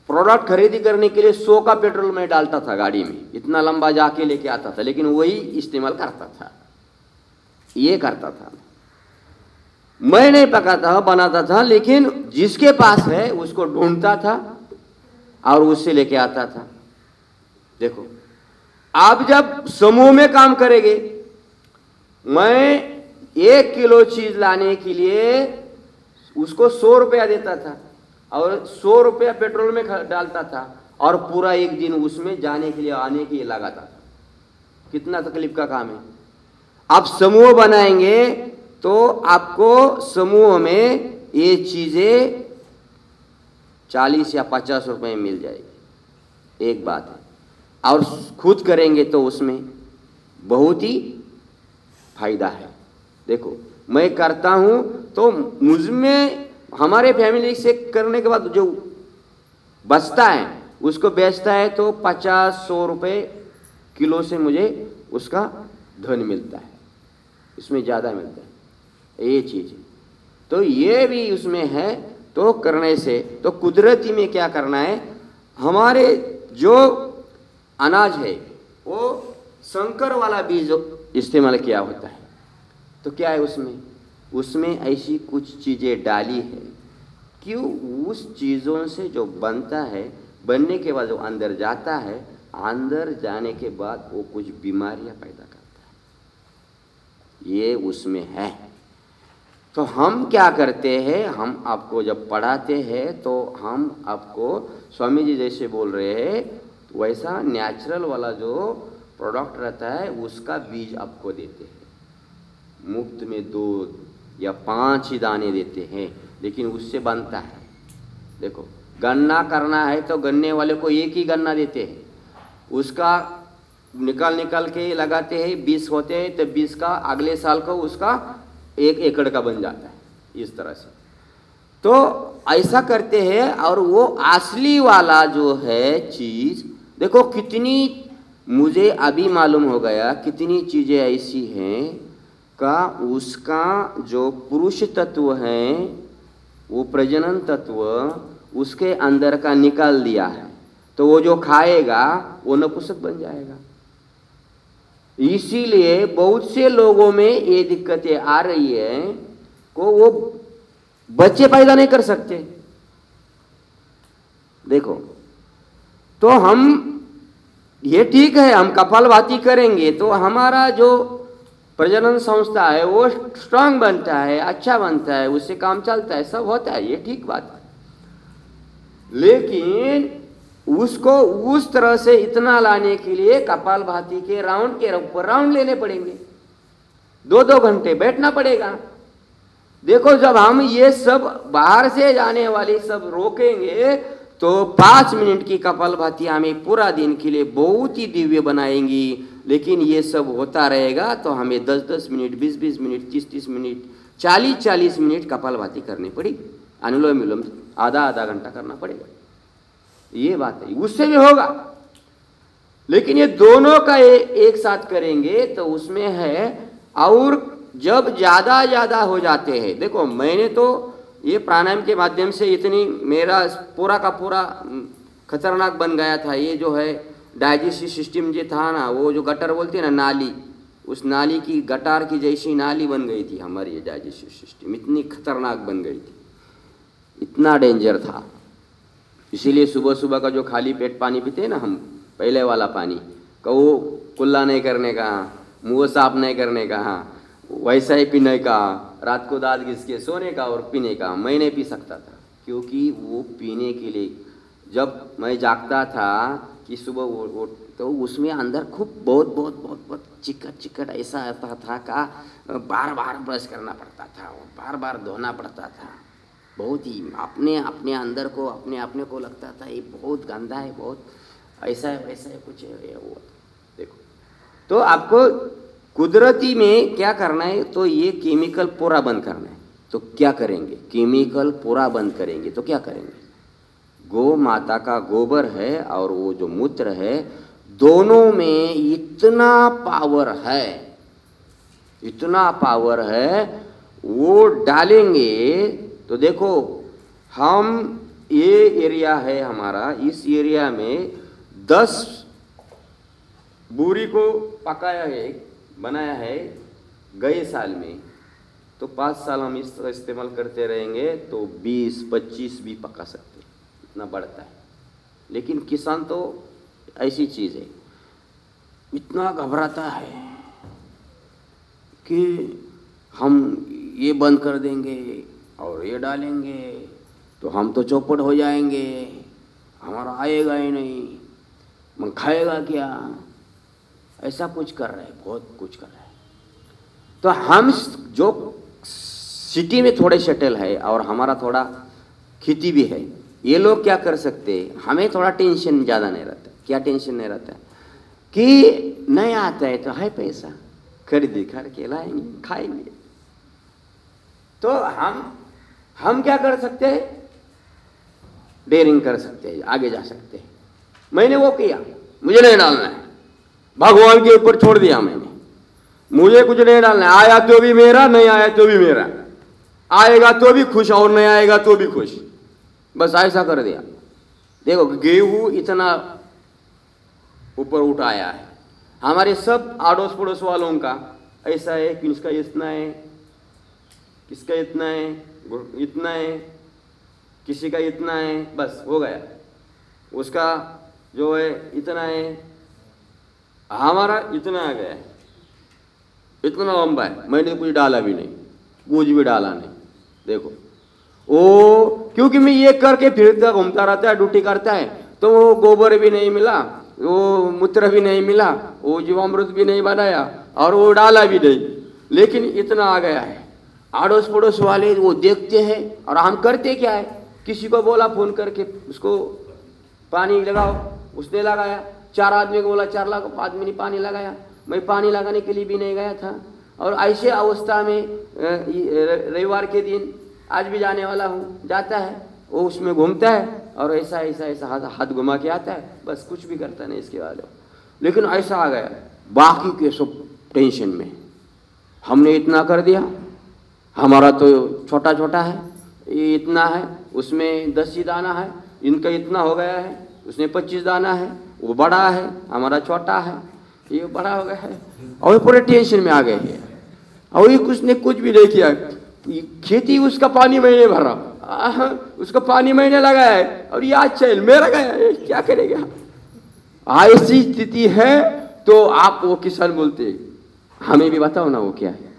S7: प्रोडक्ट खरीदी करने के लिए सौ का पेट्रोल मैं डालता था गाड़ी में। इतना लंबा जाके लेके आता था, लेकिन वही इस्तेमाल करता था। ये करता था। मैं नहीं पकाता, बनाता था, लेकिन जिसके पास है, उसको ढूंढता था और उससे लेके आता था। देखो, आप जब समूह में काम करेंगे, मैं एक किलो चीज़ लाने के लिए उसको सौ रुपया देता था और सौ रुपया पेट्रोल में डालता था और पूरा एक दिन उसमें जाने के लिए, आने के लिए लगाता था। कितना तकलीफ़ का काम है। आप समूह बनाएँगे तो आपको समूह में ये चीज़ें चालीस या पचास रुपए में मिल जाएगी। एक बात है। और खुद करेंगे तो उसमें बहुत ही फ़ायदा है। देखो, मैं करता हूँ तो मुझमें हमारे फैमिली से करने के बाद जो बचता है, उसको बेचता है तो पचास सौ रुपये किलो से मुझे उसका धन मिलता है। इसमें ज़्यादा मिलता है। ये चीज़। तो ये भी उसमें है तो करने से तो कुदरती में क्या करना है? हमारे जो अनाज है, वो संकर वाला बीज इस्तेमाल किया होता है। तो क्या है उसमें? उसमें ऐसी कुछ चीज़ें डाली है कि उस चीज़ों से जो बनता है, बनने के बाद जो अंदर जाता है, अंदर जाने के बाद वो कुछ बीमारियाँ पैदा ये उसमें है। तो हम क्या करते हैं? हम आपको जब पढ़ाते हैं तो हम आपको स्वामी जी जैसे बोल रहे हैं, वैसा नेचुरल वाला जो प्रोडक्ट रहता है, उसका बीज आपको देते हैं। मुफ़्त में दो या पाँच ही दाने देते हैं, लेकिन उससे बनता है। देखो, गन्ना करना है तो गन्ने वाले को एक ही गन्ना देते हैं। उसका निकाल निकाल के लगाते हैं, बीस होते हैं तो बीस का अगले साल का उसका एक एकड़ का बन जाता है, इस तरह से। तो ऐसा करते हैं और वो असली वाला जो है चीज़, देखो कितनी, मुझे अभी मालूम हो गया कितनी चीज़ें ऐसी हैं का उसका जो पुरुष तत्व है, वो प्रजनन तत्व, उसके अंदर का निकाल दिया है। तो वो जो खाएगा, वो नपुंसक बन जाएगा। इसीलिए बहुत से लोगों में ये दिक्कतें आ रही है को वो बच्चे पैदा नहीं कर सकते। देखो तो हम, ये ठीक है, हम कपालभाती करेंगे तो हमारा जो प्रजनन संस्था है, वो स्ट्रांग बनता है अच्छा बनता है, उससे काम चलता है, सब होता है, ये ठीक बात है। लेकिन उसको उस तरह से इतना लाने के लिए कपाल भाती के राउंड के ऊपर राउंड लेने पड़ेंगे। दो दो घंटे बैठना पड़ेगा। देखो, जब हम ये सब बाहर से जाने वाली सब रोकेंगे तो पाँच मिनट की कपाल भाती हमें पूरा दिन के लिए बहुत ही दिव्य बनाएँगी। लेकिन ये सब होता रहेगा तो हमें दस दस मिनट बीस बीस मिनट तीस तीस मिनट चालीस चालीस मिनट कपाल भाती करनी पड़ेगी। अनुलोम विलोम आधा आधा घंटा करना पड़ेगा। ये बात है उससे भी होगा। लेकिन ये दोनों का ए, एक साथ करेंगे तो उसमें है और जब ज़्यादा ज़्यादा हो जाते हैं देखो मैंने तो ये प्राणायाम के माध्यम से इतनी मेरा पूरा का पूरा खतरनाक बन गया था। ये जो है डाइजेस्टिव सिस्टम जो था ना वो जो गटर बोलते हैं ना नाली उस नाली की गटार की जैसी नाली बन गई थी हमारी ये डाइजेस्टिव सिस्टम। इतनी खतरनाक बन गई थी। इतना डेंजर था। इसीलिए सुबह सुबह का जो खाली पेट पानी पीते हैं ना हम पहले वाला पानी का वो कुल्ला नहीं करने का मुँह साफ़ नहीं करने का वैसा ही पीने का रात को दांत घिस के सोने का और पीने का मैं नहीं पी सकता था क्योंकि वो पीने के लिए जब मैं जागता था कि सुबह वो, वो तो उसमें अंदर खूब बहुत बहुत बहुत बहुत चिकट चिकट ऐसा आता था का बार बार ब्रश करना पड़ता था और बार बार धोना पड़ता था। बहुत ही अपने अपने अंदर को, अपने अपने को लगता था, ये बहुत गंदा है, बहुत ऐसा है, वैसा है, कुछ है वो। देखो। तो आपको कुदरती में क्या करना है? तो ये केमिकल पूरा बंद करना है। तो क्या करेंगे? केमिकल पूरा बंद करेंगे तो क्या करेंगे? गौ माता का गोबर है और वो जो मूत्र है, दोनों में इतना पावर है, इतना पावर है, वो डालेंगे तो देखो, हम ये एरिया है हमारा, इस एरिया में दस बूरी को पकाया है, बनाया है गए साल में। तो पाँच साल हम इस तरह इस्तेमाल करते रहेंगे तो बीस, पच्चीस भी पका सकते इतना बढ़ता है। लेकिन किसान तो ऐसी चीज़ है, इतना घबराता है कि हम ये बंद कर देंगे और ये डालेंगे तो हम तो चौपट हो जाएँगे। हमारा आएगा ही नहीं। मैं खाएगा क्या? ऐसा कुछ कर रहे बहुत कुछ कर रहे तो हम जो सिटी में थोड़े शटल है और हमारा थोड़ा खेती भी है, ये लोग क्या कर सकते? हमें थोड़ा टेंशन ज़्यादा नहीं रहता। क्या टेंशन नहीं रहता? कि नहीं आता है तो है पैसा। खरीदी करके लाएँगे, खाएँगे। तो हम हम क्या कर सकते हैं? डेयरिंग कर सकते हैं, आगे जा सकते हैं। मैंने वो किया, मुझे नहीं डालना है। भगवान के ऊपर छोड़ दिया मैंने। मुझे कुछ नहीं डालना है। आया तो भी मेरा, नहीं आया तो भी मेरा। आएगा तो भी खुश और नहीं आएगा तो भी खुश। बस ऐसा कर दिया। देखो, गेहूँ इतना ऊपर उठाया है। हमारे सब आड़ोस पड़ोस वालों का, ऐसा है कि इसका इतना है, किसका इतना है? इतना है, किसी का इतना है, बस हो गया। उसका जो है, इतना है, हमारा इतना आ गया। इतना लंबा है, मैंने कुछ डाला भी नहीं, कुछ भी डाला नहीं, देखो। ओ, क्योंकि मैं ये करके फिर फिरता घूमता रहता है, ड्यूटी करता है तो वो गोबर भी नहीं मिला, वो मूत्र भी नहीं मिला, वो जीवामृत भी नहीं बनाया, और वो डाला भी नहीं। लेकिन इतना आ गया है। आड़ोस पड़ोस वाले वो देखते हैं और हम करते क्या है? किसी को बोला, फ़ोन करके उसको पानी लगाओ। उसने लगाया। चार आदमी को बोला, चार लाख, आदमी ने पानी लगाया। मैं पानी लगाने के लिए भी नहीं गया था। और ऐसे अवस्था में रविवार के दिन आज भी जाने वाला हूँ। जाता है। वो उसमें घूमता है और ऐसा ऐसा ऐसा हाथ हाथ घुमा के आता है। बस कुछ भी करता नहीं इसके वाले लेकिन ऐसा आ गया। बाकी के सब टेंशन में हमने इतना कर दिया। हमारा तो छोटा छोटा है ये इतना है उसमें दस ही दाना है इनका इतना हो गया है उसमें पच्चीस दाना है वो बड़ा है हमारा छोटा है ये बड़ा हो गया है और पूरे टेंशन में आ गए हैं। और ये कुछ ने कुछ भी नहीं किया खेती उसका पानी मैंने भरा आह, उसका पानी मैंने लगाया है और ये आज चल मेरा गया है क्या करेगा? ऐसी स्थिति है तो आप वो किसान बोलते हमें भी बताओ ना वो क्या है।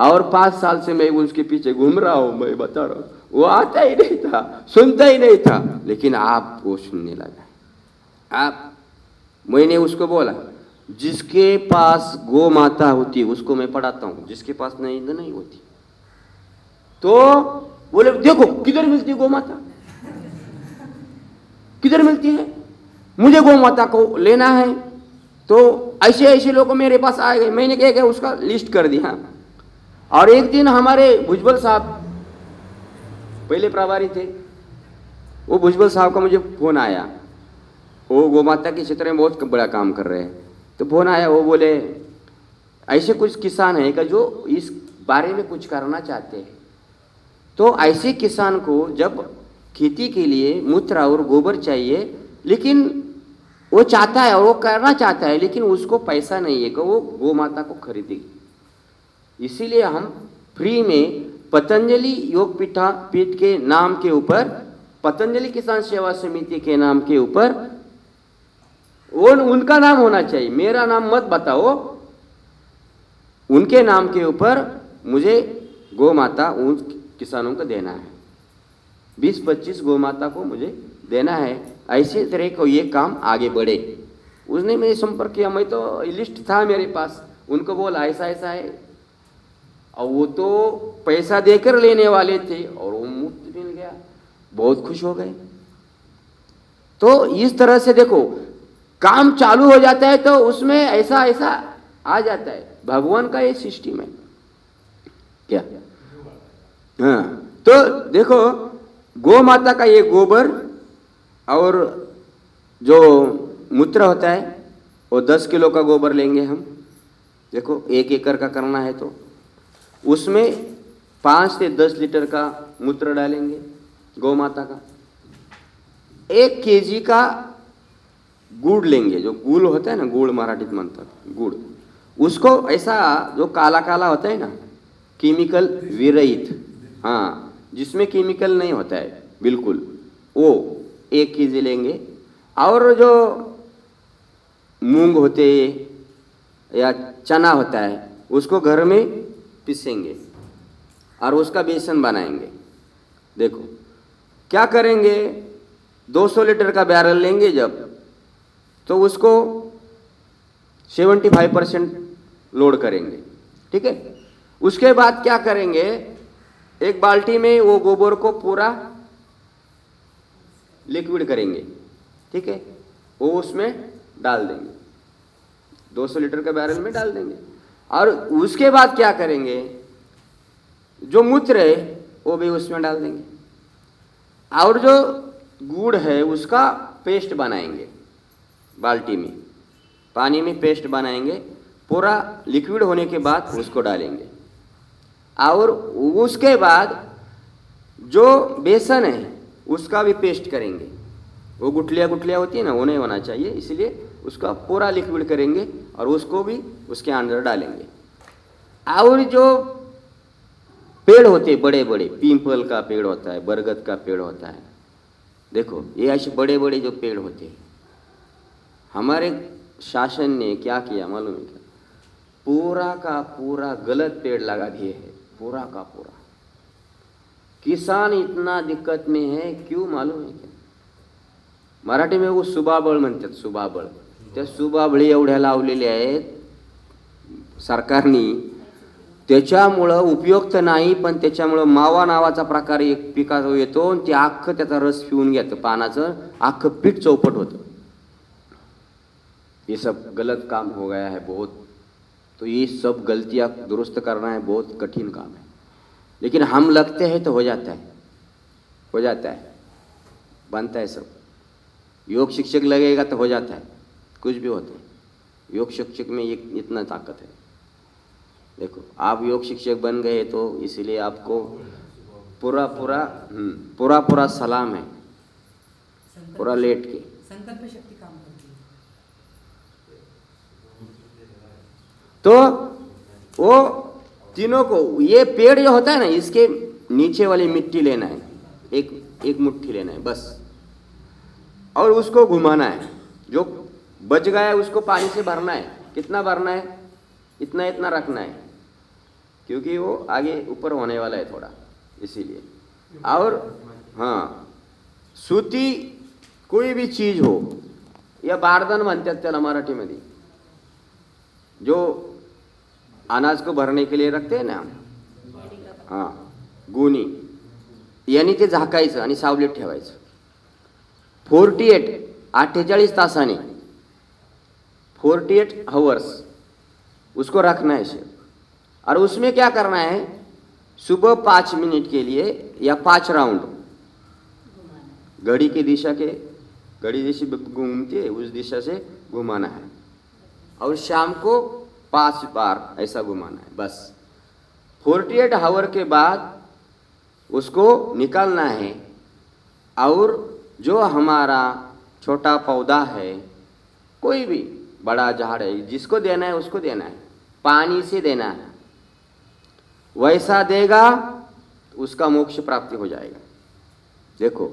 S7: और पाँच साल से मैं उसके पीछे घूम रहा हूँ, मैं बता रहा हूँ। वो आता ही नहीं था, सुनता ही नहीं था। लेकिन आप वो सुनने लगा। आप, मैंने उसको बोला, जिसके पास गो माता होती, उसको मैं पढ़ाता हूँ। जिसके पास नहीं तो नहीं होती। तो बोले देखो, किधर मिलती गो माता किधर मिलती है? मुझे गौ माता को लेना है। तो ऐसे ऐसे लोग मेरे पास आए गए मैंने किया उसका लिस्ट कर दिया। और एक दिन हमारे भुजबल साहब पहले प्रभारी थे। वो भुजबल साहब का मुझे फ़ोन आया। वो गौ माता के क्षेत्र में बहुत बड़ा काम कर रहे हैं। तो फ़ोन आया, वो बोले, ऐसे कुछ किसान हैं का जो इस बारे में कुछ करना चाहते हैं? तो ऐसे किसान को जब खेती के लिए मूत्र और गोबर चाहिए, लेकिन वो चाहता है और वो करना चाहता है, लेकिन उसको पैसा नहीं है कि वो गौ माता को खरीदेगी इसीलिए हम फ्री में पतंजलि योग पीठा पीठ के नाम के ऊपर, पतंजलि किसान सेवा समिति के नाम के ऊपर उनका नाम होना चाहिए। मेरा नाम मत बताओ। उनके नाम के ऊपर मुझे गौ माता उन किसानों को देना है। बीस पच्चीस गौ माता को मुझे देना है। ऐसे तरह को ये काम आगे बढ़े। उसने मेरे संपर्क किया। मैं तो लिस्ट था मेरे पास। उनको बोला, ऐसा ऐसा है। और वो तो पैसा देकर लेने वाले थे और वो मुफ़्त मिल गया। बहुत खुश हो गए। तो इस तरह से देखो, काम चालू हो जाता है तो उसमें ऐसा ऐसा आ जाता है। भगवान का ये सिस्टम है। क्या? हाँ तो देखो गौ माता का ये गोबर और जो मूत्र होता है, वो दस किलो का गोबर लेंगे हम। देखो, एक एकड़ का करना है तो। उसमें पाँच से दस लीटर का मूत्र डालेंगे, गौ माता का। एक केजी का गुड़ लेंगे, जो गुड़ होता है ना, गुड़ मराठीत मंत्र गुड़। उसको ऐसा जो काला काला होता है ना केमिकल विरहित हाँ जिसमें केमिकल नहीं होता है, बिल्कुल, वो एक के जी लेंगे। और जो मूंग होते या चना होता है, उसको घर में पीसेंगे और उसका बेसन बनाएँगे। देखो, क्या करेंगे? 200 लीटर का बैरल लेंगे जब तो उसको 75 परसेंट लोड करेंगे, ठीक है? उसके बाद क्या करेंगे? एक बाल्टी में वो गोबर को पूरा लिक्विड करेंगे, ठीक है? वो उसमें डाल देंगे। 200 लीटर के बैरल में डाल देंगे। और उसके बाद क्या करेंगे? जो मूत्र है, वो भी उसमें डाल देंगे। और जो गुड़ है, उसका पेस्ट बनाएँगे, बाल्टी में। पानी में पेस्ट बनाएँगे, पूरा लिक्विड होने के बाद उसको डालेंगे। और उसके बाद जो बेसन है, उसका भी पेस्ट करेंगे। वो गुठलियाँ गुठलियाँ होती है ना, वो नहीं होना चाहिए, इसलिए उसका पूरा लिक्विड करेंगे और उसको भी उसके अंदर डालेंगे। और जो पेड़ होते बड़े बड़े पीपल का पेड़ होता है, बरगद का पेड़ होता है, देखो, ये ऐसे बड़े बड़े जो पेड़ होते हैं, हमारे शासन ने क्या किया मालूम है क्या? पूरा का पूरा गलत पेड़ लगा दिए है, पूरा का पूरा। किसान इतना दिक्कत में है, क्यों मालूम है क्या? मराठी में वो सुबाबळ म्हणतात सुबाबळ त्या सुबाबळी एवढ्या लावलेल्या आहेत. सरकारने. त्याच्यामुळं उपयोग तर नाही पण त्याच्यामुळं मावा नावाचा प्रकार एक पिकाचा येतो आणि ते अख्खं त्याचा रस पिऊन घेतं पानाचं. अख्खं पीठ चौपट होतं. ये सब गलत काम हो गया है बहुत. तो ये सब गलतियाँ दुरुस्त करना है बहुत कठिन काम है. लेकिन हम लगते हैं तो हो जाता है. हो जाता है. बनता है सब. योग शिक्षक लगेगा तो हो जाता है. कुछ भी होते है। योग शिक्षक में ये इतना ताकत है। देखो आप योग शिक्षक बन गए तो इसीलिए आपको पूरा पूरा हम्म, पूरा पूरा सलाम है। पूरा लेट के।
S4: संकल्प शक्ति काम करती है।
S7: तो वो तीनों को ये पेड़ जो होता है ना इसके नीचे वाली मिट्टी लेना है। एक एक मुट्ठी लेना है बस। और उसको घुमाना है। जो बच गया उसको पानी से भरना है। कितना भरना है? इतना इतना रखना है। क्योंकि वो आगे ऊपर होने वाला है थोड़ा, इसीलिए। और हाँ सूती कोई भी चीज़ हो, या बारदन बारदान म्हणतात त्याला मराठीमध्ये जो अनाज को भरने के लिए रखते हैं ना हम। हाँ गुणी यांनी ते झाकायचं आणि सावलीत ठेवायचं फोर्टी एट अठ्ठेचाळीस तासाने। फोर्टी एट हावर्स उसको रखना है सिर्फ़ और उसमें क्या करना है? सुबह पाँच मिनट के लिए या पाँच राउंड घड़ी की दिशा के, घड़ी जैसी घूमती है उस दिशा से घुमाना है। और शाम को पाँच बार ऐसा घुमाना है, बस। फोर्टी एट हावर के बाद उसको निकालना है। और जो हमारा छोटा पौधा है, कोई भी बड़ा झाड़ है। जिसको देना है, उसको देना है। पानी से देना है। वैसा देगा तो उसका मोक्ष प्राप्ति हो जाएगा। देखो,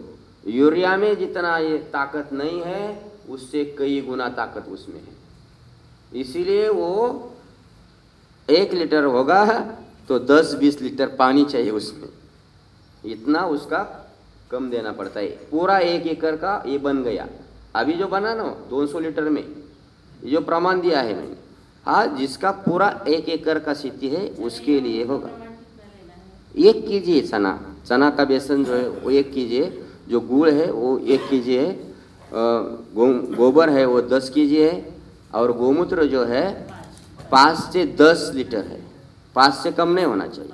S7: यूरिया में जितना ये ताकत नहीं है, उससे कई गुना ताकत उसमें है। इसीलिए वो एक लीटर होगा तो दस बीस लीटर पानी चाहिए उसमें। इतना उसका कम देना पड़ता है। पूरा एक एकड़ का ये बन गया। अभी जो बना ना, दो सौ लीटर में। जो प्रमाण दिया है मैंने। हाँ जिसका पूरा एक एकड़ का स्थिति है, उसके लिए होगा। एक कीजिए चना। चना का बेसन जो है, वो एक कीजिए। जो गुड़ है, वो एक कीजिए। गो, गोबर है, वो दस कीजिए। और गोमूत्र जो है, पाँच से दस लीटर है। पाँच से कम नहीं होना चाहिए।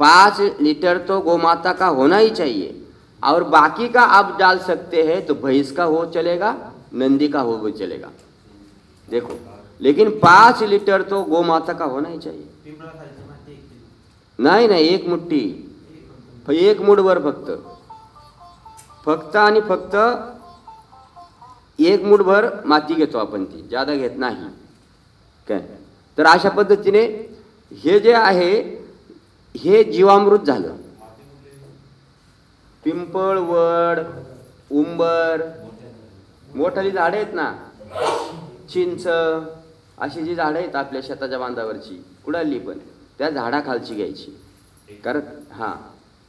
S7: पाँच लीटर तो गौ माता का होना ही चाहिए। और बाकी का आप डाल सकते हैं तो भैंस का हो चलेगा नंदी का हो भी चलेगा। देखो लेकिन पाँच लीटर तो गौ माता का होना ही चाहिए।
S1: एक
S7: नाही नाही एक मुठ्ठी एक मुठभर फक्त फक्त आणि फक्त एक मुठभर माती घेतो आपण ती जादा घेत नाही. काय तर अशा पद्धतीने हे जे आहे हे जीवामृत झालं. पिंपळ वड उंबर मोठाली झाडं आहेत ना. चिंच अशी जी झाडं आहेत आपल्या शेताच्या बांधावरची कुडाली पण त्या झाडाखालची घ्यायची. कारण हां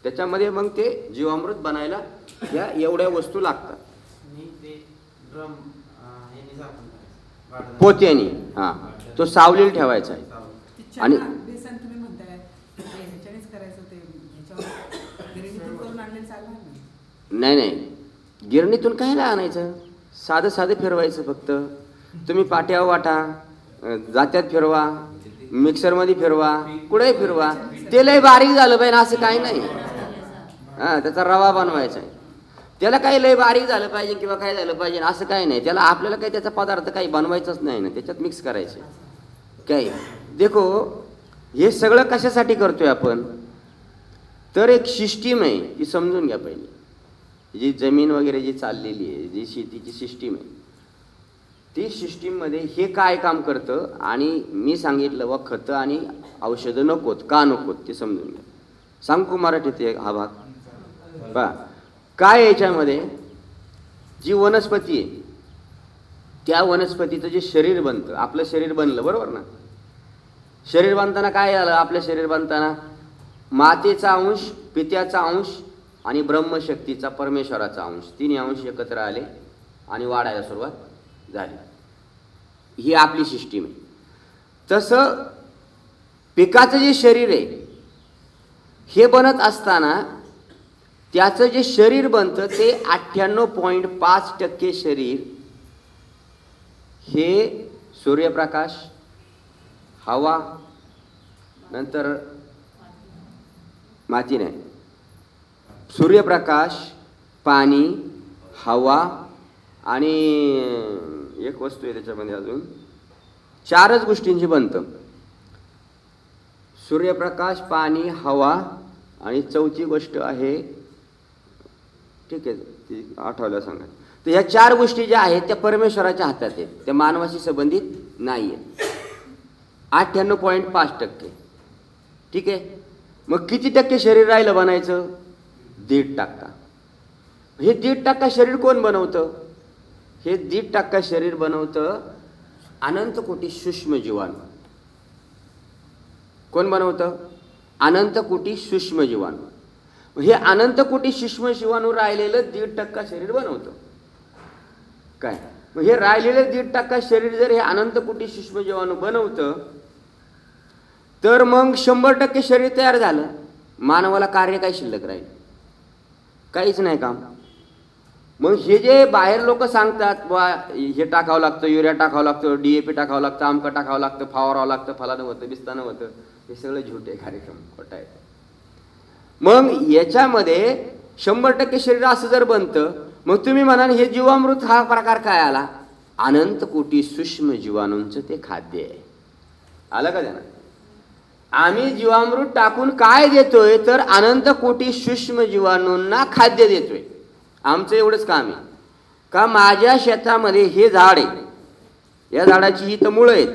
S7: त्याच्यामध्ये मग ते जीवामृत बनायला या एवढ्या वस्तू लागतात. पोत्यानी हां तो सावलीला ठेवायचा आहे. आणि-
S4: नाही.
S7: नाही नाही. गिरणीतून कायला आणायचं? साधं साधं फिरवायचं फक्त. तुम्ही पाट्यावर वाटा जात्यात फिरवा मिक्सरमध्ये फिरवा कुठेही फिरवा ते बारीक झालं पाहिजे असं काही नाही. हां त्याचा रवा बनवायचा आहे. त्याला काही लय बारीक झालं पाहिजे किंवा काय झालं पाहिजे असं काही नाही. त्याला आपल्याला काही त्याचा पदार्थ काही बनवायचाच नाही ना त्याच्यात मिक्स करायचे. काय देखो हे सगळं कशासाठी करतोय आपण? तर एक सिस्टीम आहे ती समजून घ्या पहिले. जी जमीन वगैरे जी चाललेली आहे जी शेतीची सिस्टीम आहे ती सिस्टीममध्ये हे काय काम करतं आणि मी सांगितलं व खतं आणि औषधं नकोत का नकोत ते समजून घ्या. सांगू मराठीत हा भाग. बा काय याच्यामध्ये? जी वनस्पती आहे त्या वनस्पतीचं जे शरीर बनतं आपलं शरीर बनलं बरोबर ना? शरीर बांधताना काय झालं? आपलं शरीर बांधताना मातेचा अंश पित्याचा अंश आणि ब्रह्मशक्तीचा परमेश्वराचा अंश. तिन्ही अंश एकत्र आले आणि वाढायला सुरुवात झाली. ही आपली सिस्टीम आहे. तसं पिकाचं जे शरीर आहे हे बनत असताना त्याचं जे शरीर बनतं ते अठ्ठ्याण्णव पॉईंट पाच टक्के शरीर हे सूर्यप्रकाश हवा नंतर माती नाही सूर्यप्रकाश पाणी हवा आणि एक वस्तू आहे त्याच्यामध्ये अजून. चारच गोष्टींची बनतं. सूर्यप्रकाश पाणी हवा आणि चौथी गोष्ट आहे ठीक आहे ती आठवलं सांगा. तर ह्या चार गोष्टी ज्या आहेत त्या परमेश्वराच्या हातात आहेत. त्या मानवाशी संबंधित नाही आहेत अठ्ठ्याण्णव पॉईंट पाच टक्के. ठीक आहे? मग किती टक्के शरीर राहिलं बनायचं? दीड टक्का. हे दीड टक्का शरीर कोण बनवतं? हे दीड टक्का शरीर बनवतं अनंत कोटी सूक्ष्म जीवाणू कोण बनवतं? अनंत कोटी सूक्ष्म जीवाणू हे अनंत कोटी सूक्ष्म जीवाणू राहिलेलं दीड टक्का शरीर बनवतं. काय? मग हे राहिलेलं दीड टक्का शरीर जर हे अनंत कोटी सूक्ष्म जीवाणू बनवतं तर मग शंभर टक्के शरीर तयार झालं. मानवाला कार्य काय शिल्लक राहील? काहीच नाही काम. मग हे जे बाहेर लोक सांगतात बा हे टाकावं लागतं युरिया टाकावं लागतं डी ए पी टाकावं लागतं आमकं टाकावं लागतं फवारावं लागतं फलानं होतं बिस्तानं होतं हे सगळं झुटे कार्यक्रम खोटा आहे मग याच्यामध्ये शंभर टक्के शरीर असं जर बनतं मग तुम्ही म्हणाल हे जीवामृत हा प्रकार काय आला? अनंत कोटी सूक्ष्म जीवाणूंचं ते खाद्य आहे. आलं का त्यानं? आम्ही जीवामृत टाकून काय देतोय तर अनंत कोटी सूक्ष्म जीवाणूंना खाद्य देतोय. आमचं एवढंच काम आहे. का माझ्या शेतामध्ये हे झाड आहे. या झाडाची ही तर मुळं आहेत.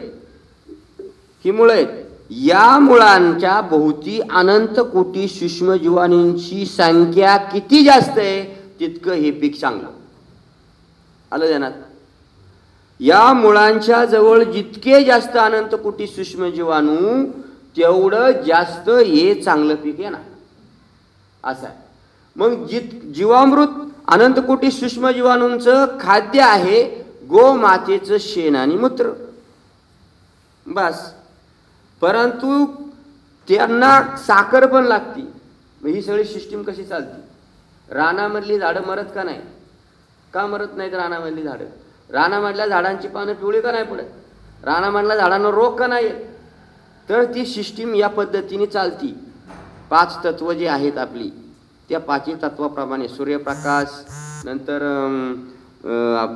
S7: ही मुळं आहेत. या मुळांच्या भोवती अनंत कोटी सूक्ष्मजीवाणींची संख्या किती जास्त आहे तितकं हे पीक चांगलं. आलं ध्यानात? या मुळांच्या जवळ जितके जास्त अनंत कोटी सूक्ष्मजीवाणू तेवढं जास्त हे चांगलं पीक येणार. असं आहे. मग जित जीवामृत अनंत सूक्ष्मजीवाणूंचं खाद्य आहे गोमातेचं शेण आणि मूत्र. बस. परंतु त्यांना साखर पण लागती. मग ही सगळी सिस्टीम कशी चालते? रानामधली झाडं मरत का नाही? का मरत नाहीत रानामधली झाडं? रानामधल्या झाडांची पानं पिवळी का नाही पडत? रानामधल्या झाडांना रोग का नाही तर ती सिस्टीम या पद्धतीने चालती. पाच तत्व जी आहेत आपली. त्या पाचही तत्वाप्रमाणे सूर्यप्रकाश नंतर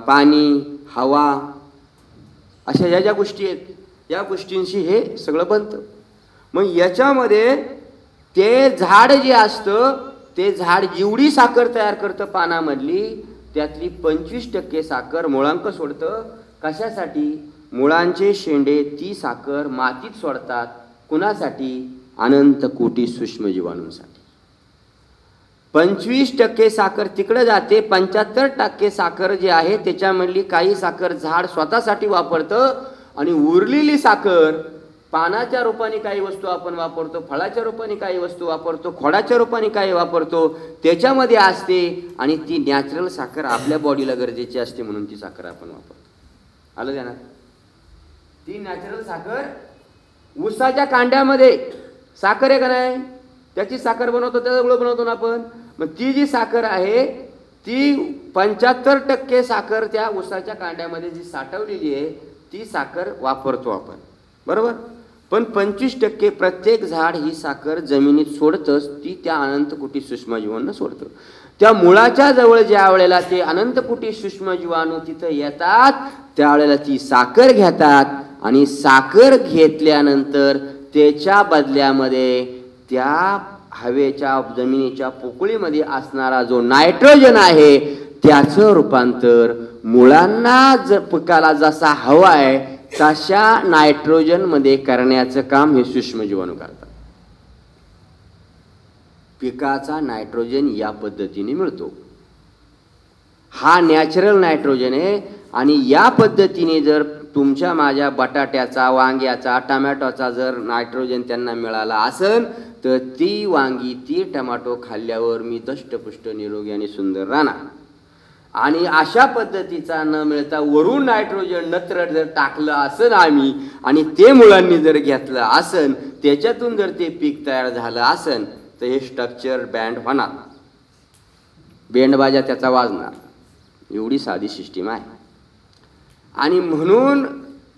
S7: पाणी हवा अशा ह्या ज्या गोष्टी आहेत या गोष्टींशी हे सगळं बनतं. मग याच्यामध्ये ते झाड जे असतं ते झाड जेवढी साखर तयार करतं पानामधली त्यातली पंचवीस टक्के साखर मुळांक सोडतं. कशासाठी? मुळांचे शेंडे ती साखर मातीत सोडतात. कुणासाठी? अनंत कोटी सूक्ष्म जीवाणूंसाठी पंचवीस टक्के साखर तिकडे जाते पंच्याहत्तर टक्के साखर जी आहे त्याच्यामधली काही साखर झाड स्वतःसाठी वापरतं आणि उरलेली साखर पानाच्या रूपाने काही वस्तू आपण वापरतो फळाच्या रूपाने काही वस्तू वापरतो खोडाच्या रूपाने काही वापरतो त्याच्यामध्ये असते आणि ती नॅचरल साखर आपल्या बॉडीला गरजेची असते म्हणून ती साखर आपण वापरतो. आलं जाणार ती नॅचरल साखर उसाच्या कांड्यामध्ये. साखर आहे का नाही? त्याची साखर बनवतो त्याचा गुळ बनवतो ना आपण. मग ती जी साखर आहे ती पंच्याहत्तर टक्के साखर त्या ऊसाच्या कांड्यामध्ये जी साठवलेली आहे ती साखर वापरतो आपण. बरोबर? पण पंचवीस टक्के प्रत्येक झाड ही साखर जमिनीत सोडतंच ती त्या अनंतकुटी सूक्ष्मजीवांना सोडतं. त्या मुळाच्या जवळ ज्या वेळेला ते अनंतकुटी सूक्ष्मजीवाणू तिथं येतात त्यावेळेला ती साखर घेतात आणि साखर घेतल्यानंतर त्याच्या बदल्यामध्ये त्या हवेच्या जमिनीच्या पोकळीमध्ये असणारा जो नायट्रोजन आहे त्याचं रूपांतर मुळांना ज पिकाला जसा हवा आहे तशा नायट्रोजनमध्ये करण्याचं काम हे सूक्ष्मजीवाणू करतात. पिकाचा नायट्रोजन या पद्धतीने मिळतो. हा नॅचरल नायट्रोजन आहे आणि या पद्धतीने जर तुमच्या माझ्या बटाट्याचा वांग्याचा टमॅटोचा जर नायट्रोजन त्यांना मिळाला असेल तर ती वांगी ती टमाटो खाल्ल्यावर मी दष्टपुष्ट निरोगी आणि सुंदर राहणार. आणि अशा पद्धतीचा न मिळता वरून नायट्रोजन नत्र जर टाकलं असेल आम्ही आणि ते मुलांनी जर घेतलं असन त्याच्यातून जर ते पीक तयार झालं असन तर हे स्ट्रक्चर बँड होणार. बँडबाजा त्याचा वाजणार. एवढी साधी सिस्टीम आहे. आणि म्हणून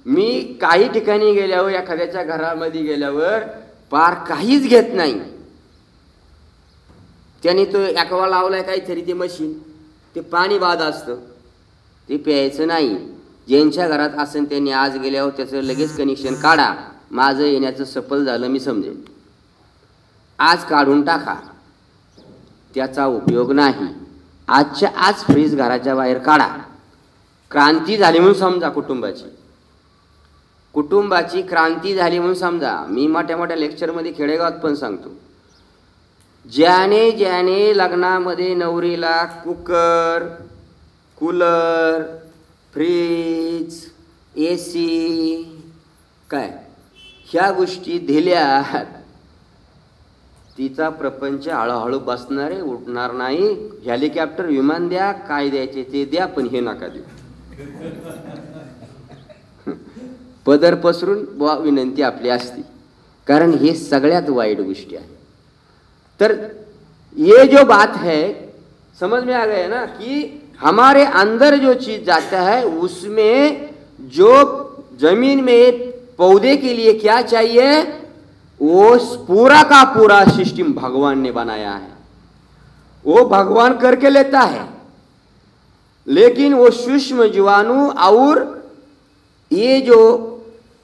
S7: मी काही ठिकाणी गेल्यावर एखाद्याच्या घरामध्ये गेल्यावर पार काहीच घेत नाही. त्याने तो ॲक्वा लावलाय काहीतरी ते मशीन ते पाणी बाद असतं. ते प्यायचं नाही. ज्यांच्या घरात असेल त्यांनी आज गेल्यावर त्याचं लगेच कनेक्शन काढा. माझं येण्याचं सफल झालं मी समजेन. आज काढून टाका. त्याचा उपयोग नाही. आजच्या आज फ्रीज घराच्या बाहेर काढा. क्रांती झाली म्हणून समजा कुटुंबाची. कुटुंबाची क्रांती झाली म्हणून समजा मी मोठ्या मोठ्या लेक्चरमध्ये खेडेगावात पण सांगतो. ज्याने ज्याने लग्नामध्ये नवरीला cooker cooler fridge A C काय? ह्या गोष्टी दिल्या तिचा प्रपंच हळूहळू बसणारे उठणार नाही. हेलिकॉप्टर विमान द्या काय द्यायचे ते द्या पण हे नका देऊ. पदर पसरून विनंती आपली असती. कारण हे सगळ्यात वाईट गोष्टी आहे तर ये जो बात है, समझ में आ गया ना कि हमारे अंदर जो चीज़ जाता है, उसमें जो ज़मीन में पौधे के लिए क्या चाहिए, वो पूरा का पूरा सिस्टम भगवान ने बनाया है। वो भगवान करके लेता है। लेकिन वो सूक्ष्म जीवाणु और ये जो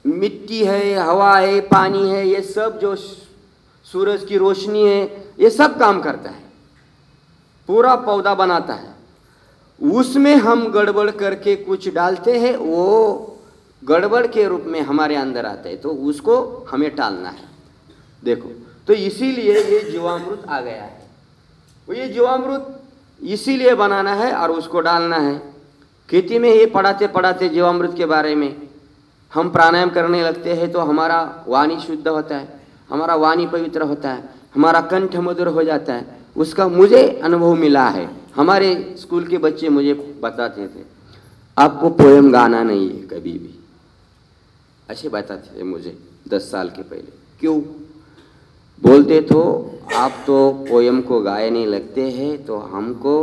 S7: मिट्टी है, हवा है, पानी है, ये सब जो सूरज की रोशनी है, ये सब काम करता है। पूरा पौधा बनाता है। उसमें हम गड़बड़ करके कुछ डालते हैं, वो गड़बड़ के रूप में हमारे अंदर आता है तो उसको हमें टालना है। देखो तो इसीलिए ये जीवामृत आ गया है। ये जीवामृत इसीलिए बनाना है और उसको डालना है। खेती में ये पढ़ाते पढ़ाते जीवामृत के बारे में हम प्राणायाम करने लगते हैं तो हमारा वाणी शुद्ध होता है, हमारा वाणी पवित्र होता है, हमारा कंठ मधुर हो जाता है, उसका मुझे अनुभव मिला है। हमारे स्कूल के बच्चे मुझे बताते थे, आपको पोएम गाना नहीं है कभी भी। ऐसे बताते थे मुझे दस साल के पहले। क्यों? बोलते तो आप तो पोयम को गायने लगते हैं तो हमको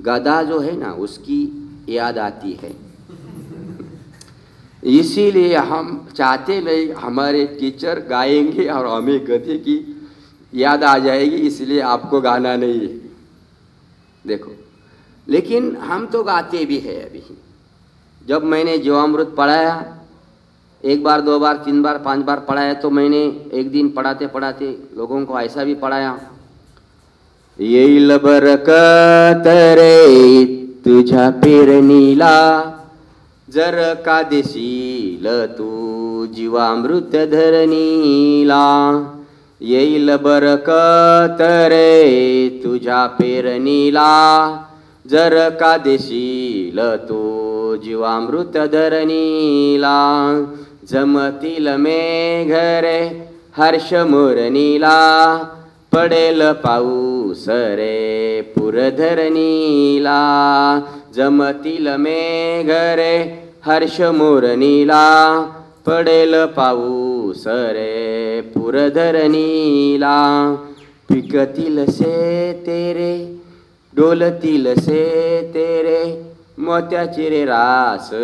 S7: गदा जो है ना, उसकी याद आती है। इसीलिए हम चाहते नहीं, हमारे टीचर गाएँगे और हमें गधे की याद आ जाएगी, इसलिए आपको गाना नहीं है। देखो, लेकिन हम तो गाते भी है अभी। जब मैंने जीवामृत पढ़ाया एक बार, दो बार, तीन बार, पाँच बार पढ़ाया तो मैंने एक दिन पढ़ाते पढ़ाते लोगों को ऐसा भी पढ़ाया येईल बरकत रे तुझ्या पेरणीला जर का देशील तू जीवामृत धरणीला येईल बरकत रे तुझ्या पेरणीला जर का देशील तू जीवामृत धरणीला जमतील मेघरे हर्ष मोरणीला पडेल पाऊस रे पुरधरणीला जमतील मेघरे हर्ष मोरणीला पडेल पाऊस रे पुरधरणीला पिकतील से तेरे डोलतील से तेरे मोत्याची रे रास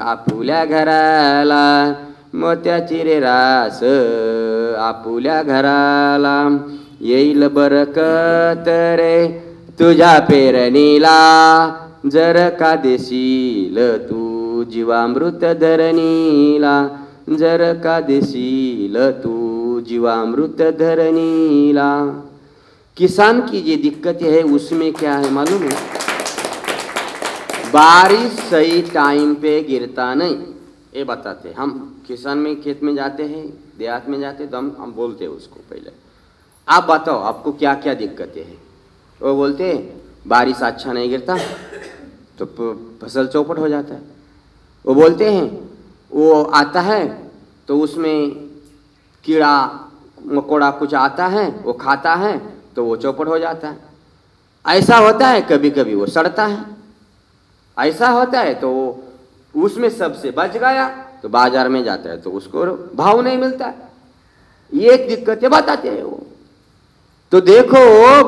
S7: आपुल्या घराला. मोत्याची रे रास आपुल्या घराला. येईल बरकत रे तुझ्या पेरणीला. जर का देशील तू जीवामृत धरणीला. जर का देशील तू जीवामृत धरणीला. किसान की जी दिक्कत है उसमें क्या है मालूम है? बारिश सही टाइम पे गिरता नहीं। ये बताते हम किसान में खेत में जाते हैं, देहात में जाते तो हम हम बोलते हैं उसको पहले। आप बताओ, आपको क्या क्या दिक्कतें हैं? वो बोलते हैं, बारिश अच्छा नहीं गिरता तो फ़सल चौपट हो जाता है। वो बोलते हैं, वो आता है तो उसमें कीड़ा, मकोड़ा कुछ आता है, वो खाता है तो वो चौपट हो जाता है। ऐसा होता है कभी कभी वो सड़ता है। ऐसा होता है तो उसमें सबसे बच गया तो बाज़ार में जाता है तो उसको भाव नहीं मिलता ये एक दिक्कतें बताते हैं वो। तो देखो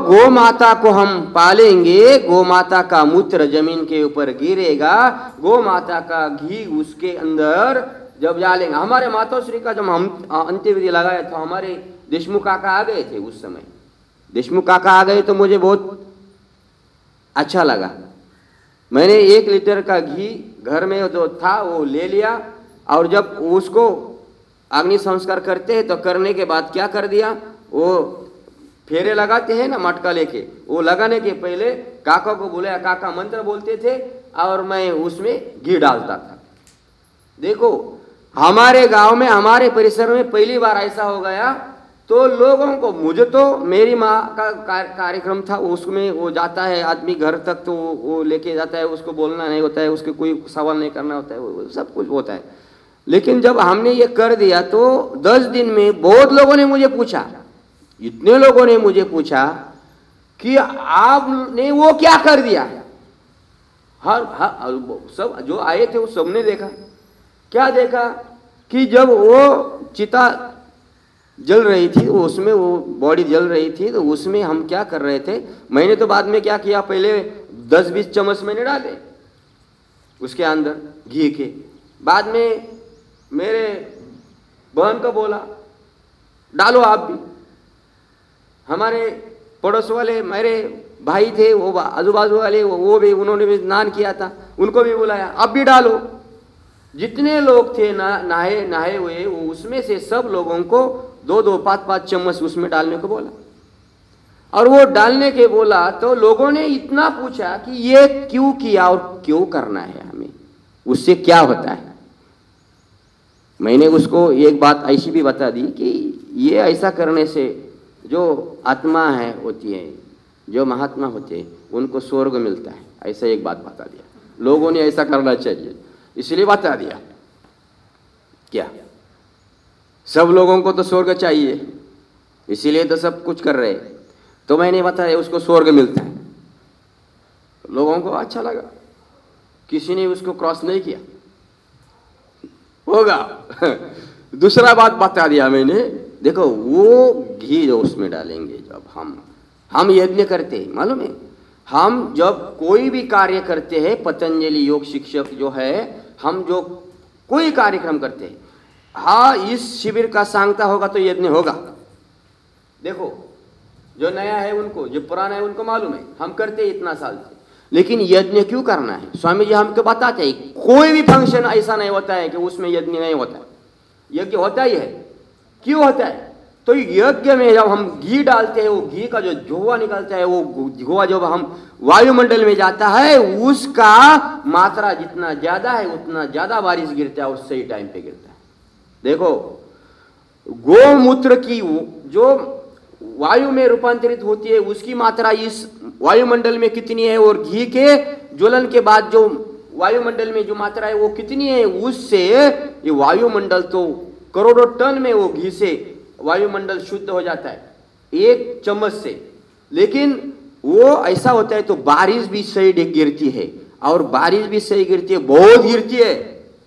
S7: गो माता को हम पालेंगे गो माता का मूत्र ज़मीन के ऊपर गिरेगा गो माता का घी उसके अंदर जब डालेंगे। हमारे माताश्री का जब हम अंत्यविधि लगाया तो हमारे देशमुख काका आ गए थे उस समय। देशमुख काका आ गए तो मुझे बहुत अच्छा लगा। मैंने एक लीटर का घी घर में जो था, वो ले लिया और जब उसको अग्नि संस्कार करते हैं तो करने के बाद क्या कर दिया? वो फेरे लगाते हैं ना मटका लेके। वो लगाने के पहले काका को बुलाया काका मंत्र बोलते थे और मैं उसमें घी डालता था। देखो, हमारे गाँव में, हमारे परिसर में पहली बार ऐसा हो गया तो लोगों को मुझे तो मेरी माँ का कार्यक्रम था उसमें वो जाता है आदमी घर तक तो वो, लेके जाता है उसको बोलना नहीं होता है उसके कोई सवाल नहीं करना होता है वो सब कुछ होता है। लेकिन जब हमने ये कर दिया तो दस दिन में बहुत लोगों ने मुझे पूछा इतने लोगों ने मुझे पूछा कि आपने वो क्या कर दिया? हर हर सब जो आए थे वो सबने देखा। क्या देखा? कि जब वो चिता जल रही थी उसमें वो बॉडी जल रही थी तो उसमें हम क्या कर रहे थे? मैंने तो बाद में क्या किया? पहले दस बीस चम्मच मैंने डाले उसके अंदर घी के। बाद में मेरे बहन को बोला डालो आप भी। हमारे पड़ोस वाले मेरे भाई थे वो आजू बाजू वाले वो, वो भी उन्होंने भी स्नान किया था। उनको भी बुलाया अब भी डालो। जितने लोग थे ना नहाए नहाए हुए वो उसमें से सब लोगों को दो दो पाँच पाँच चम्मच उसमें डालने को बोला। और वो डालने के बोला तो लोगों ने इतना पूछा कि ये क्यों किया और क्यों करना है हमें? उससे क्या होता है? मैंने उसको एक बात ऐसी भी बता दी कि ये ऐसा करने से जो आत्मा है, होती है, जो महात्मा होते हैं, उनको स्वर्ग मिलता है। ऐसा एक बात बता दिया। लोगों ने ऐसा करना चाहिए। इसलिए बता दिया। क्या? सब लोगों को तो स्वर्ग चाहिए। इसीलिए तो सब कुछ कर रहे तो मैंने बताया उसको स्वर्ग मिलता है। लोगों को अच्छा लगा। किसी ने उसको क्रॉस नहीं किया। होगा। दूसरा बात बता दिया मैंने। देखो, वो घी जो उसमें डालेंगे जब हम हम यज्ञ करते हैं, मालूम है? हम जब कोई भी कार्य करते हैं, पतंजलि योग शिक्षक जो है, हम जो कोई कार्यक्रम करते हैं हाँ इस शिविर का सांगता होगा तो यज्ञ होगा। देखो, जो नया है उनको, जो पुराना है उनको मालूम है, हम करते हैं इतना साल से। लेकिन यज्ञ क्यों करना है? स्वामी जी हमको बताते हैं, कोई भी फ़ंक्शन ऐसा नहीं होता है कि उसमें यज्ञ नहीं होता यज्ञ होता ही है। क्यों होता है? तो यज्ञ में जब हम घी डालते हैं, वो घी का जो धुआँ निकलता है, वो धुआँ जब हम वायुमंडल में जाता है, उसका मात्रा जितना ज़्यादा है, उतना ज़्यादा बारिश गिरता है और सही टाइम पे गिरता है। देखो, गोमूत्र की जो वायु में रूपांतरित होती है, उसकी मात्रा इस वायुमंडल में कितनी है और घी के ज्वलन के बाद जो वायुमंडल में जो मात्रा है वो कितनी है, उससे ये वायुमंडल तो करोड़ों टन में वो घी से वायुमंडल शुद्ध हो जाता है, एक चम्मच से। लेकिन वो ऐसा होता है तो बारिश भी सही गिरती है, और बारिश भी सही गिरती है, बहुत गिरती है,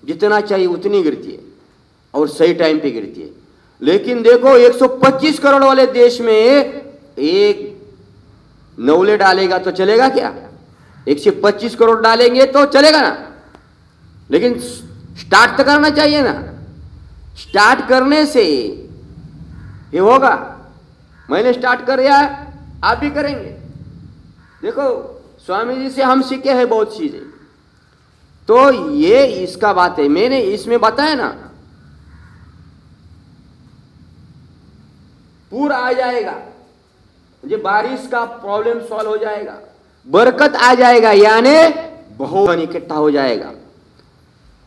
S7: जितना चाहिए उतनी गिरती है। और सही टाइम पे गिरती है। लेकिन देखो 125 करोड़ वाले देश में एक नवले डालेगा तो चलेगा क्या? 125 करोड़ डालेंगे तो चलेगा ना? लेकिन स्टार्ट तो करना चाहिए ना। स्टार्ट करने से ये होगा। मैंने स्टार्ट कर दिया आप भी करेंगे। देखो स्वामी जी से हम सीखे हैं बहुत चीज़ें। तो ये इसका बात है। मैंने इसमें बताया ना पूर आ जाएगा। म्हणजे बारिश का प्रॉब्लम सॉल्व हो जाएगा। बरकत आ जाएगा याने बहुत इकट्ठा हो जाएगा।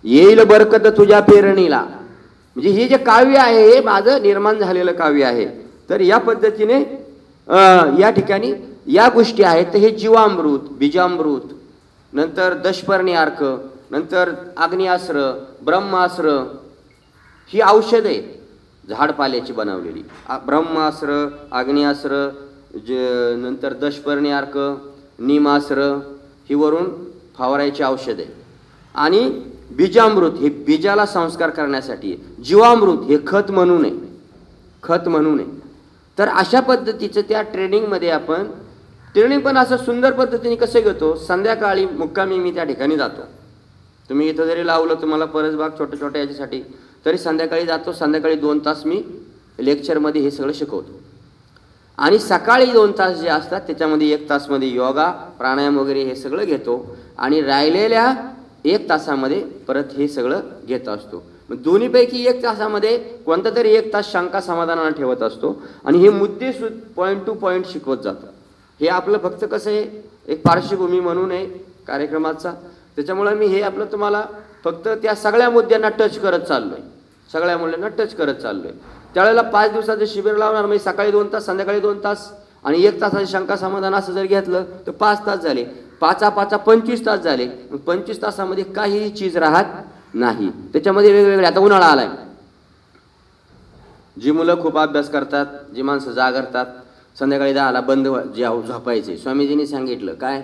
S7: येईल बरकत तुझ्या पेरणीला। म्हणजे हे जे काव्य आहे हे माझं निर्माण झालेलं काव्य आहे. तर या पद्धतीने या ठिकाणी या गोष्टी आहेत. तर हे जीवामृत बीजामृत नंतर दशपर्णी अर्क नंतर आग्नेयास्त्र ब्रह्मास्त्र ही औषधे झाडपाल्याची बनवलेली. आ- ब्रह्मास्त्र आग्नेयास्त्र ज नंतर दशपर्णी अर्क निमास्त्र ही वरून फवारायची औषध. आहे आणि बीजामृत हे बीजाला संस्कार करण्यासाठी जीवामृत हे खत म्हणून नये. खत म्हणून नये. तर अशा पद्धतीचं त्या ट्रेनिंगमध्ये आपण ट्रेनिंग पण असं सुंदर पद्धतीने कसं घेतो? संध्याकाळी मुक्कामी मी त्या ठिकाणी जातो. तुम्ही इथं जरी लावलं तुम्हाला परसबाग छोट्या छोट्या याच्यासाठी तरी संध्याकाळी जातो संध्याकाळी दोन तास मी लेक्चरमध्ये हे सगळं शिकवतो. आणि सकाळी दोन तास जे असतात त्याच्यामध्ये एक तासमध्ये योगा प्राणायाम वगैरे हे सगळं घेतो आणि राहिलेल्या एक तासामध्ये परत हे सगळं घेत असतो. मग दोन्हीपैकी एक तासामध्ये कोणता तरी एक तास शंका समाधानानं ठेवत असतो आणि हे मुद्दे सु पॉईंट टू पॉईंट शिकवत जातं. हे आपलं फक्त कसं आहे एक पार्श्वभूमी म्हणून आहे कार्यक्रमाचा. त्याच्यामुळे मी हे आपलं तुम्हाला फक्त त्या सगळ्या मुद्द्यांना टच करत चाललो आहे सगळ्या मुलांना टच करत चाललो आहे त्यावेळेला पाच दिवसाचं शिबिर लावणार म्हणजे सकाळी दोन तास संध्याकाळी दोन तास आणि एक तासाचं शंका समाधान असं जर घेतलं तर पाच तास झाले. पाचा पाचा पंचवीस तास झाले. पंचवीस तासामध्ये काहीही चीज राहत नाही. त्याच्यामध्ये वेगवेगळे आता उन्हाळा आलाय. जी मुलं खूप अभ्यास करतात जी माणसं जागरतात संध्याकाळी दहाला बंद जे झोपायचे. स्वामीजींनी सांगितलं काय?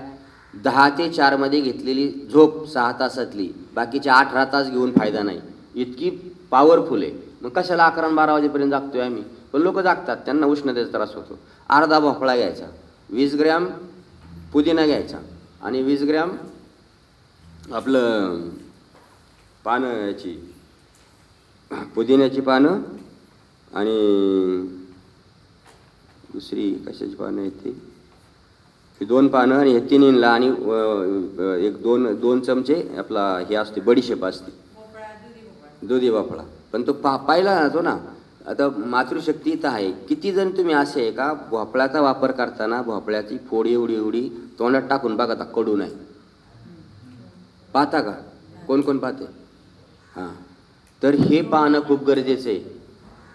S7: दहा ते चारमध्ये घेतलेली झोप सहा तासातली बाकीचे अठरा तास घेऊन फायदा नाही. इतकी पॉवरफुल आहे. मग कशाला अकरा बारा वाजेपर्यंत जागतोय आम्ही? पण लोक जागतात त्यांना उष्णतेचा त्रास होतो. अर्धा भोपळा घ्यायचा वीस ग्रॅम पुदिना घ्यायचा आणि वीस ग्रॅम आपलं पानं याची पुदिन्याची पानं आणि दुसरी कशाची पानं आहेत ती? दोन पानं आणि हे तीन इंला आणि एक दोन दोन चमचे आपला हे असते बडीशेप असते. दुधी भोपळा. पण तो पा पाहिला जातो ना आता मातृशक्ती इथं आहे. किती जण तुम्ही असे आहे का भोपळ्याचा वापर करताना भोपळ्याची फोड एवढी एवढी तोंडात टाकून बघा आता कडू नाही. पाहता का? कोण कोण पाहते? हां. तर हे पाहणं खूप गरजेचं आहे.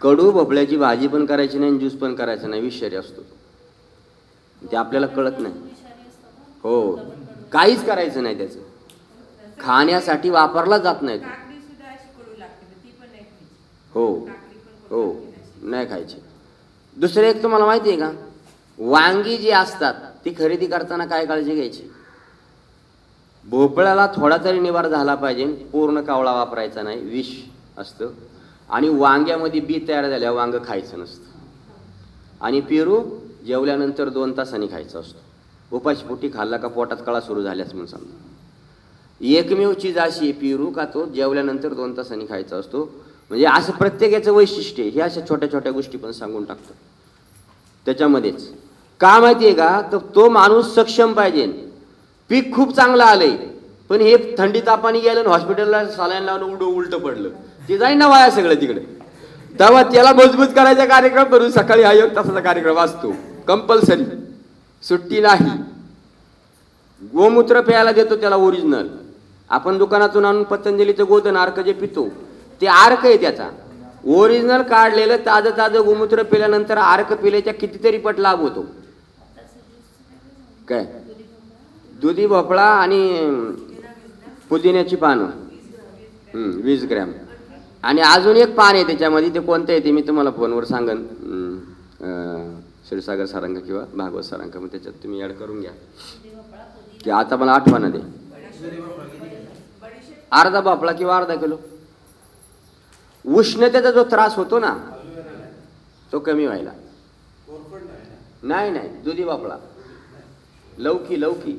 S7: कडू भोपळ्याची भाजी पण करायची नाही आणि ज्यूस पण करायचा नाही विषारी असतो ते आपल्याला कळत नाही. हो. काहीच करायचं नाही त्याचं. खाण्यासाठी वापरला जात नाही हो. हो. नाही खायचे. दुसरं एक तुम्हाला माहिती आहे का? वांगी जी असतात ती खरेदी करताना काय काळजी घ्यायची? भोपळ्याला थोडा तरी निवार झाला पाहिजे पूर्ण कावळा वापरायचा नाही विष असतं. आणि वांग्यामध्ये बी तयार झाल्या वांग खायचं नसतं. आणि पेरू जेवल्यानंतर दोन तासांनी खायचा असतो. उपाशपोटी खाल्ला का पोटात कळा सुरू झाल्याच म्हणून समजा. एकमेव चीज अशी पिरू का तो जेवल्यानंतर दोन तासांनी खायचा असतो. म्हणजे असं प्रत्येकाचं वैशिष्ट्य हे अशा छोट्या छोट्या गोष्टी पण सांगून टाकतो. त्याच्यामध्येच का माहिती आहे का? तर तो माणूस सक्षम पाहिजे. पीक खूप चांगलं आलंय. पण हे थंडी तापाने गेलं हॉस्पिटलला सालाईन लावून उडं उलटं पडलं. ते जाईन ना वाया सगळं तिकडे. तेव्हा त्याला मजबूत करायचा कार्यक्रम करून सकाळी हा एक तासाचा कार्यक्रम असतो. कंपल्सरी. सुट्टी नाही. गोमूत्र प्यायला देतो त्याला ओरिजिनल आपण दुकानातून आणून पतंजलीचं गोधन अर्क जे पितो ते अर्क आहे त्याचा. ओरिजिनल काढलेलं ताजं ताजं गोमूत्र पिल्यानंतर अर्क पिल्याच्या कितीतरी पट लाभ होतो. काय? दुधी भोपळा आणि पुदिन्याची पानं. वीस ग्रॅम. आणि अजून एक पान आहे त्याच्यामध्ये ते कोणतं आहे ते मी तुम्हाला फोनवर सांगन. क्षीरसागर सारंग किंवा भागवत सारंग. मग त्याच्यात तुम्ही ॲड करून घ्या. की आता मला आठवण दे अर्धा बापळा किंवा अर्धा किलो. उष्णतेचा जो त्रास होतो ना तो कमी व्हायला. नाही नाही दुधी भोपळा लवकी लवकी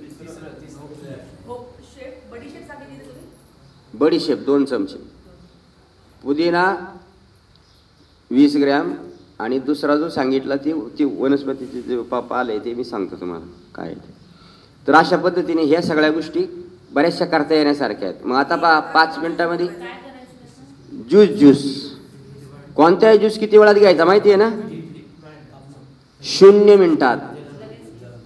S4: बडीशेप
S7: बडीशेप दोन चमचे. पुदिना वीस ग्रॅम आणि दुसरा जो सांगितला ती ती वनस्पतीचे जे पाप आले ते मी सांगतो तुम्हाला. काय ते? तर अशा पद्धतीने ह्या सगळ्या गोष्टी बऱ्याचशा करता येण्यासारख्या आहेत. मग आता पा पाच मिनिटामध्ये ज्यूस ज्यूस. कोणत्याही ज्यूस किती वेळात घ्यायचा माहिती आहे ना? शून्य मिनिटात.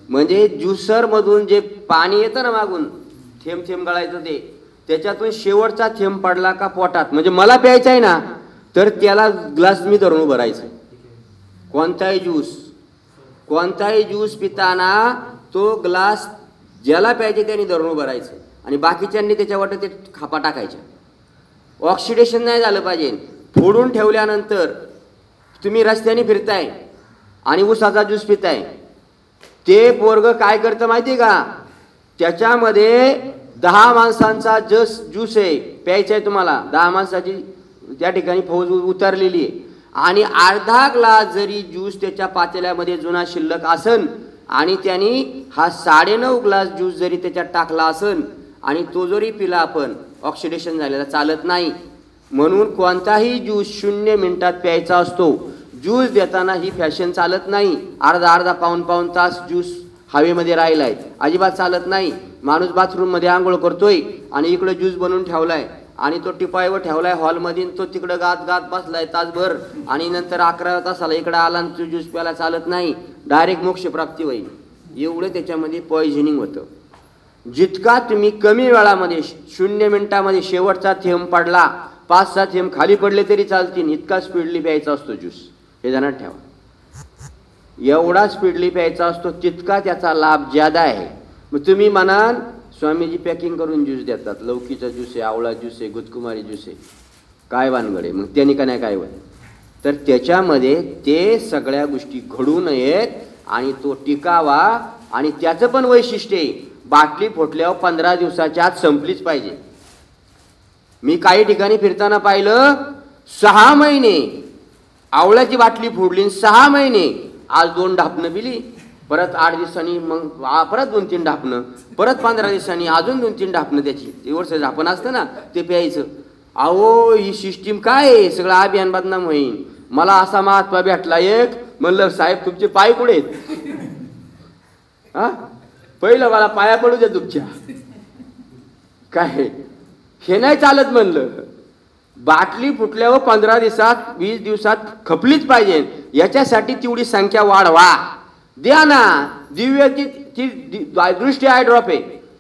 S7: म्हणजे ज्युसरमधून जे पाणी येतं ना मागून थेंब थेंब गळायचं ते त्याच्यातून शेवटचा थेंब पडला का पोटात? म्हणजे मला प्यायचा आहे ना तर त्याला ग्लास मी धरून उभं राहायचं कोणताही ज्यूस कोणताही ज्यूस पिताना तो ग्लास ज्याला प्यायचे त्याने धरून उभं राहायचं. आणि बाकीच्यांनी त्याच्यावर ते खापा टाकायच्या ऑक्सिडेशन नाही झालं पाहिजे. फोडून ठेवल्यानंतर तुम्ही रस्त्याने फिरताय आणि ऊसाचा ज्यूस पिताय. ते पोरग काय करतं माहिती आहे का? त्याच्यामध्ये दहा माणसांचा जस ज्यूस आहे प्यायचा आहे तुम्हाला. दहा माणसाची त्या ठिकाणी फौज उतरलेली आहे. आणि अर्धा ग्लास जरी ज्यूस त्याच्या पातेल्यामध्ये जुना शिल्लक असन आणि त्यांनी हा साडेनऊ ग्लास ज्यूस जरी त्याच्यात टाकला असन आणि तो जरी पिला आपण ऑक्सिडेशन झालेला चालत नाही. म्हणून कोणताही ज्यूस शून्य मिनिटात प्यायचा असतो. ज्यूस देताना ही फॅशन चालत नाही. अर्धा अर्धा पाऊन पाऊन तास ज्यूस हवेमध्ये राहिलाय. अजिबात चालत नाही. माणूस बाथरूममध्ये आंघोळ करतोय आणि इकडं ज्यूस बनवून ठेवलाय. आणि तो टिपायवर ठेवलाय हॉलमध्ये तो तिकडं गात गात बसलाय तासभर आणि नंतर अकरा तासाला इकडं आला आणि तो ज्यूस प्यायला चालत नाही. डायरेक्ट मोक्षप्राप्ती होईल. एवढं त्याच्यामध्ये पॉइझनिंग होतं. जितका तुम्ही कमी वेळामध्ये शून्य मिनिटामध्ये शेवटचा थेंब पडला पाच सात थेंब खाली पडले तरी चालतील. इतका स्पीडली प्यायचा असतो ज्यूस. हे ध्यानात ठेवा. एवढा स्पीडली प्यायचा असतो तितका त्याचा लाभ ज्यादा आहे. मग तुम्ही म्हणाल स्वामीजी पॅकिंग करून ज्यूस देतात. लौकीचा ज्यूस आहे आवळा ज्यूस आहे गुदकुमारी ज्यूस आहे. काय वानगडे? मग त्याने का नाही काय वान? तर त्याच्यामध्ये ते सगळ्या गोष्टी घडू नयेत आणि तो टिकावा आणि त्याचं पण वैशिष्ट्य आहे. बाटली फुटल्यावर पंधरा दिवसाच्या आत संपलीच पाहिजे. मी काही ठिकाणी फिरताना पाहिलं सहा महिने. आवळ्याची बाटली फोडली आणि सहा महिने. आज दोन ढापणं पिली. परत आठ दिवसांनी मग परत दोन तीन ढापणं परत पंधरा दिवसांनी अजून दोन तीन ढापणं त्याची. ते वर्ष झापण असतं ना ते प्यायचं. अहो ही सिस्टीम काय आहे? सगळं अभियान बदनाम होईल मला असा महात्मा भेटला एक म्हणलं साहेब तुमचे पाय कुठे आहेत? हा? पहिलं मला पाया पडू द्या तुमच्या. काय हे नाही चालत म्हणलं. बाटली फुटल्यावर पंधरा दिवसात वीस दिवसात खपलीच पाहिजे. याच्यासाठी तेवढी संख्या वाढवा. द्या ना दिव्य ती ती दृष्टी आय ड्रॉप आहे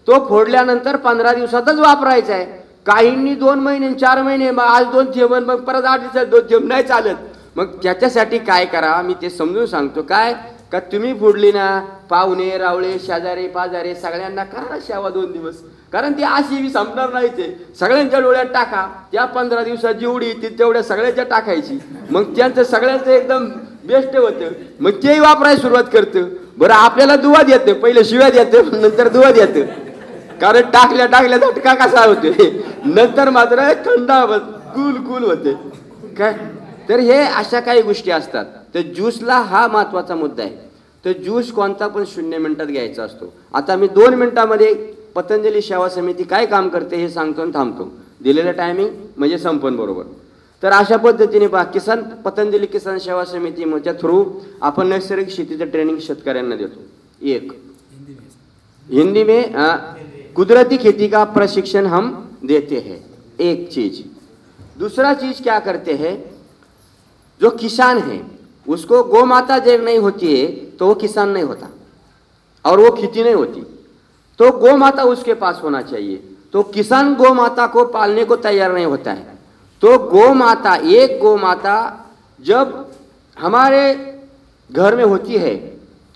S7: तो फोडल्यानंतर पंधरा दिवसातच वापरायचा आहे. काहींनी दोन महिने चार महिने मग आज दोन थेंब मग परत आठ दिवसात दोन थेंब नाही चालत. मग त्याच्यासाठी काय करा? मी ते समजून सांगतो. काय? का तुम्ही फोडली ना पाहुणे रावळे शेजारे पाजारे सगळ्यांना करा शेवा दोन दिवस. कारण ती अशी बी संपणार नाही ते. सगळ्यांच्या डोळ्यात टाका. त्या पंधरा दिवसात जेवढी ती तेवढ्या सगळ्याच्या टाकायची. मग त्यांचं सगळ्यांचं एकदम बेस्ट होतं. मग तेही वापरायला सुरुवात करतं. बरं आपल्याला दुवा देतं पहिले शिव्या देतं नंतर दुवा देतं कारण टाकल्या टाकल्या झटका कसा होते नंतर मात्र थंड कूल कूल होते. काय? तर हे अशा काही गोष्टी असतात. तर ज्यूसला हा महत्त्वाचा मुद्दा आहे. तर ज्यूस कोणता पण शून्य मिनटात घ्यायचा असतो. आता मी दोन मिनटामध्ये पतंजली सेवा समिती काय काम करते हे सांगतो आणि थांबतो. दिलेलं टायमिंग म्हणजे संपन बरोबर. तर अशा पद्धतीने बा किसान पतंजली किसान सेवा समितीच्या थ्रू आपण नैसर्गिक शेतीचं ट्रेनिंग शेतकऱ्यांना देतो. एक. हिंदी में आ, कुदरती खेती का प्रशिक्षण हम देते हैं. एक चीज. दूसरा चीज क्या करते हैं? जो किसान है उसको गौ माता जब नहीं होती है तो वो किसान नहीं होता। और वो खेती नहीं होती। तो गौ माता उसके पास होना चाहिए। तो किसान गौ माता को पालने को तैयार नहीं होता है। तो गौ माता एक गौ माता जब हमारे घर में होती है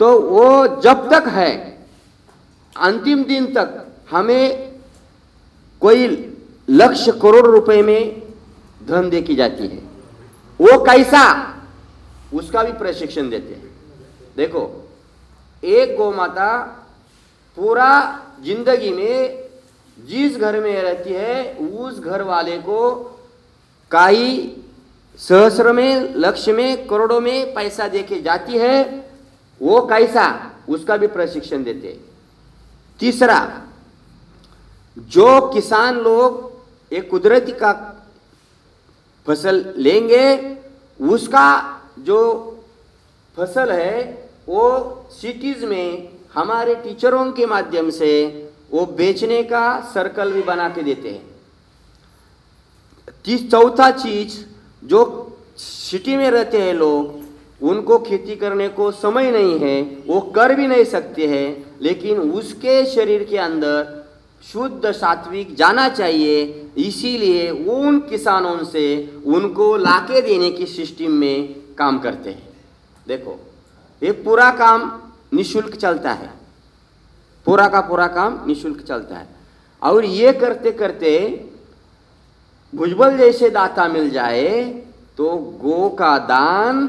S7: तो वो जब तक है, अंतिम दिन तक हमें कोई लक्ष्य करोड़ रुपए में धन दे की जाती है। वो कैसा उसका भी प्रशिक्षण देते हैं। देखो, एक गौ माता पूरा ज़िंदगी में जिस घर में रहती है, उस घर वाले को काई, सहस्र में लक्ष्य में, करोड़ों में पैसा देके जाती है, वो कैसा? उसका भी प्रशिक्षण देते तीसरा, जो किसान लोग एक कुदरती का फ़सल लेंगे, उसका जो फ़सल है, वो सिटीज़ में हमारे टीचरों के माध्यम से वो बेचने का सर्कल भी बना के देते हैं। तीस, चौथा चीज़, जो सिटी में रहते हैं लोग, उनको खेती करने को समय नहीं है, वो कर भी नहीं सकते हैं, लेकिन उसके शरीर के अंदर शुद्ध सात्विक जाना चाहिए, इसीलिए उन किसानों से उनको लाके देने की सिस्टम में काम करते हैं। देखो, ये पूरा काम निशुल्क चलता है। पूरा का पूरा काम निशुल्क चलता है। और ये करते करते भुजबल जैसे दाता मिल जाए तो गो का दान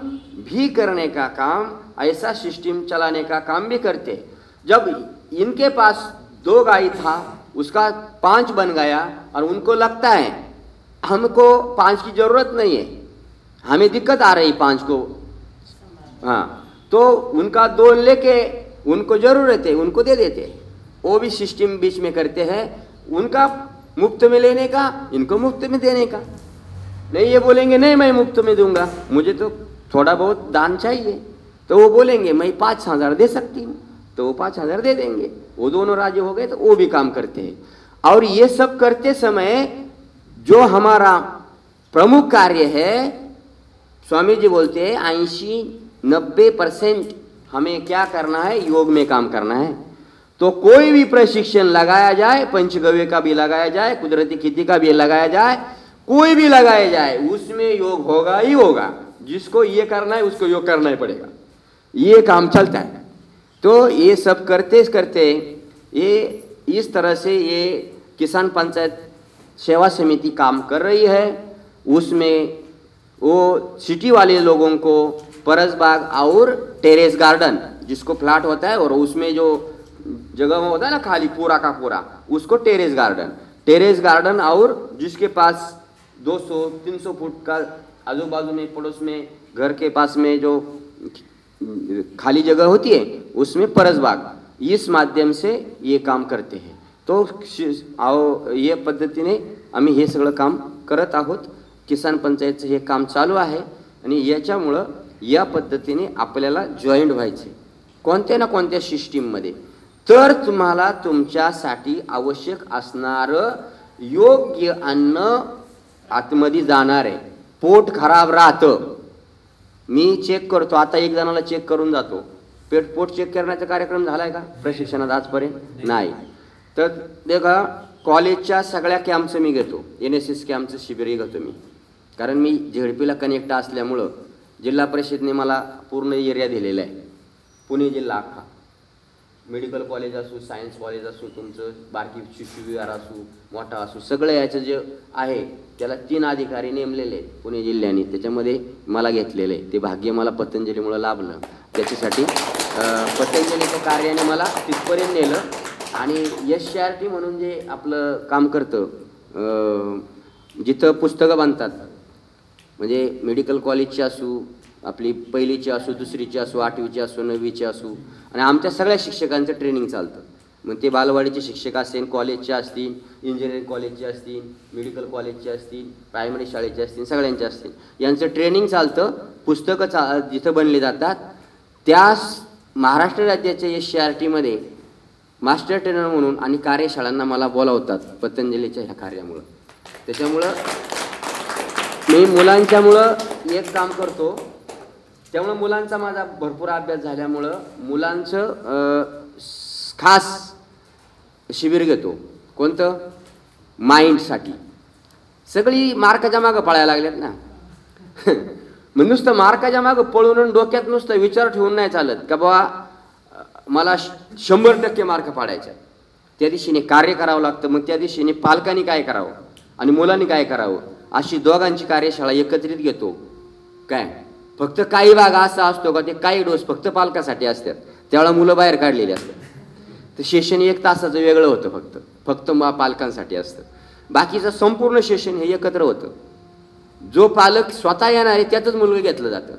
S7: भी करने का काम, ऐसा सिस्टम चलाने का काम भी करते। जब इनके पास दो गाय था, उसका पाँच बन गया, और उनको लगता है, हमको पाँच की ज़रूरत नहीं है। हमें दिक्कत आ रही पाँच को। हाँ तो उनका दो लेके उनको ज़रूरत है, उनको दे देते वो भी सिस्टम बीच में करते हैं, उनका मुफ़्त में लेने का, इनको मुफ़्त में देने का। नहीं, ये बोलेंगे, नहीं, मैं मुफ़्त में दूँगा। मुझे तो थोड़ा बहुत दान चाहिए। तो वो बोलेंगे, मैं पाँच हज़ार दे सकती हूँ। तो वो पाँच हज़ार दे देंगे। वो दोनों राज्य हो गए तो वो भी काम करते हैं। और ये सब करते समय जो हमारा प्रमुख कार्य है स्वामी जी बोलते हैं ऐंशी नब्बे परसेंट हमें क्या करना है? योग में काम करना है। तो कोई भी प्रशिक्षण लगाया जाए, पंचगव्य का भी लगाया जाए, कुदरती खेती का भी लगाया जाए, कोई भी लगाया जाए, उसमें योग होगा ही होगा। जिसको ये करना है, उसको योग करना ही पड़ेगा। ये काम चलता है। तो ये सब करते करते, ये इस तरह से ये किसान पंचायत सेवा समिति काम कर रही है। उसमें वो सिटी वाले लोगों को परस बाग और टेरेस गार्डन जिसको प्लाट होता है और उसमें जो जगह होता है ना खाली पूरा का पूरा, उसको टेरेस गार्डन टेरेस गार्डन और जिसके पास 200 300 फुट का आजू बाजू में, पड़ोस में, घर के पास में जो खाली जगह होती है, उसमें परस बाग इस माध्यम से ये काम करते हैं। तो आहो ये पद्धतीने आम्ही हे सगळं काम करत आहोत। किसान पंचायतचं हे काम चालू आहे आणि याच्यामुळं या पद्धतीने आपल्याला जॉईंट व्हायचे. कोणत्या ना कोणत्या सिस्टीममध्ये तर तुम्हाला तुमच्यासाठी आवश्यक असणारं योग्य अन्न आतमध्ये जाणार आहे. पोट खराब राहतं. मी चेक करतो. आता एक जणाला चेक करून जातो. पेट पोट चेक करण्याचा कार्यक्रम झालाय का? प्रशिक्षणात आजपर्यंत नाही. तर देखा कॉलेजच्या सगळ्या कॅम्पचं मी घेतो. एन एस एस कॅम्पचं शिबिरही घेतो मी. कारण मी झेडपीला कनेक्ट असल्यामुळं जिल्हा परिषदने मला पूर्ण एरिया दिलेला आहे. पुणे जिल्हा अख्खा. मेडिकल कॉलेज असू सायन्स कॉलेज असू तुमचं बारकी शिशुविहार असू मोठा असू सगळं याचं जे आहे त्याला तीन अधिकारी नेमलेले आहेत पुणे जिल्ह्याने. त्याच्यामध्ये मला घेतलेलं आहे. ते भाग्य मला पतंजलीमुळं लाभलं. त्याच्यासाठी पतंजलीच्या कार्याने मला तिथपर्यंत नेलं. आणि एस सी आर टी म्हणून जे आपलं काम करतं जिथं पुस्तकं बांधतात म्हणजे मेडिकल कॉलेजची असू आपली पहिलीची असू दुसरीची असू आठवीची असू नववीची असू आणि आमच्या सगळ्या शिक्षकांचं ट्रेनिंग चालतं. मग ते बालवाडीचे शिक्षक असतील कॉलेजचे असतील इंजिनिअरिंग कॉलेजचे असतील मेडिकल कॉलेजचे असतील प्रायमरी शाळेचे असतील सगळ्यांचे असतील. यांचं ट्रेनिंग चालतं पुस्तकं चा जिथं बनले जातात त्या महाराष्ट्र राज्याच्या एस सी आर टीमध्ये मास्टर ट्रेनर म्हणून आणि कार्यशाळांना मला बोलावतात पतंजलीच्या ह्या कार्यामुळं. त्याच्यामुळं मी मुलांच्यामुळं एक काम करतो. त्यामुळं मुलांचा माझा भरपूर अभ्यास झाल्यामुळं मुलांचं खास शिबिर घेतो. कोणतं? माइंडसाठी. सगळी मार्काच्या मागं पळायला लागल्यात ना. मग नुसतं मार्काच्या मागं पळून डोक्यात नुसतं विचार ठेवून नाही चालत. का बाबा मला श- शंभर टक्के मार्क पाडायचे. त्या दिशेने कार्य करावं लागतं मग त्या दिशेने पालकांनी काय करावं? आणि मुलांनी काय करावं? अशी दोघांची कार्यशाळा एकत्रित घेतो. काय? फक्त काही भाग असा असतो का ते काही डोस फक्त पालकासाठी असतात. त्यावेळेला मुलं बाहेर काढलेली असतात. तर सेशन एक तासाचं वेगळं होतं फक्त. फक्त मा पालकांसाठी असतं. बाकीचं संपूर्ण सेशन हे एकत्र होतं. जो पालक स्वतः येणार आहे त्याचंच मुलगं घेतलं जातं.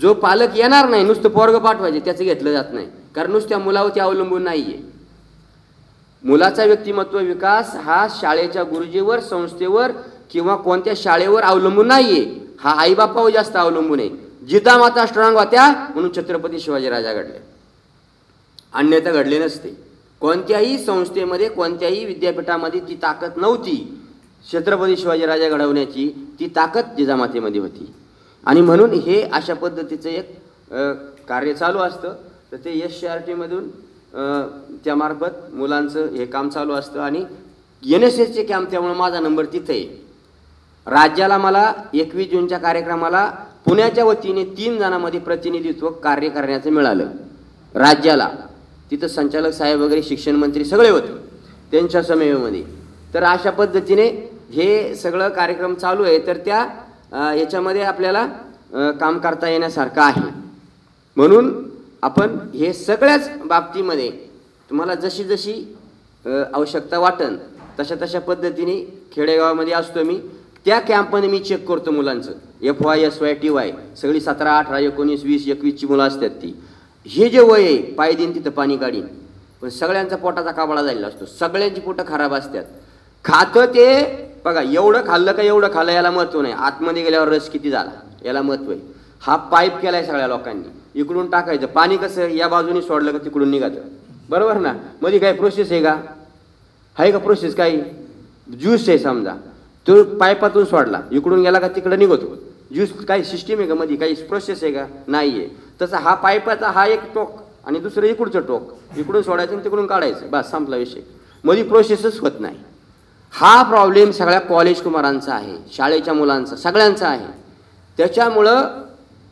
S7: जो पालक येणार नाही नुसतं पोरगं पाठवायचे त्याचं घेतलं जात नाही. कारण नुसत्या मुलावरती अवलंबून नाही आहे मुलाचा व्यक्तिमत्व विकास हा शाळेच्या गुरुजीवर संस्थेवर किंवा कोणत्या शाळेवर अवलंबून नाहीये. हा आईबापावर जास्त अवलंबून आहे. जिता माता स्ट्रॉंग होत्या म्हणून छत्रपती शिवाजी राजा घडले. अन्यथा घडले नसते. कोणत्याही संस्थेमध्ये कोणत्याही विद्यापीठामध्ये ती ताकद नव्हती. छत्रपती शिवाजी राजा घडवण्याची ती ताकद जिजामातेमध्ये होती. आणि म्हणून हे अशा पद्धतीचं एक कार्य चालू असतं. तर ते एस सी आर टीमधून त्यामार्फत मुलांचं हे काम चालू असतं. आणि एन एस एसचे कॅम्प त्यामुळे माझा नंबर तिथे आहे. राज्याला मला एकवीस जूनच्या कार्यक्रमाला पुण्याच्या वतीने तीन जणांमध्ये प्रतिनिधित्व कार्य करण्याचं मिळालं. राज्याला. तिथं संचालक साहेब वगैरे शिक्षण मंत्री सगळे होते. त्यांच्या समयमध्ये तर अशा पद्धतीने हे सगळं कार्यक्रम चालू आहे. तर त्या याच्यामध्ये आपल्याला काम करता येण्यासारखं आहे. म्हणून आपण हे सगळ्याच बाबतीमध्ये तुम्हाला जशी जशी आवश्यकता वाटन तशा तशा पद्धतीने खेडेगावामध्ये असतो मी. त्या कॅम्पमध्ये मी चेक करतो मुलांचं. F Y S Y T Y सगळी सतरा अठरा एकोणीस वीस एकवीसची मुलं असतात ती. हे जे वय आहे पाय देईन तिथं पाणी काढीन. पण सगळ्यांचा पोटाचा काबळा झालेला असतो. सगळ्यांची पोटं खराब असतात. खातं ते बघा एवढं खाल्लं का एवढं खाल्लं याला महत्त्व नाही. आतमध्ये गेल्यावर रस किती झाला? याला महत्त्व आहे. हा पाईप केलाय सगळ्या लोकांनी. इकडून टाकायचं. पाणी कसं या बाजूने सोडलं का तिकडून निघायचं? बरोबर ना? मध्ये काय प्रोसेस आहे का? आहे का प्रोसेस काही? ज्यूस आहे समजा. तो पायपातून सोडला. इकडून गेला का तिकडं निघतो. ज्यूस काही सिस्टीम आहे का मध्ये? काही प्रोसेस आहे का? नाही आहे तसा हा पायपाचा हा एक टोक आणि दुसरं इकडचं टोक. इकडून सोडायचं आणि तिकडून काढायचं. बस संपला विषय. मध्ये प्रोसेसच होत नाही. हा प्रॉब्लेम सगळ्या कॉलेज कुमारांचा आहे. शाळेच्या मुलांचा सगळ्यांचा आहे. त्याच्यामुळं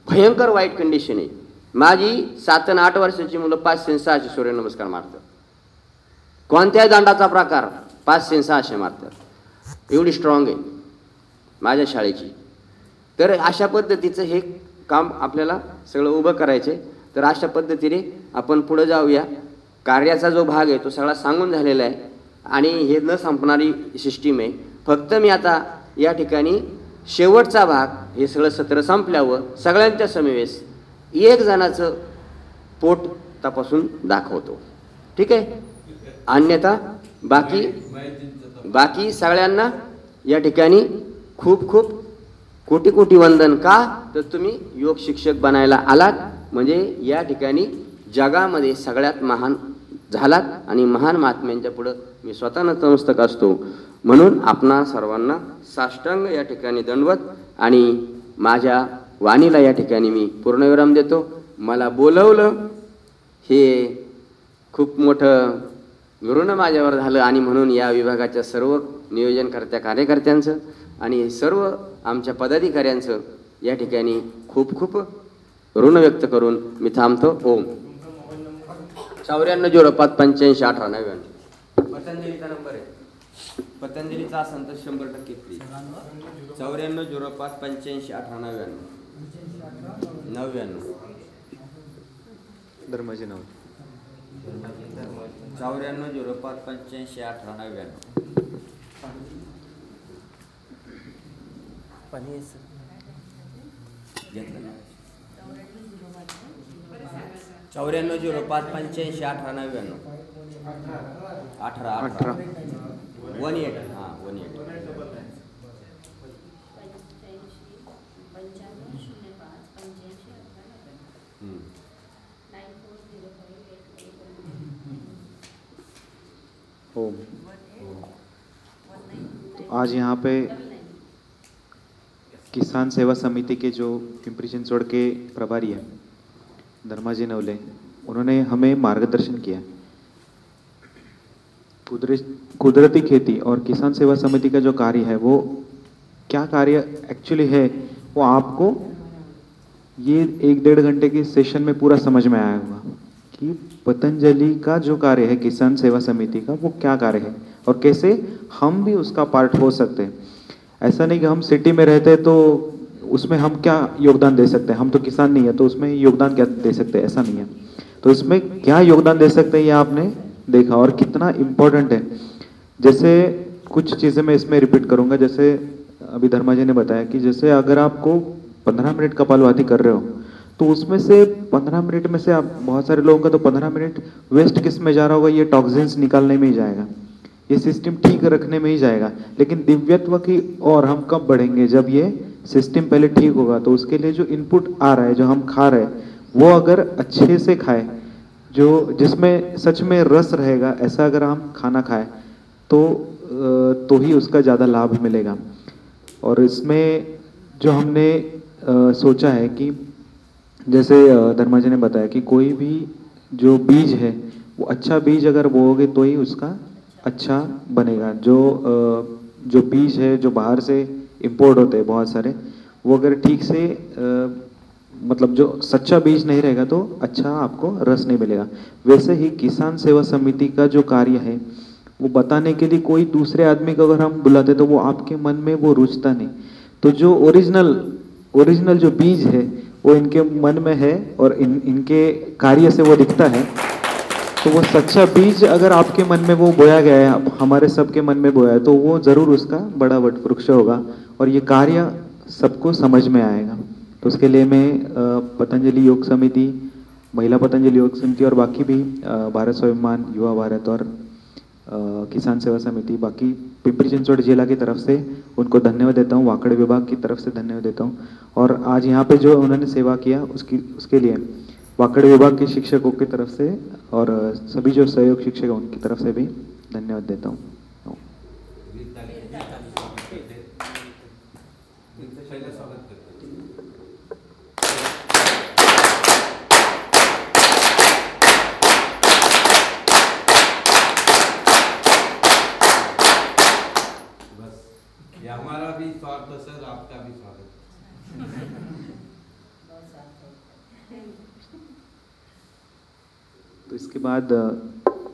S7: भयंकर वाईट कंडिशन आहे. माझी सात आणि आठ वर्षाची मुलं पाचशे सहाशे सूर्यनमस्कार मारतात. कोणत्याही दंडाचा प्रकार पाचशे सहाशे मारतात. एवढी स्ट्रॉंग आहे. माझ्या शाळेची. तर अशा पद्धतीचं हे काम आपल्याला सगळं उभं करायचं आहे तर अशा पद्धतीने आपण पुढं जाऊया. कार्याचा जो भाग आहे तो सगळा सांगून झालेला आहे. आणि हे न संपणारी सिस्टीम आहे. फक्त मी आता या ठिकाणी शेवटचा भाग हे सगळं सत्र संपल्यावर सगळ्यांच्या समेवेश एक जणाचं पोट तपासून दाखवतो. ठीक आहे? अन्यथा बाकी बाकी सगळ्यांना या ठिकाणी खूप खूप कोटी कोटी वंदन का? तर तुम्ही योग शिक्षक बनायला आलात. म्हणजे या ठिकाणी जगामध्ये सगळ्यात महान झालात आणि महान महात्म्यांच्या पुढं मी स्वतः नतमस्तक असतो. म्हणून आपणा सर्वांना साष्टांग या ठिकाणी दंडवत आणि माझ्या वाणीला या ठिकाणी मी पूर्णविराम देतो. मला बोलवलं. हे खूप मोठं गुरुनं माझ्यावर झालं आणि म्हणून या विभागाच्या सर्व नियोजनकर्त्या कार्यकर्त्यांचं आणि सर्व आमच्या पदाधिकाऱ्यांचं या ठिकाणी खूप खूप ऋण व्यक्त करून मी थांबतो. ओम. चौऱ्याण्णव झिरो पाच पंच्याऐंशी अठरा नव्याण्णव. पतंजलीचा नंबर आहे. पतंजलीचा असेल तर शंभर टक्के फ्री चौऱ्याण्णव झिरो पाच पंच्याऐंशी अठरा नव्याण्णव. नव्याण्णव.
S5: धर्माचे नाव
S7: चौऱ्याण्णव झिरो पाच पंच्याऐंशी अठरा नव्याण्णव. घेतलं ना? चौऱ्याण्णव झिरो पाच पंच्याऐंशी अठरा नव्याण्णव. अठरा. अठरा. One eight.
S5: ओम तो आज यहाँ पे किसान सेवा समिति के जो पिंपरी चिंचवड़ के प्रभारी हैं धर्माजी नवले, उन्होंने हमें मार्गदर्शन किया। कुदरती खेती और किसान सेवा समिति का जो कार्य है, वो क्या कार्य एक्चुअली है, वो आपको ये एक डेढ़ घंटे के सेशन में पूरा समझ में आया होगा। कि पतंजलि का जो कार्य है, किसान सेवा समिति का, वो क्या कार्य है और कैसे हम भी उसका पार्ट हो सकते हैं। ऐसा नहीं कि हम सिटी में रहते तो उसमें हम क्या योगदान दे सकते हैं? हम तो किसान नहीं है तो उसमें योगदान क्या दे सकते हैं? ऐसा नहीं है। तो इसमें क्या योगदान दे सकते हैं ये आपने देखा और कितना इम्पोर्टेंट है। जैसे कुछ चीज़ें मैं इसमें रिपीट करूँगा, जैसे अभी धर्मा जी ने बताया कि जैसे अगर आपको पंद्रह मिनट कपालभाति कर रहे हो तो उसमें से पंद्रह मिनट में से आप बहुत सारे लोगों का तो पंद्रह मिनट वेस्ट किसमें जा रहा होगा? ये टॉक्सिन्स निकालने में ही जाएगा। ये सिस्टम ठीक रखने में ही जाएगा। लेकिन दिव्यत्व की और हम कब बढ़ेंगे? जब ये सिस्टम पहले ठीक होगा तो उसके लिए जो इनपुट आ रहा है, जो हम खा रहे हैं, वो अगर अच्छे से खाए, जो जिसमें सच में रस रहेगा, ऐसा अगर हम खाना खाएँ तो तो ही उसका ज़्यादा लाभ मिलेगा। और इसमें जो हमने सोचा है कि जैसे धर्मा जी ने बताया कि कोई भी जो बीज है, वो अच्छा बीज अगर बोओगे तो ही उसका अच्छा बनेगा। जो जो बीज है, जो बाहर से इंपोर्ट होते हैं बहुत सारे, वो अगर ठीक से मतलब जो सच्चा बीज नहीं रहेगा तो अच्छा आपको रस नहीं मिलेगा। वैसे ही किसान सेवा समिति का जो कार्य है, वो बताने के लिए कोई दूसरे आदमी को अगर हम बुलाते तो वो आपके मन में वो रुचता नहीं। तो जो ओरिजिनल ओरिजिनल जो बीज है वो इनके मन में है और इन, इनके कार्य से वो दिखता है। तो वो सच्चा बीज अगर आपके मन में वो बोया गया है हमारे सबके मन में बोया है तो वो ज़रूर उसका बड़ा वट वृक्ष होगा और ये कार्य सबको समझ में आएगा। तो उसके लिए मैं पतंजलि योग समिति, महिला पतंजलि योग समिति और बाकी भी भारत स्वाभिमान, युवा भारत और किसान सेवा समिति, बाकी पिंपरी चिंचवड़ जिला की तरफ़ से उनको धन्यवाद देता हूँ, वाकड़ विभाग की तरफ़ से धन्यवाद देता हूँ। और आज यहाँ पे जो उन्होंने सेवा किया, उसकी, उसके लिए वाकड़ विभाग के शिक्षकों की तरफ़ से और सभी जो सहयोग शिक्षक हैं, उनकी तरफ़ से भी धन्यवाद देता हूँ।
S1: स्वागत करतो बस ये हमारा भी स्वागत सर आपका भी स्वागत
S5: तो इसके बाद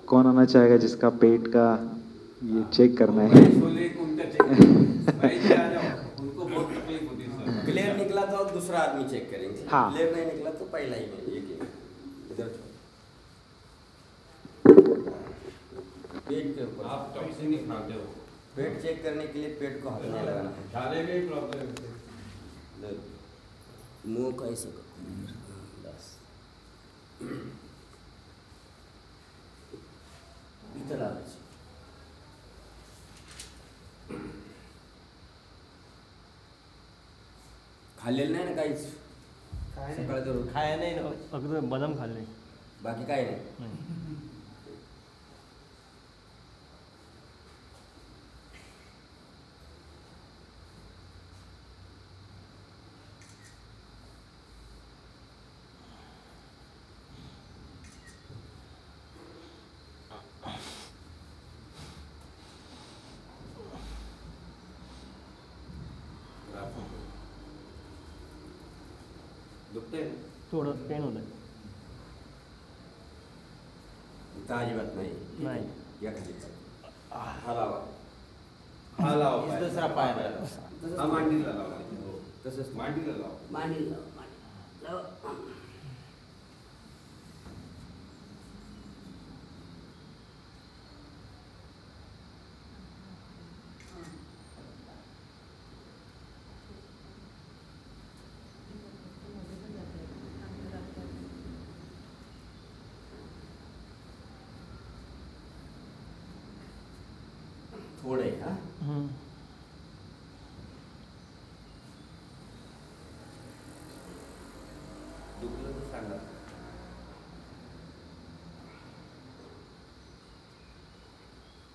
S5: कौन आना चाहेगा जिसका पेट का ये चेक करना है?
S1: बोले कि उनका चेक भाई जी आ जाओ उनको बहुत तकलीफ़ होती सर
S7: क्लियर निकला तो दूसरा आदमी चेक करेंगे।
S5: हाँ।
S7: क्लियर नहीं निकला तो पहला ही छोड़। पेट के ऊपर।
S1: आप टॉक्सिन ही खाते हो।
S7: पेट चेक करने के लिए पेट को हाथ नहीं लगाना है। मुंह का ऐसे करो। बस इथं लावायचं खाल्लेलं नाही ना काहीच. सकाळ धरून
S6: खाया नहीं ना
S4: अगदी बदाम खाल्ले.
S7: बाकी काही नाही
S1: दुखते
S4: थोडं पेन होतं
S7: इथं अजिबात नाही.
S4: नाही.
S7: या खाली हा लावा.
S1: हा लाव
S6: इस दूसरा पाय में
S1: हा मांडीला लावा. हो.
S7: तसंच
S1: मांडीला लावा.
S7: मांडी लावा, मांडी लावा.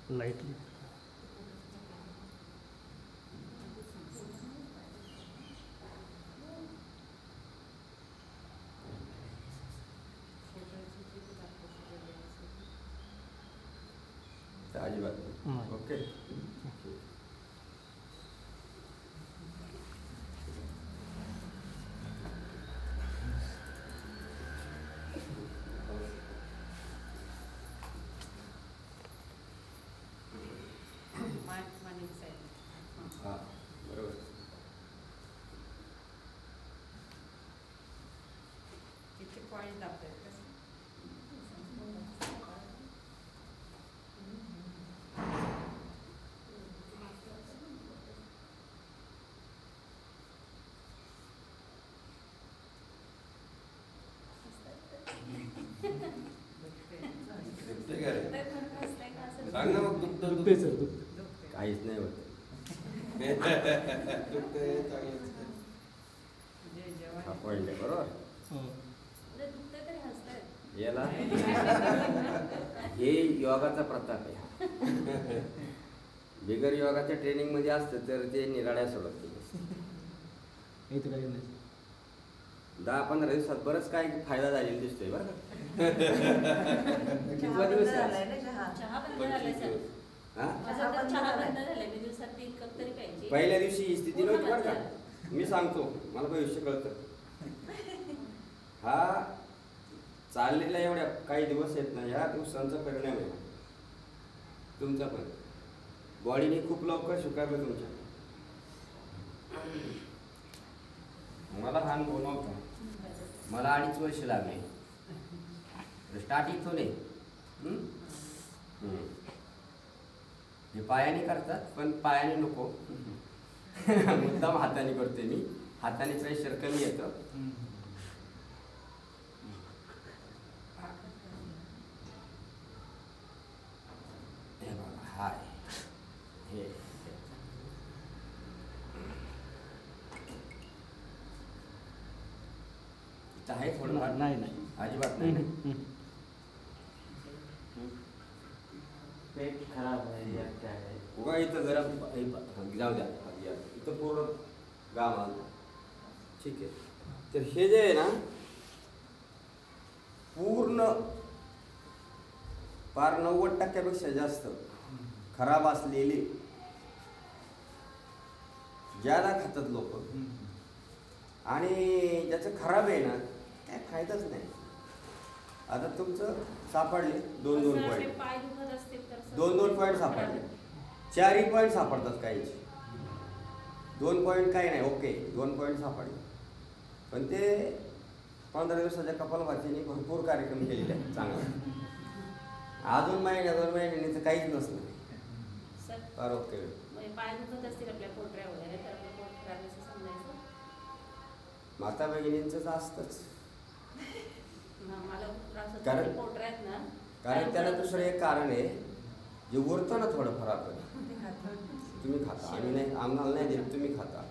S4: लाईटली
S7: तर अजिबात नाही.
S1: दुखते काय रे सांग ना मग दुखतं
S4: दुखते सर दुखते
S7: काहीच नाही होत
S1: दुखते चांगलं
S7: हा पॉईंट आहे बरोबर याला हे योगाचा प्रताप आहे बिगर योगाच्या ट्रेनिंगमध्ये असतं तर ते निराळ्या सोडत
S4: इथं काही नाही.
S7: दहा पंधरा दिवसात बरंच काय फायदा झालेला दिसतोय बरं का. कितवा दिवस आहे
S8: चहा बंद झालाय सर
S7: हा?
S8: माझा तर चहा बंद झालाय मी दिवसात तीन कप तरी प्यायची
S7: पहिल्या दिवशी ही स्थिती नव्हती बरं का? मी सांगतो मला भविष्य कळतं. हा चाललेल्या एवढ्या काही दिवस आहेत ना ह्या दिवसांचा परिणाम आहे. तुमचा पण. बॉडीने खूप लवकर स्वीकारलं तुमच्या. मला हा अनुभव नव्हता. मला अडीच वर्ष लागले. स्टार्ट इथून आहे हे पायाने करतात पण पायाने नको. मुद्दाम हाताने करते मी. हाताने प्रेशर कमी येतं. आहे थोडं
S9: नाही
S7: अजिबात नाही.
S6: पेट खराब है या क्या है
S7: उगा इथं जरा हे जाऊ द्या या. इथं पूर्ण गाव आलं ठीक आहे तर हे जे आहे ना पूर्ण पार नव्वद टक्क्यापेक्षा जास्त खराब असलेले ज्याला खातात लोक आणि ज्याचं खराब आहे ना काय फायदाच नाही आता तुमचं सापडले दोन दोन पॉईंट
S8: पाय दुखत असतील तर
S7: दोन दोन पॉईंट सापडले. चारही पॉईंट सापडतात काहीचे. दोन पॉईंट काही नाही ओके दोन पॉईंट सापडले. पण ते पंधरा दिवसाच्या कपालभातीने भरपूर कार्यक्रम केलेले आहेत चांगला. अजून महिन्या दोन महिन्यांनी तर काहीच नसलं फार ओके
S8: म्हणजे
S7: माता भगिनींचं असतंच. कारण त्याला दुसरं एक कारण आहे जे उरतं ना थोडंफार आपण. तुम्ही खाता. आम्ही नाही आम्हाला नाही देत तुम्ही खाता.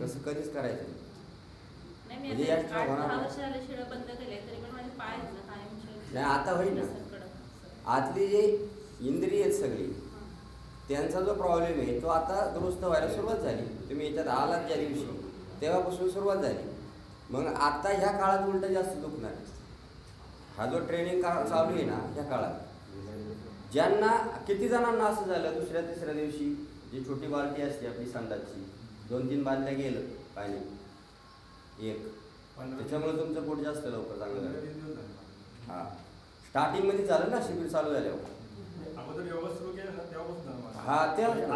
S7: तसं कधीच करायचं
S8: मी
S7: म्हणजे होणार नाही.
S8: वर्ष झाले शिळं बंद केले तरी पण माझे पाय आहेत ना कायम
S7: नाही, आता होईल ना. आतली जे इंद्रिय आहेत सगळी त्यांचा जो प्रॉब्लेम आहे तो आता दुरुस्त व्हायला सुरुवात झाली. तुम्ही याच्यात आलात ज्या दिवशी तेव्हापासून सुरुवात झाली. मग आता ह्या काळात उलट जास्त दुखणार. हा जो ट्रेनिंग काळ चालू आहे ना ह्या काळात. ज्यांना किती जणांना असं झालं दुसऱ्या तिसऱ्या दिवशी जी छोटी बालटी असते आपली संडासची दोन तीन बादल्या गेलं पाणी. एक. त्याच्यामुळे तुमचं पोट जास्त लवकर चांगलं झालं. हा. स्टार्टिंगमध्ये झालं ना शिबिर चालू झाल्यावर. हा, ते-
S10: केलं.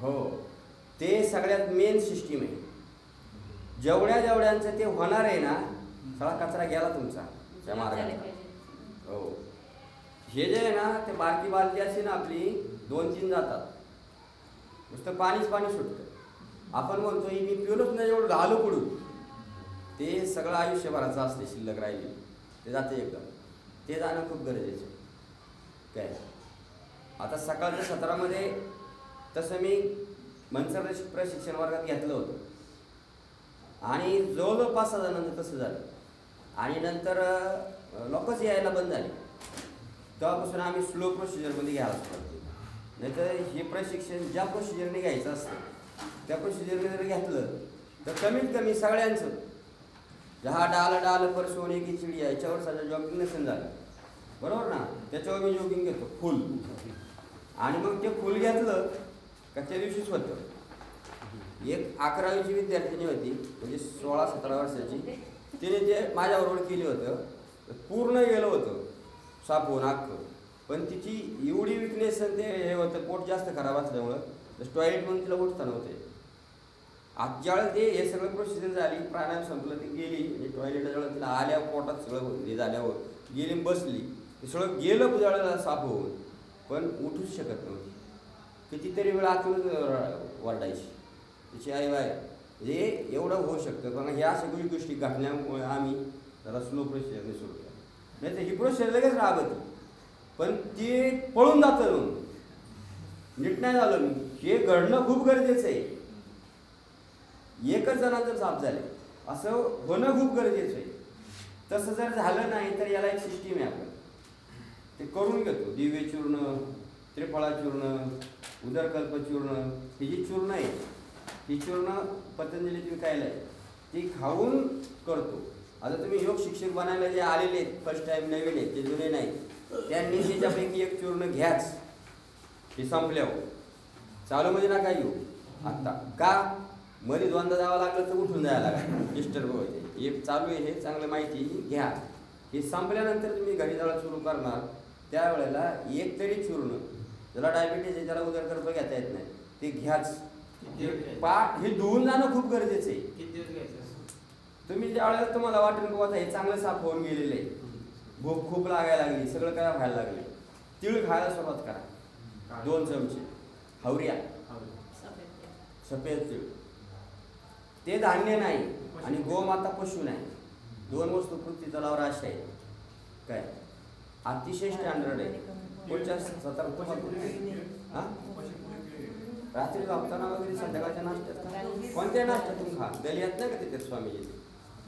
S7: हो. ते सगळ्यात मेन सिस्टीम आहे. जेवढ्या जेवढ्यांचं ते होणार आहे ना सगळा कचरा गेला तुमचा त्या मार्गाचा हो. हे जे आहे ना ते बारकी बालदी अशी ना आपली दोन तीन जातात. नुसतं पाणीच पाणी सुटतं. आपण म्हणतो मी पिलोच नाही एवढं घालू कुठून? ते सगळं आयुष्यभराचं असते शिल्लक राहिली ते जाते एकदम. ते जाणं खूप गरजेचं आहे. काय? आता सकाळच्या सत्रामध्ये तसं मी मनसर प्रशिक्षण वर्गात घेतलं होतं. आणि जवळजवळ पाच सहा जणांचं तसं झालं. आणि नंतर लोकच यायला बंद झाले. तेव्हापासून आम्ही स्लो प्रोसिजरमध्ये घ्यायला पाहिजे नाहीतर हे प्रशिक्षण ज्या प्रोसिजरने घ्यायचं असतं त्या प्रोसिजरने जर घेतलं तर कमीत कमी सगळ्यांचं जहा डाल डाल पर सोने की चिडी याच्यावर सगळं जॉगिंग नसेल झालं. बरोबर ना? त्याच्यावर मी जॉगिंग घेतो फुल आणि मग ते फुल घेतलं का त्या दिवशीच होतं. एक अकरावीची विद्यार्थिनी होती म्हणजे सोळा सतरा वर्षाची. तिने ते माझ्याबरोबर केलं होतं. पूर्ण गेलं होतं. साफ होऊन अख्खं पण तिची एवढी विकनेस ते हे होतं पोट जास्त खराब असल्यामुळं टॉयलेटमधून तिला उठता नव्हते. आज ज्यावेळेस ते हे सगळं प्रोसिजर झाली प्राणायाम संपलं ती गेली म्हणजे आणि टॉयलेटच्या तिला आल्या पोटात सगळं हे झाल्यावर गेली बसली. ते सगळं गेलं ज्यावेळेला साफ होऊन पण उठूच शकत नव्हती. कितीतरी वेळा आतून वरडायची तिची आई बाय हे एवढं होऊ शकतं पण ह्या सगळी गोष्टी घडल्यामुळे आम्ही जरा स्लो प्रोसिजरने सुरू नाही तर ही प्रोसिजर लगेच राबत पण ते पळून जातं नीट नाही झालं हे घडणं खूप गरजेचं आहे. एकच जणांचं साफ झाले असं होणं खूप गरजेचं आहे. तसं जर झालं नाही तर याला एक सिस्टीम आहे आपण ते करून घेतो. दिव्य चूर्ण त्रिफळा चूर्ण उदरकल्प चूर्ण. ही जी चूर्ण आहे ही चूर्ण पतंजलीची खायला आहे. ती खाऊन करतो. आता तुम्ही योग शिक्षक बनायला जे आलेले आहेत फर्स्ट टाइम नवीन आहेत ते जुने नाही त्यांनी त्याच्यापैकी एक चूर्ण घ्याच. हे संपल्यावर. चालू मध्ये नका येऊ. आत्ता. का? मध्ये दोनदा जावं लागलं तर उठून जायला लागलं. डिस्टर्ब व्हायचे एक चालू आहे हे चांगलं माहिती घ्या. हे संपल्यानंतर तुम्ही घरी जायला सुरू करणार. त्यावेळेला एक तरी चूर्ण. ज्याला डायबिटीज आहे त्याला उदरकल्प घेता येत नाही. ते घ्याच? पाठ हे धुवून जाणं खूप गरजेचं आहे
S11: किती दिवस घ्यायचं असं?
S7: तुम्ही ज्या वेळेला तुम्हाला वाटेल की आता हे चांगलं साफ होऊन गेलेलं आहे. भूक खूप लागायला लागली सगळं काय व्हायला लागले. तिळ खायला सुरुवात करा. दोन चमचे. हवऱ्या सफेद तीळ. ते धान्य नाही आणि गोमाता पशु नाही. दोन वस्तू पृथ्वी तलावर अशा आहेत. काय? अतिशय स्टँडर्ड आहे. पुढच्या सतरा हा? रात्री झोपताना वगैरे संध्याकाळच्या नाश्त्यात. कोणत्या नाश्त्यातून खा? दलियात नाही का तिथे स्वामीजी?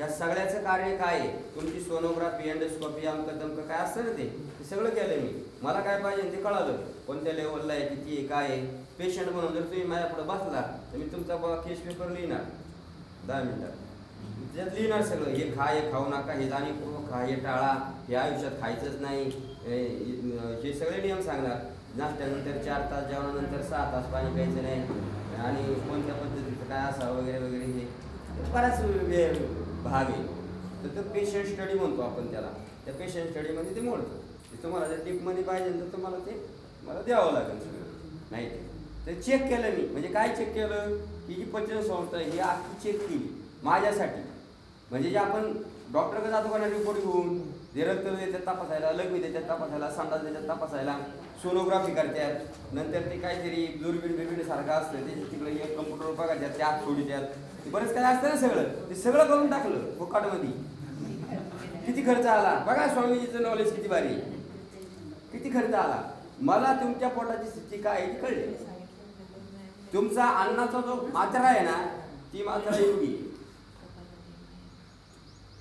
S7: या सगळ्याचं कार्य काय आहे? तुमची सोनोग्राफी एंडोस्कोपी अमकं काय असतं ना ते? ते सगळं केलं मी. मला काय पाहिजे ते कळालं. कोणत्या लेवलला आहे किती आहे काय आहे? पेशंट म्हणून जर तुम्ही माझ्यापुढे बसला तर मी तुमचा केस पेपर लिहिणार. दहा मिनटात त्यात लिहिणार सगळं. हे खा हे खाऊ नका हे जाणीवपूर्वक खा हे टाळा हे आयुष्यात खायचंच नाही. हे सगळे नियम सांगणार. नाश्त्यानंतर चार तास जेवणानंतर सहा तास पाणी प्यायचं नाही. आणि कोणत्या पद्धतीचं काय असावं वगैरे वगैरे हे. बराच वेळ भाग आहे. तर तो पेशंट स्टडी म्हणतो आपण त्याला. त्या पेशंट स्टडीमध्ये ते मोडतो. ते तुम्हाला जर डीपमध्ये पाहिजे तर तुम्हाला ते मला द्यावं लागेल सगळं. नाही ते. चेक केलं मी. म्हणजे काय चेक केलं? की जी पचन संस्था ही आखी चेक केली. माझ्यासाठी. म्हणजे जे आपण डॉक्टरकडे जातो का रिपोर्ट घेऊन? जे रक्त तपासायला लघवी त्याच्यात तपासायला संडास त्याच्यात तपासायला सोनोग्राफी करतात. नंतर ते काहीतरी दुर्बीण बिरबीण सारखं असतं. ते तिकडे एक कम्प्युटर बघायच्यात त्यात आत सोडित्यात द्यात बरंच काय असतं ना सगळं. ते सगळं करून टाकलं फुकाटमध्ये. किती खर्च आला? बघा स्वामीजीचं नॉलेज किती भारी. किती खर्च आला? मला तुमच्या पोटाची स्थिती काय आहे ती कळली. तुमचा अन्नाचा जो मात्रा आहे ना ती मात्रा योगी.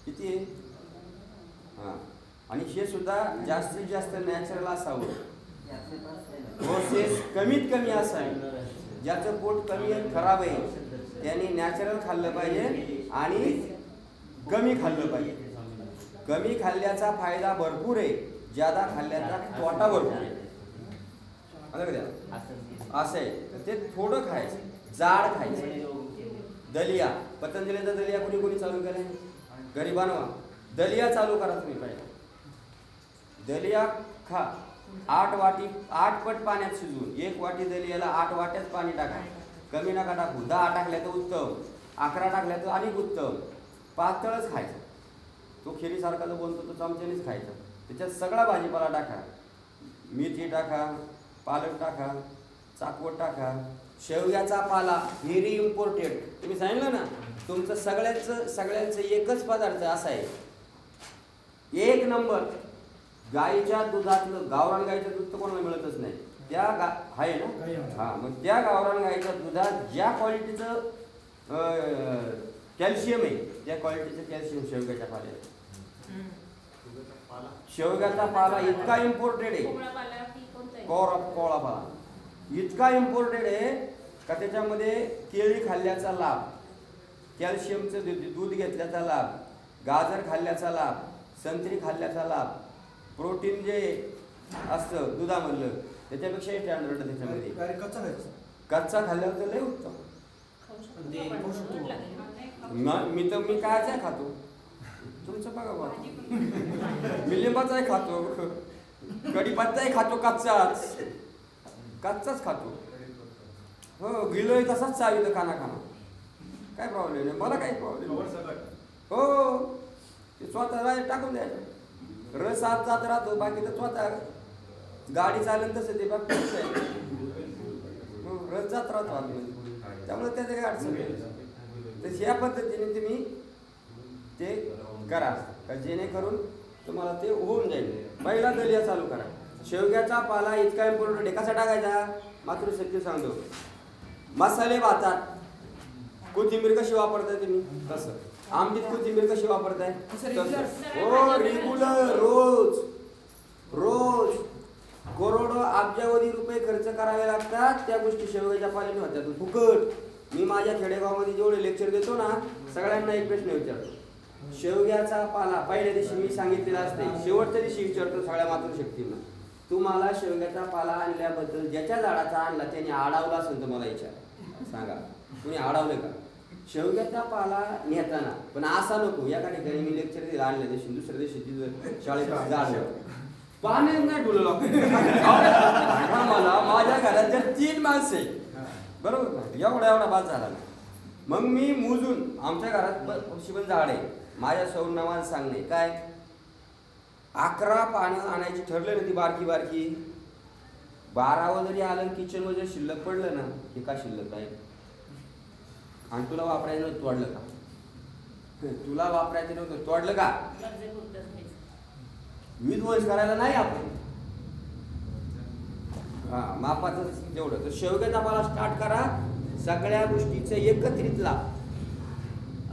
S7: किती आहे? हां. आणि हे सुद्धा जास्तीत जास्त नॅचरल असावं. प्रोसेस कमीत कमी असावी. ज्याचं पोट कमी आहे, खराब आहे. त्याने नॅचरल खाल्लं पाहिजे आणि कमी खाल्लं पाहिजे. कमी खाल्ल्याचा फायदा भरपूर आहे. ज्यादा खाल्ल्याचा तोटा भरपूर आहे. असं आहे. तर ते थोडं खायचं. जाड खायचं. दलिया. पतंजलीचा दलिया कोणी कोणी चालू केलाय? घरी बनवा दलिया चालू करा तुम्ही पाहिजे दलिया खा. आठ वाटी आठ पट पाण्यात शिजवून. एक वाटी दलियाला आठ वाट्यात पाणी टाका. कमी नका टाकू. दहा टाकल्या तर उत्तम. अकरा टाकल्या तर अधिक उत्तम. पातळच खायचं. तो खिरीसारखा जो बनतो तो चमच्यानेच खायचा. त्याच्यात सगळा भाजीपाला टाका. मेथी टाका पालक टाका चाकवट टाका. शेवग्याचा पाला व्हेरी इम्पॉर्टंट. तुम्ही सांगितलं ना? तुमचं सगळ्यांचं सगळ्यांचं एकच पदार्थ असा आहे. एक नंबर. गाईच्या दुधातलं गावरान गाईचं दूध तर कोणाला मिळतच नाही. त्या गा आहे ना? हा मग त्या गावरान गाईच्या दुधात ज्या क्वालिटीचं कॅल्शियम आहे त्या क्वालिटीचं कॅल्शियम शेवग्याच्या पाल्यात. शेवग्याचा पाला इतका इम्पॉर्टंट आहे? कोरा कोळा पाला इतका इम्पॉर्टंट आहे का त्याच्यामध्ये केळी खाल्ल्याचा लाभ कॅल्शियमचं दूध दूध घेतल्याचा लाभ गाजर खाल्ल्याचा लाभ संत्री खाल्ल्याचा लाभ प्रोटीन जे असतं दुधामधलं त्याच्यापेक्षा स्टँडर्ड त्याच्यामध्ये.
S10: डायरेक्ट कच्चा खायचं?
S7: कच्चा खाल्ल्यावर तर लय उत्तम. ना मी तर मी कायच आहे खातो? तुमचं बघा बा. मी लिंबाचाही खातो. कढीपत्ताही खातो कच्चाच. कच्चाच खातो. हो गिलोय तसाच चावी खाना खाना. काय प्रॉब्लेम नाही मला काही प्रॉब्लेम हो. ते स्वतः टाकून द्यायचं. रस आत जात राहतो बाकी तर स्वतः गाडी चालेल तसं ते बाकी हो, रस जात राहतो आतमध्ये त्यामुळे त्याचं काही अडचण नाही तर ह्या पद्धतीने तुम्ही ते करा का जेणेकरून तुम्हाला ते होऊन जाईल. पहिला दलिया चालू करा. शेवग्याचा पाला इतका इम्पॉर्टंट आहे. कसा टाकायचा? मातृशक्ती सांगतो. मसाले भातात कोथिंबीर कशी वापरताय तुम्ही? तसं. आंबीत कोथिंबीर कशी वापरताय? हो रेग्युलर रोज. रोज. करोडो अब्जावधी रुपये खर्च करावे लागतात. त्या गोष्टी शेवग्याच्या पाल्याने होत्यात फुकट. मी माझ्या खेडेगावामध्ये जेवढे लेक्चर देतो ना सगळ्यांना एक प्रश्न विचारतो. शेवग्याचा पाला पहिल्या दिवशी मी सांगितलेला असते शेवटच्या दिवशी विचारतो सगळ्या मातृशक्तींना. तुम्हाला शेवग्याचा पाला आणल्याबद्दल ज्याच्या झाडाचा आणला त्याने आडावला असेल तर मला विचार. सांगा. कुणी आडावले का? शेवग्याचा पाला नेताना पण असा नको. या ठिकाणी मी लेक्चर दिला आणल्या दिवशी दुसऱ्या दिवशी शाळेत झाड पाण्यात नाही ठुलं मला माझ्या घरात जर तीन माणसं आहे बरोबर ना एवढा एवढा बाद झाला मग मी मोजून आमच्या घरात शिवण झाड आहे माझ्या सौर नावानं सांगणे काय? अकरा पानं आणायची ठरलं ना ती बारकी बारकी. बारावं जरी आलं किचन जर शिल्लक पडलं ना हे का शिल्लक आहे? आणि तुला वापरायचं नव्हतं तोडलं का? तुला वापरायचं नव्हतं तोडलं का. विध्वंस करायला नाही आपण. हा मापाचं तेवढं. तर शेवग्याचा पाला स्टार्ट करा. सगळ्या गोष्टीचं एकत्रित लाभ.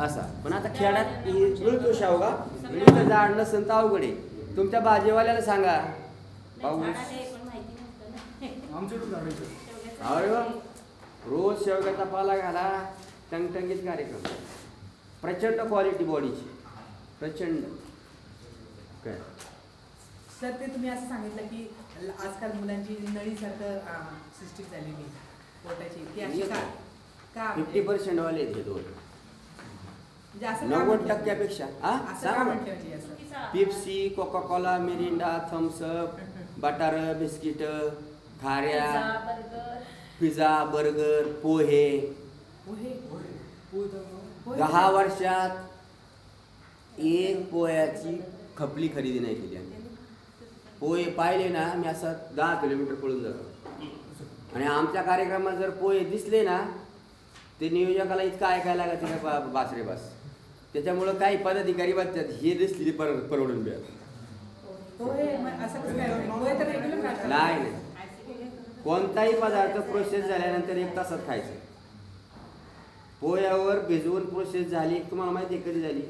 S7: असा. पण आता खेळात मिळतो शेवगा. नुसतं झाड नसेल तर अवघड आहे. तुमच्या भाजीवाल्याला सांगा. अरे. रोज शेवग्याचा पाला घाला. टंगटंगीत कार्यक्रम. प्रचंड क्वालिटी बॉडीची प्रचंड. काय?
S4: सर ते तुम्ही असं सांगितलं की आजकाल मुलांची नळीसारखं सिस्टीम झालेली आहे. पोटाची ती अशी का का
S7: फिफ्टी
S4: म्हणजे
S7: पर्सेंट वाले हे दोन.
S4: म्हणजे असं का
S7: नव्वद
S4: म्हटलं?
S7: टक्क्यापेक्षा. हा
S4: असं
S7: सांगा
S4: का
S7: बरं.
S4: म्हटलं म्हणजे असं?
S8: चुकीचा.
S7: Pepsi Coca Cola Mirinda Thums Up बटार biscuit खाऱ्या
S8: पिझ्झा, बर्गर.
S7: पिझ्झा बर्गर पोहे.
S4: पोहे?
S1: पोहे तर
S4: पोहे.
S7: दहा वर्षात एक पोह्याची खपली खरेदी नाही केली आम्ही. पोहे पाहिले ना मी असं दहा किलोमीटर पळून जातो. आणि आमच्या कार्यक्रमात जर पोहे दिसले ना ते नियोजकाला इतकं ऐकायला लागत ना बा बासरे बास. त्याच्यामुळं काही पदाधिकारी बघतात हे दिसली पर परवडून
S4: खातात.
S7: नाही नाही. कोणताही पदार्थ प्रोसेस झाल्यानंतर एक तासात खायचं. पोह्यावर भिजवून प्रोसेस झाली तुम्हाला माहिती कधी झाली?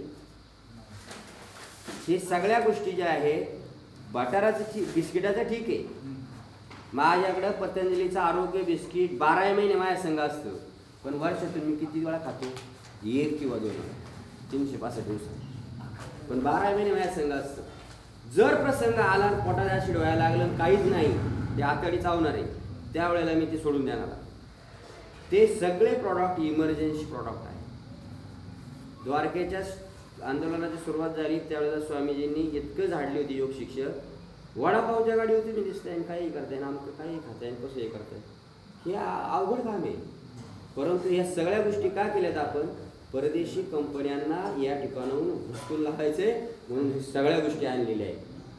S7: हे सगळ्या गोष्टी ज्या आहेत बटाराचं ठीक बिस्किटाचं ठीक आहे. माझ्याकडं पतंजलीचं आरोग्य बिस्किट बारा महिने माझ्या संघ असतं. पण वर्षातून मी किती वेळा खातो? एक किंवा दोन वेळा. तीनशे पासष्ट दिवसात. पण बारा महिने माझ्या संघ असतं. जर प्रसंग आला पोटात ॲसिड व्हायला लागलं काहीच नाही ते आतडी चावणार आहे. त्यावेळेला मी ते सोडून देणार ते सगळे प्रॉडक्ट इमर्जन्सी प्रॉडक्ट आहे. द्वारकेच्या आंदोलनाची सुरुवात झाली त्यावेळेला स्वामीजींनी इतकं झाडली होती योग शिक्षक. वडापावच्या गाडी होती मी दिसताय काही करताय ना आमचं काही खाताय कसं हे करताय. हे अवघड काम आहे. परंतु या सगळ्या गोष्टी का केल्यात आपण? परदेशी कंपन्यांना या ठिकाणाहून हुसकून लावायचे म्हणून हे सगळ्या गोष्टी आणलेल्या आहेत.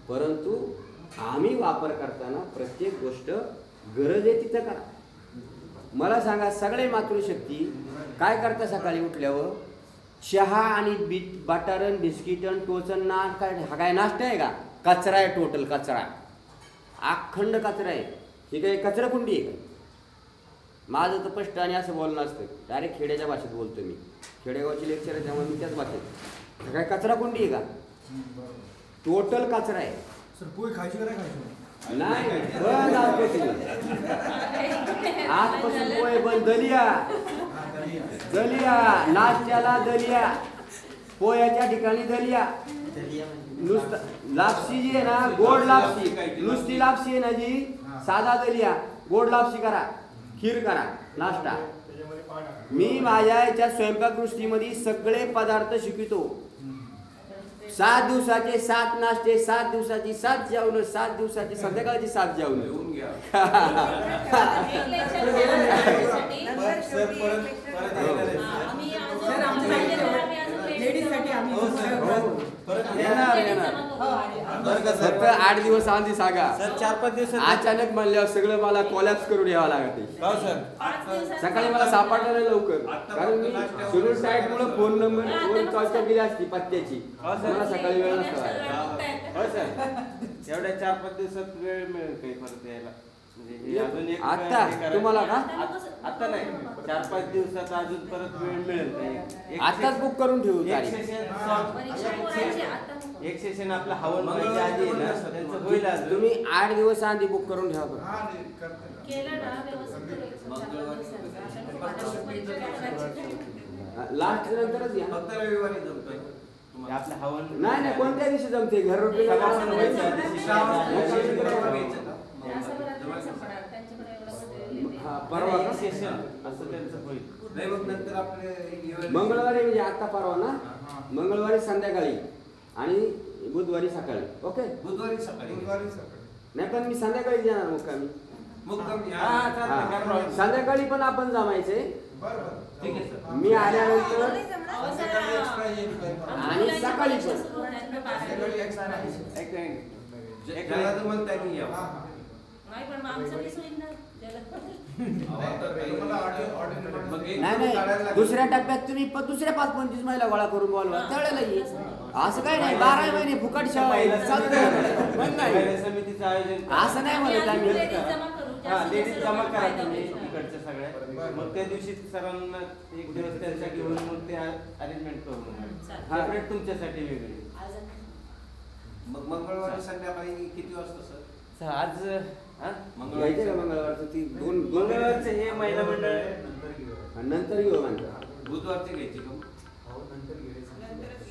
S7: परंतु आम्ही वापर करताना प्रत्येक गोष्ट गरज आहे तिथं करा. मला सांगा सगळे मातृशक्ती काय करता सकाळी उठल्यावर? चहा आणि बीट बटारन बिस्किटन टोचन ना काय हा काय नाश्ता आहे का? कचरा आहे टोटल कचरा. अखंड कचरा आहे. हे काय कचरा कुंडी आहे का? माझं तर स्पष्ट आणि असं बोलणं असतं. डायरेक्ट खेड्याच्या भाषेत बोलतो मी. खेडेगावची लेक्चर आहे त्यामुळे मी त्याच भाषेत. हे काय कचरा कुंडी आहे का? टोटल कचरा आहे.
S1: सर पोहे खायचे का नाही खायचे?
S7: नाही बंद आजपासून आजपासून पोहे बंद दलिया दलिया नाश्त्याला दलिया पोह्याच्या ठिकाणी दलिया.
S6: दलिया म्हणजे
S7: नुसतं लापसी जी आहे ना गोड लापसी नुसती लापसी आहे ना जी साधा दलिया. गोड लापसी करा. खीर करा. नाश्ता. मी माझ्या याच्या स्वयंपाकदृष्टीमध्ये सगळे पदार्थ शिकवितो सात दिवसाचे सात नाश्ते सात दिवसाची सात जेवण सात दिवसाची संध्याकाळची सात जेवण.
S8: एक lecture झालं त्याच्यासाठी.
S4: नंतर
S1: सर
S4: शेवटी
S1: परत
S4: एक lecture
S1: परत
S4: झालं.
S1: येणार आहे
S8: आम्ही अजून
S4: सर, आमच्या
S8: पाहिजे
S4: साठी
S8: तर आम्ही अजून lecture
S4: लेडीज़ साठी आम्ही
S1: हो, सर.
S4: हो.
S1: परत
S7: येणार
S8: ladies
S7: येणार
S8: जमा करू.
S4: हो, आणि-
S1: बरं का
S7: फक्त
S1: सर
S7: आठ दिवस आधी सांगा
S6: सर चार पाच दिवसात
S7: अचानक म्हणल्यावर सगळं मला कोलॅप्स करून यावं लागते
S1: हो सर
S8: पाच दिवसात
S7: सकाळी मला सापडलं नाही लवकर कारण मी शेड्यूल टाईट मुळे फ़ोन नंबर फ़ोन कॉलच्या गेली असती पत्त्याची मला सकाळी वेळ नसता
S6: हो सर एवढ्या चार पाच दिवसात वेळ मिळेल काही परत यायला म्हणजे
S7: आता. तुम्हाला का?
S6: आता नाही चार पाच दिवसात अजून परत वेळ मिळेल. एक
S7: आताच बुक करून ठेवू
S6: एक सेशन. एक आपलं हवन व्हायच्या आधी आहे ना त्यांचं होईल
S7: तुम्ही आठ दिवस आधी बुक करून ठेवा. लास्ट नंतरच या.
S1: फक्त रविवारी जमतोय.
S6: ते आपलं हवन
S7: नाही नाही कोणत्या दिवशी जमते? घर हा, परवा का?
S6: सेशन असं त्यांचं होईल
S1: नाही मग नंतर आपले एक
S7: मंगळवारी म्हणजे आता परवा ना
S1: हा.
S7: मंगळवारी संध्याकाळी आणि बुधवारी सकाळी ओके
S1: बुधवारी सकाळी बुधवारी सकाळी
S7: नाही पण मी संध्याकाळी जाणार मुक्कामी
S6: हा, चालतंय, काय problem.
S7: संध्याकाळी पण आपण जमायचे
S1: बरं बरं
S6: ठीक आहे सर
S7: मी आल्यानंतर
S8: अहो, सर,
S1: संध्याकाळी extra येईल काही problem.
S7: आणि सकाळी पण.
S1: सकाळी एक
S8: वाजता.
S6: एक मिनिट.
S1: जे-
S6: एक
S1: ज्याला
S6: मिनिट.
S1: जमल त्यांनी या
S8: नाही पण मग आमचं मिस होईल ना ज्याला
S1: मग एक
S7: नाही. दुसऱ्या टप्प्यात तुम्ही प- दुसऱ्या पाच पंचवीस महिला गोळा करून बोलवा. त्यावेळेला येईल. असं काही नाही. बारा महिने फुकट शाळा आहे. चालतं. पण नाही.
S6: पहिल्या समितीचं आयोजन करा.
S7: असं नाही म्हणत
S8: आम्ही.
S7: आम्ही
S8: ladies जमा करू.
S6: हा
S8: जास्तीत
S6: लेडीज
S8: जास्त
S6: जमा
S8: लोकांना
S6: करा
S8: फायदा
S6: तुम्ही
S8: होईल.
S6: इकडच्या सगळ्या. मग त्या दिवशी सरांना एक दिवस त्यांच्या घेऊन मग ते अरेंजमेंट करू
S8: चालेल.
S6: हा. तुमच्यासाठी वेगळी.
S8: आज
S1: मग मंगळवारी संध्याकाळी किती वाजता सर,
S6: आज हा?
S1: मंगळवारी
S7: घ्यायचं का मंगळवारचं ती दोन दोन
S6: मंगळवारचं हे महिला मंडळ
S7: आणि नंतर घेऊ म्हणतात
S1: बुधवारची घ्यायची का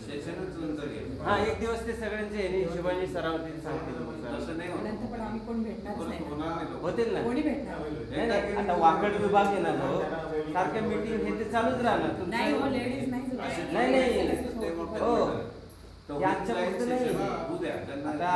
S1: सेशनच नंतर घ्यायचं.
S6: हा एक दिवस ते सगळ्यांचे हे हिशोबाने सरावतील सांगतील मग सर.
S1: तसं नाही.
S4: नंतर पण आम्ही कोण भेटणारच
S1: परत
S4: नाही. ना.
S1: होणार नाही लोक.
S6: होतील ना?
S4: कोणी भेटणार
S6: नाही, नाही, आता वाकड विभाग आहे ना तो सारखं मीटिंग हे ते चालूच राहणार.
S4: नाही हो लेडीज नाही जमत.
S6: नाही. नाही
S1: ते मग
S6: हो. पुरतं नाही आता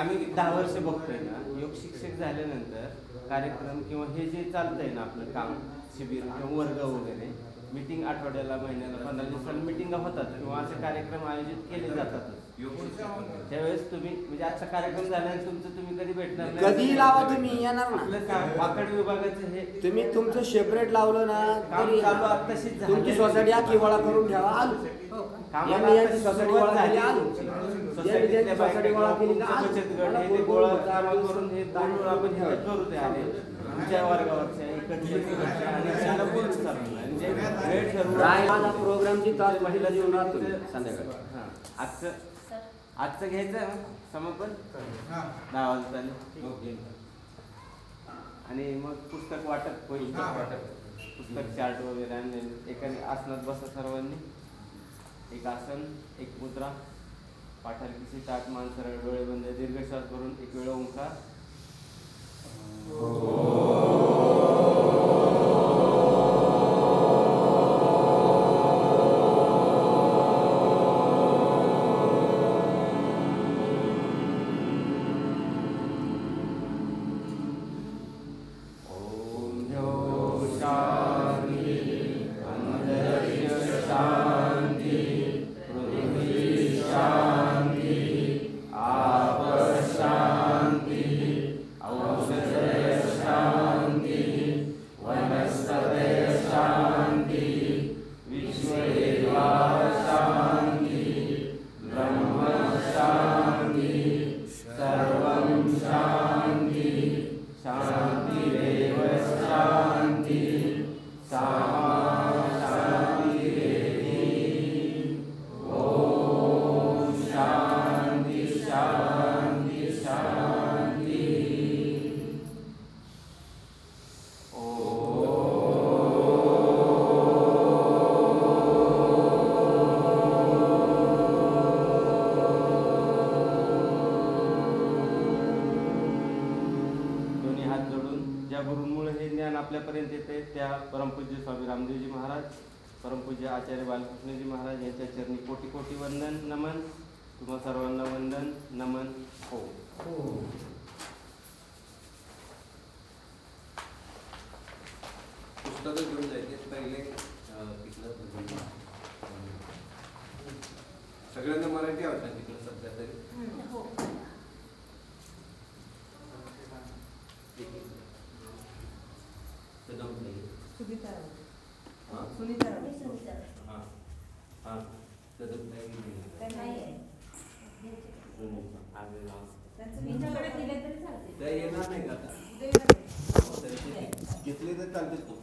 S6: आम्ही. दहा वर्ष बघतोय ना योग शिक्षक झाल्यानंतर कार्यक्रम किंवा हे जे चालतंय ना आपलं काम शिबिर किंवा वर्ग वगैरे मिटिंग आठवड्याला महिन्याला पंधरा दिवसाला मिटिंग होतात किंवा असे कार्यक्रम आयोजित केले जातात. त्यावेळेस तुम्ही म्हणजे आजचा कार्यक्रम झाल्यानंतर तुमचं तुम्ही कधी भेटणार.
S7: कधी लावा तुम्ही येणार ना
S6: वाकड विभागाचं हे
S7: तुम्ही तुमचं सेपरेट लावलं ना तरी
S6: चालू आत्ताशीच झालंय.
S7: तुमची सोसायटी आखी गोळा करून ठेवा आलो
S4: हो?
S6: कामाला
S7: यांची
S6: आत्ताशी
S7: सोसायटी
S6: सुरुवात
S7: गोळा
S6: झाली.
S7: आलो सोसायटी गोळा केली.
S6: बचत गट हे गोळा? करून हे दोन आपण हे करू ते आले तुमच्या वर्गावरच्या आणि त्याला म्हणजे वेळ ठरवून
S7: रायमाला प्रोग्रामची तास महिला जीवन राहतो संध्याकाळी
S6: हा. आजचं आजचं घ्यायचं आहे ना समापन दहा वाजता चालेल. ओके. आणि मग पुस्तक वाटप होईल. पुस्तक चार्ट वगैरे आणले एखादी आसनात बसा सर्वांनी. एक आसन एक मुद्रा. पाठालकीची ताट मान सरळ डोळे बंद दीर्घ श्वास भरून एक वेळ ओंकार. आपल्यापर्यंत येते. त्या परमपूज्य स्वामी रामदेवजी महाराज परमपूज्य आचार्य बालकृष्णजी महाराज यांच्या चरणी कोटी कोटी वंदन नमन. तुम्हा सर्वांना वंदन नमन. हो. हो.
S1: पुस्तकं घेऊन जायचे. पहिले तिकडं सगळ्यांना मराठी आवडतात.
S4: सुनीता राऊत.
S1: हाँ?
S4: सुनीता राऊत.
S1: हाँ. हाँ. ते जमत नाही.
S8: त्यांच्याकडे दिले तरी चालते
S1: त्या येणार नाही का आता?
S8: देणार.
S1: घेतले तर चालतील तो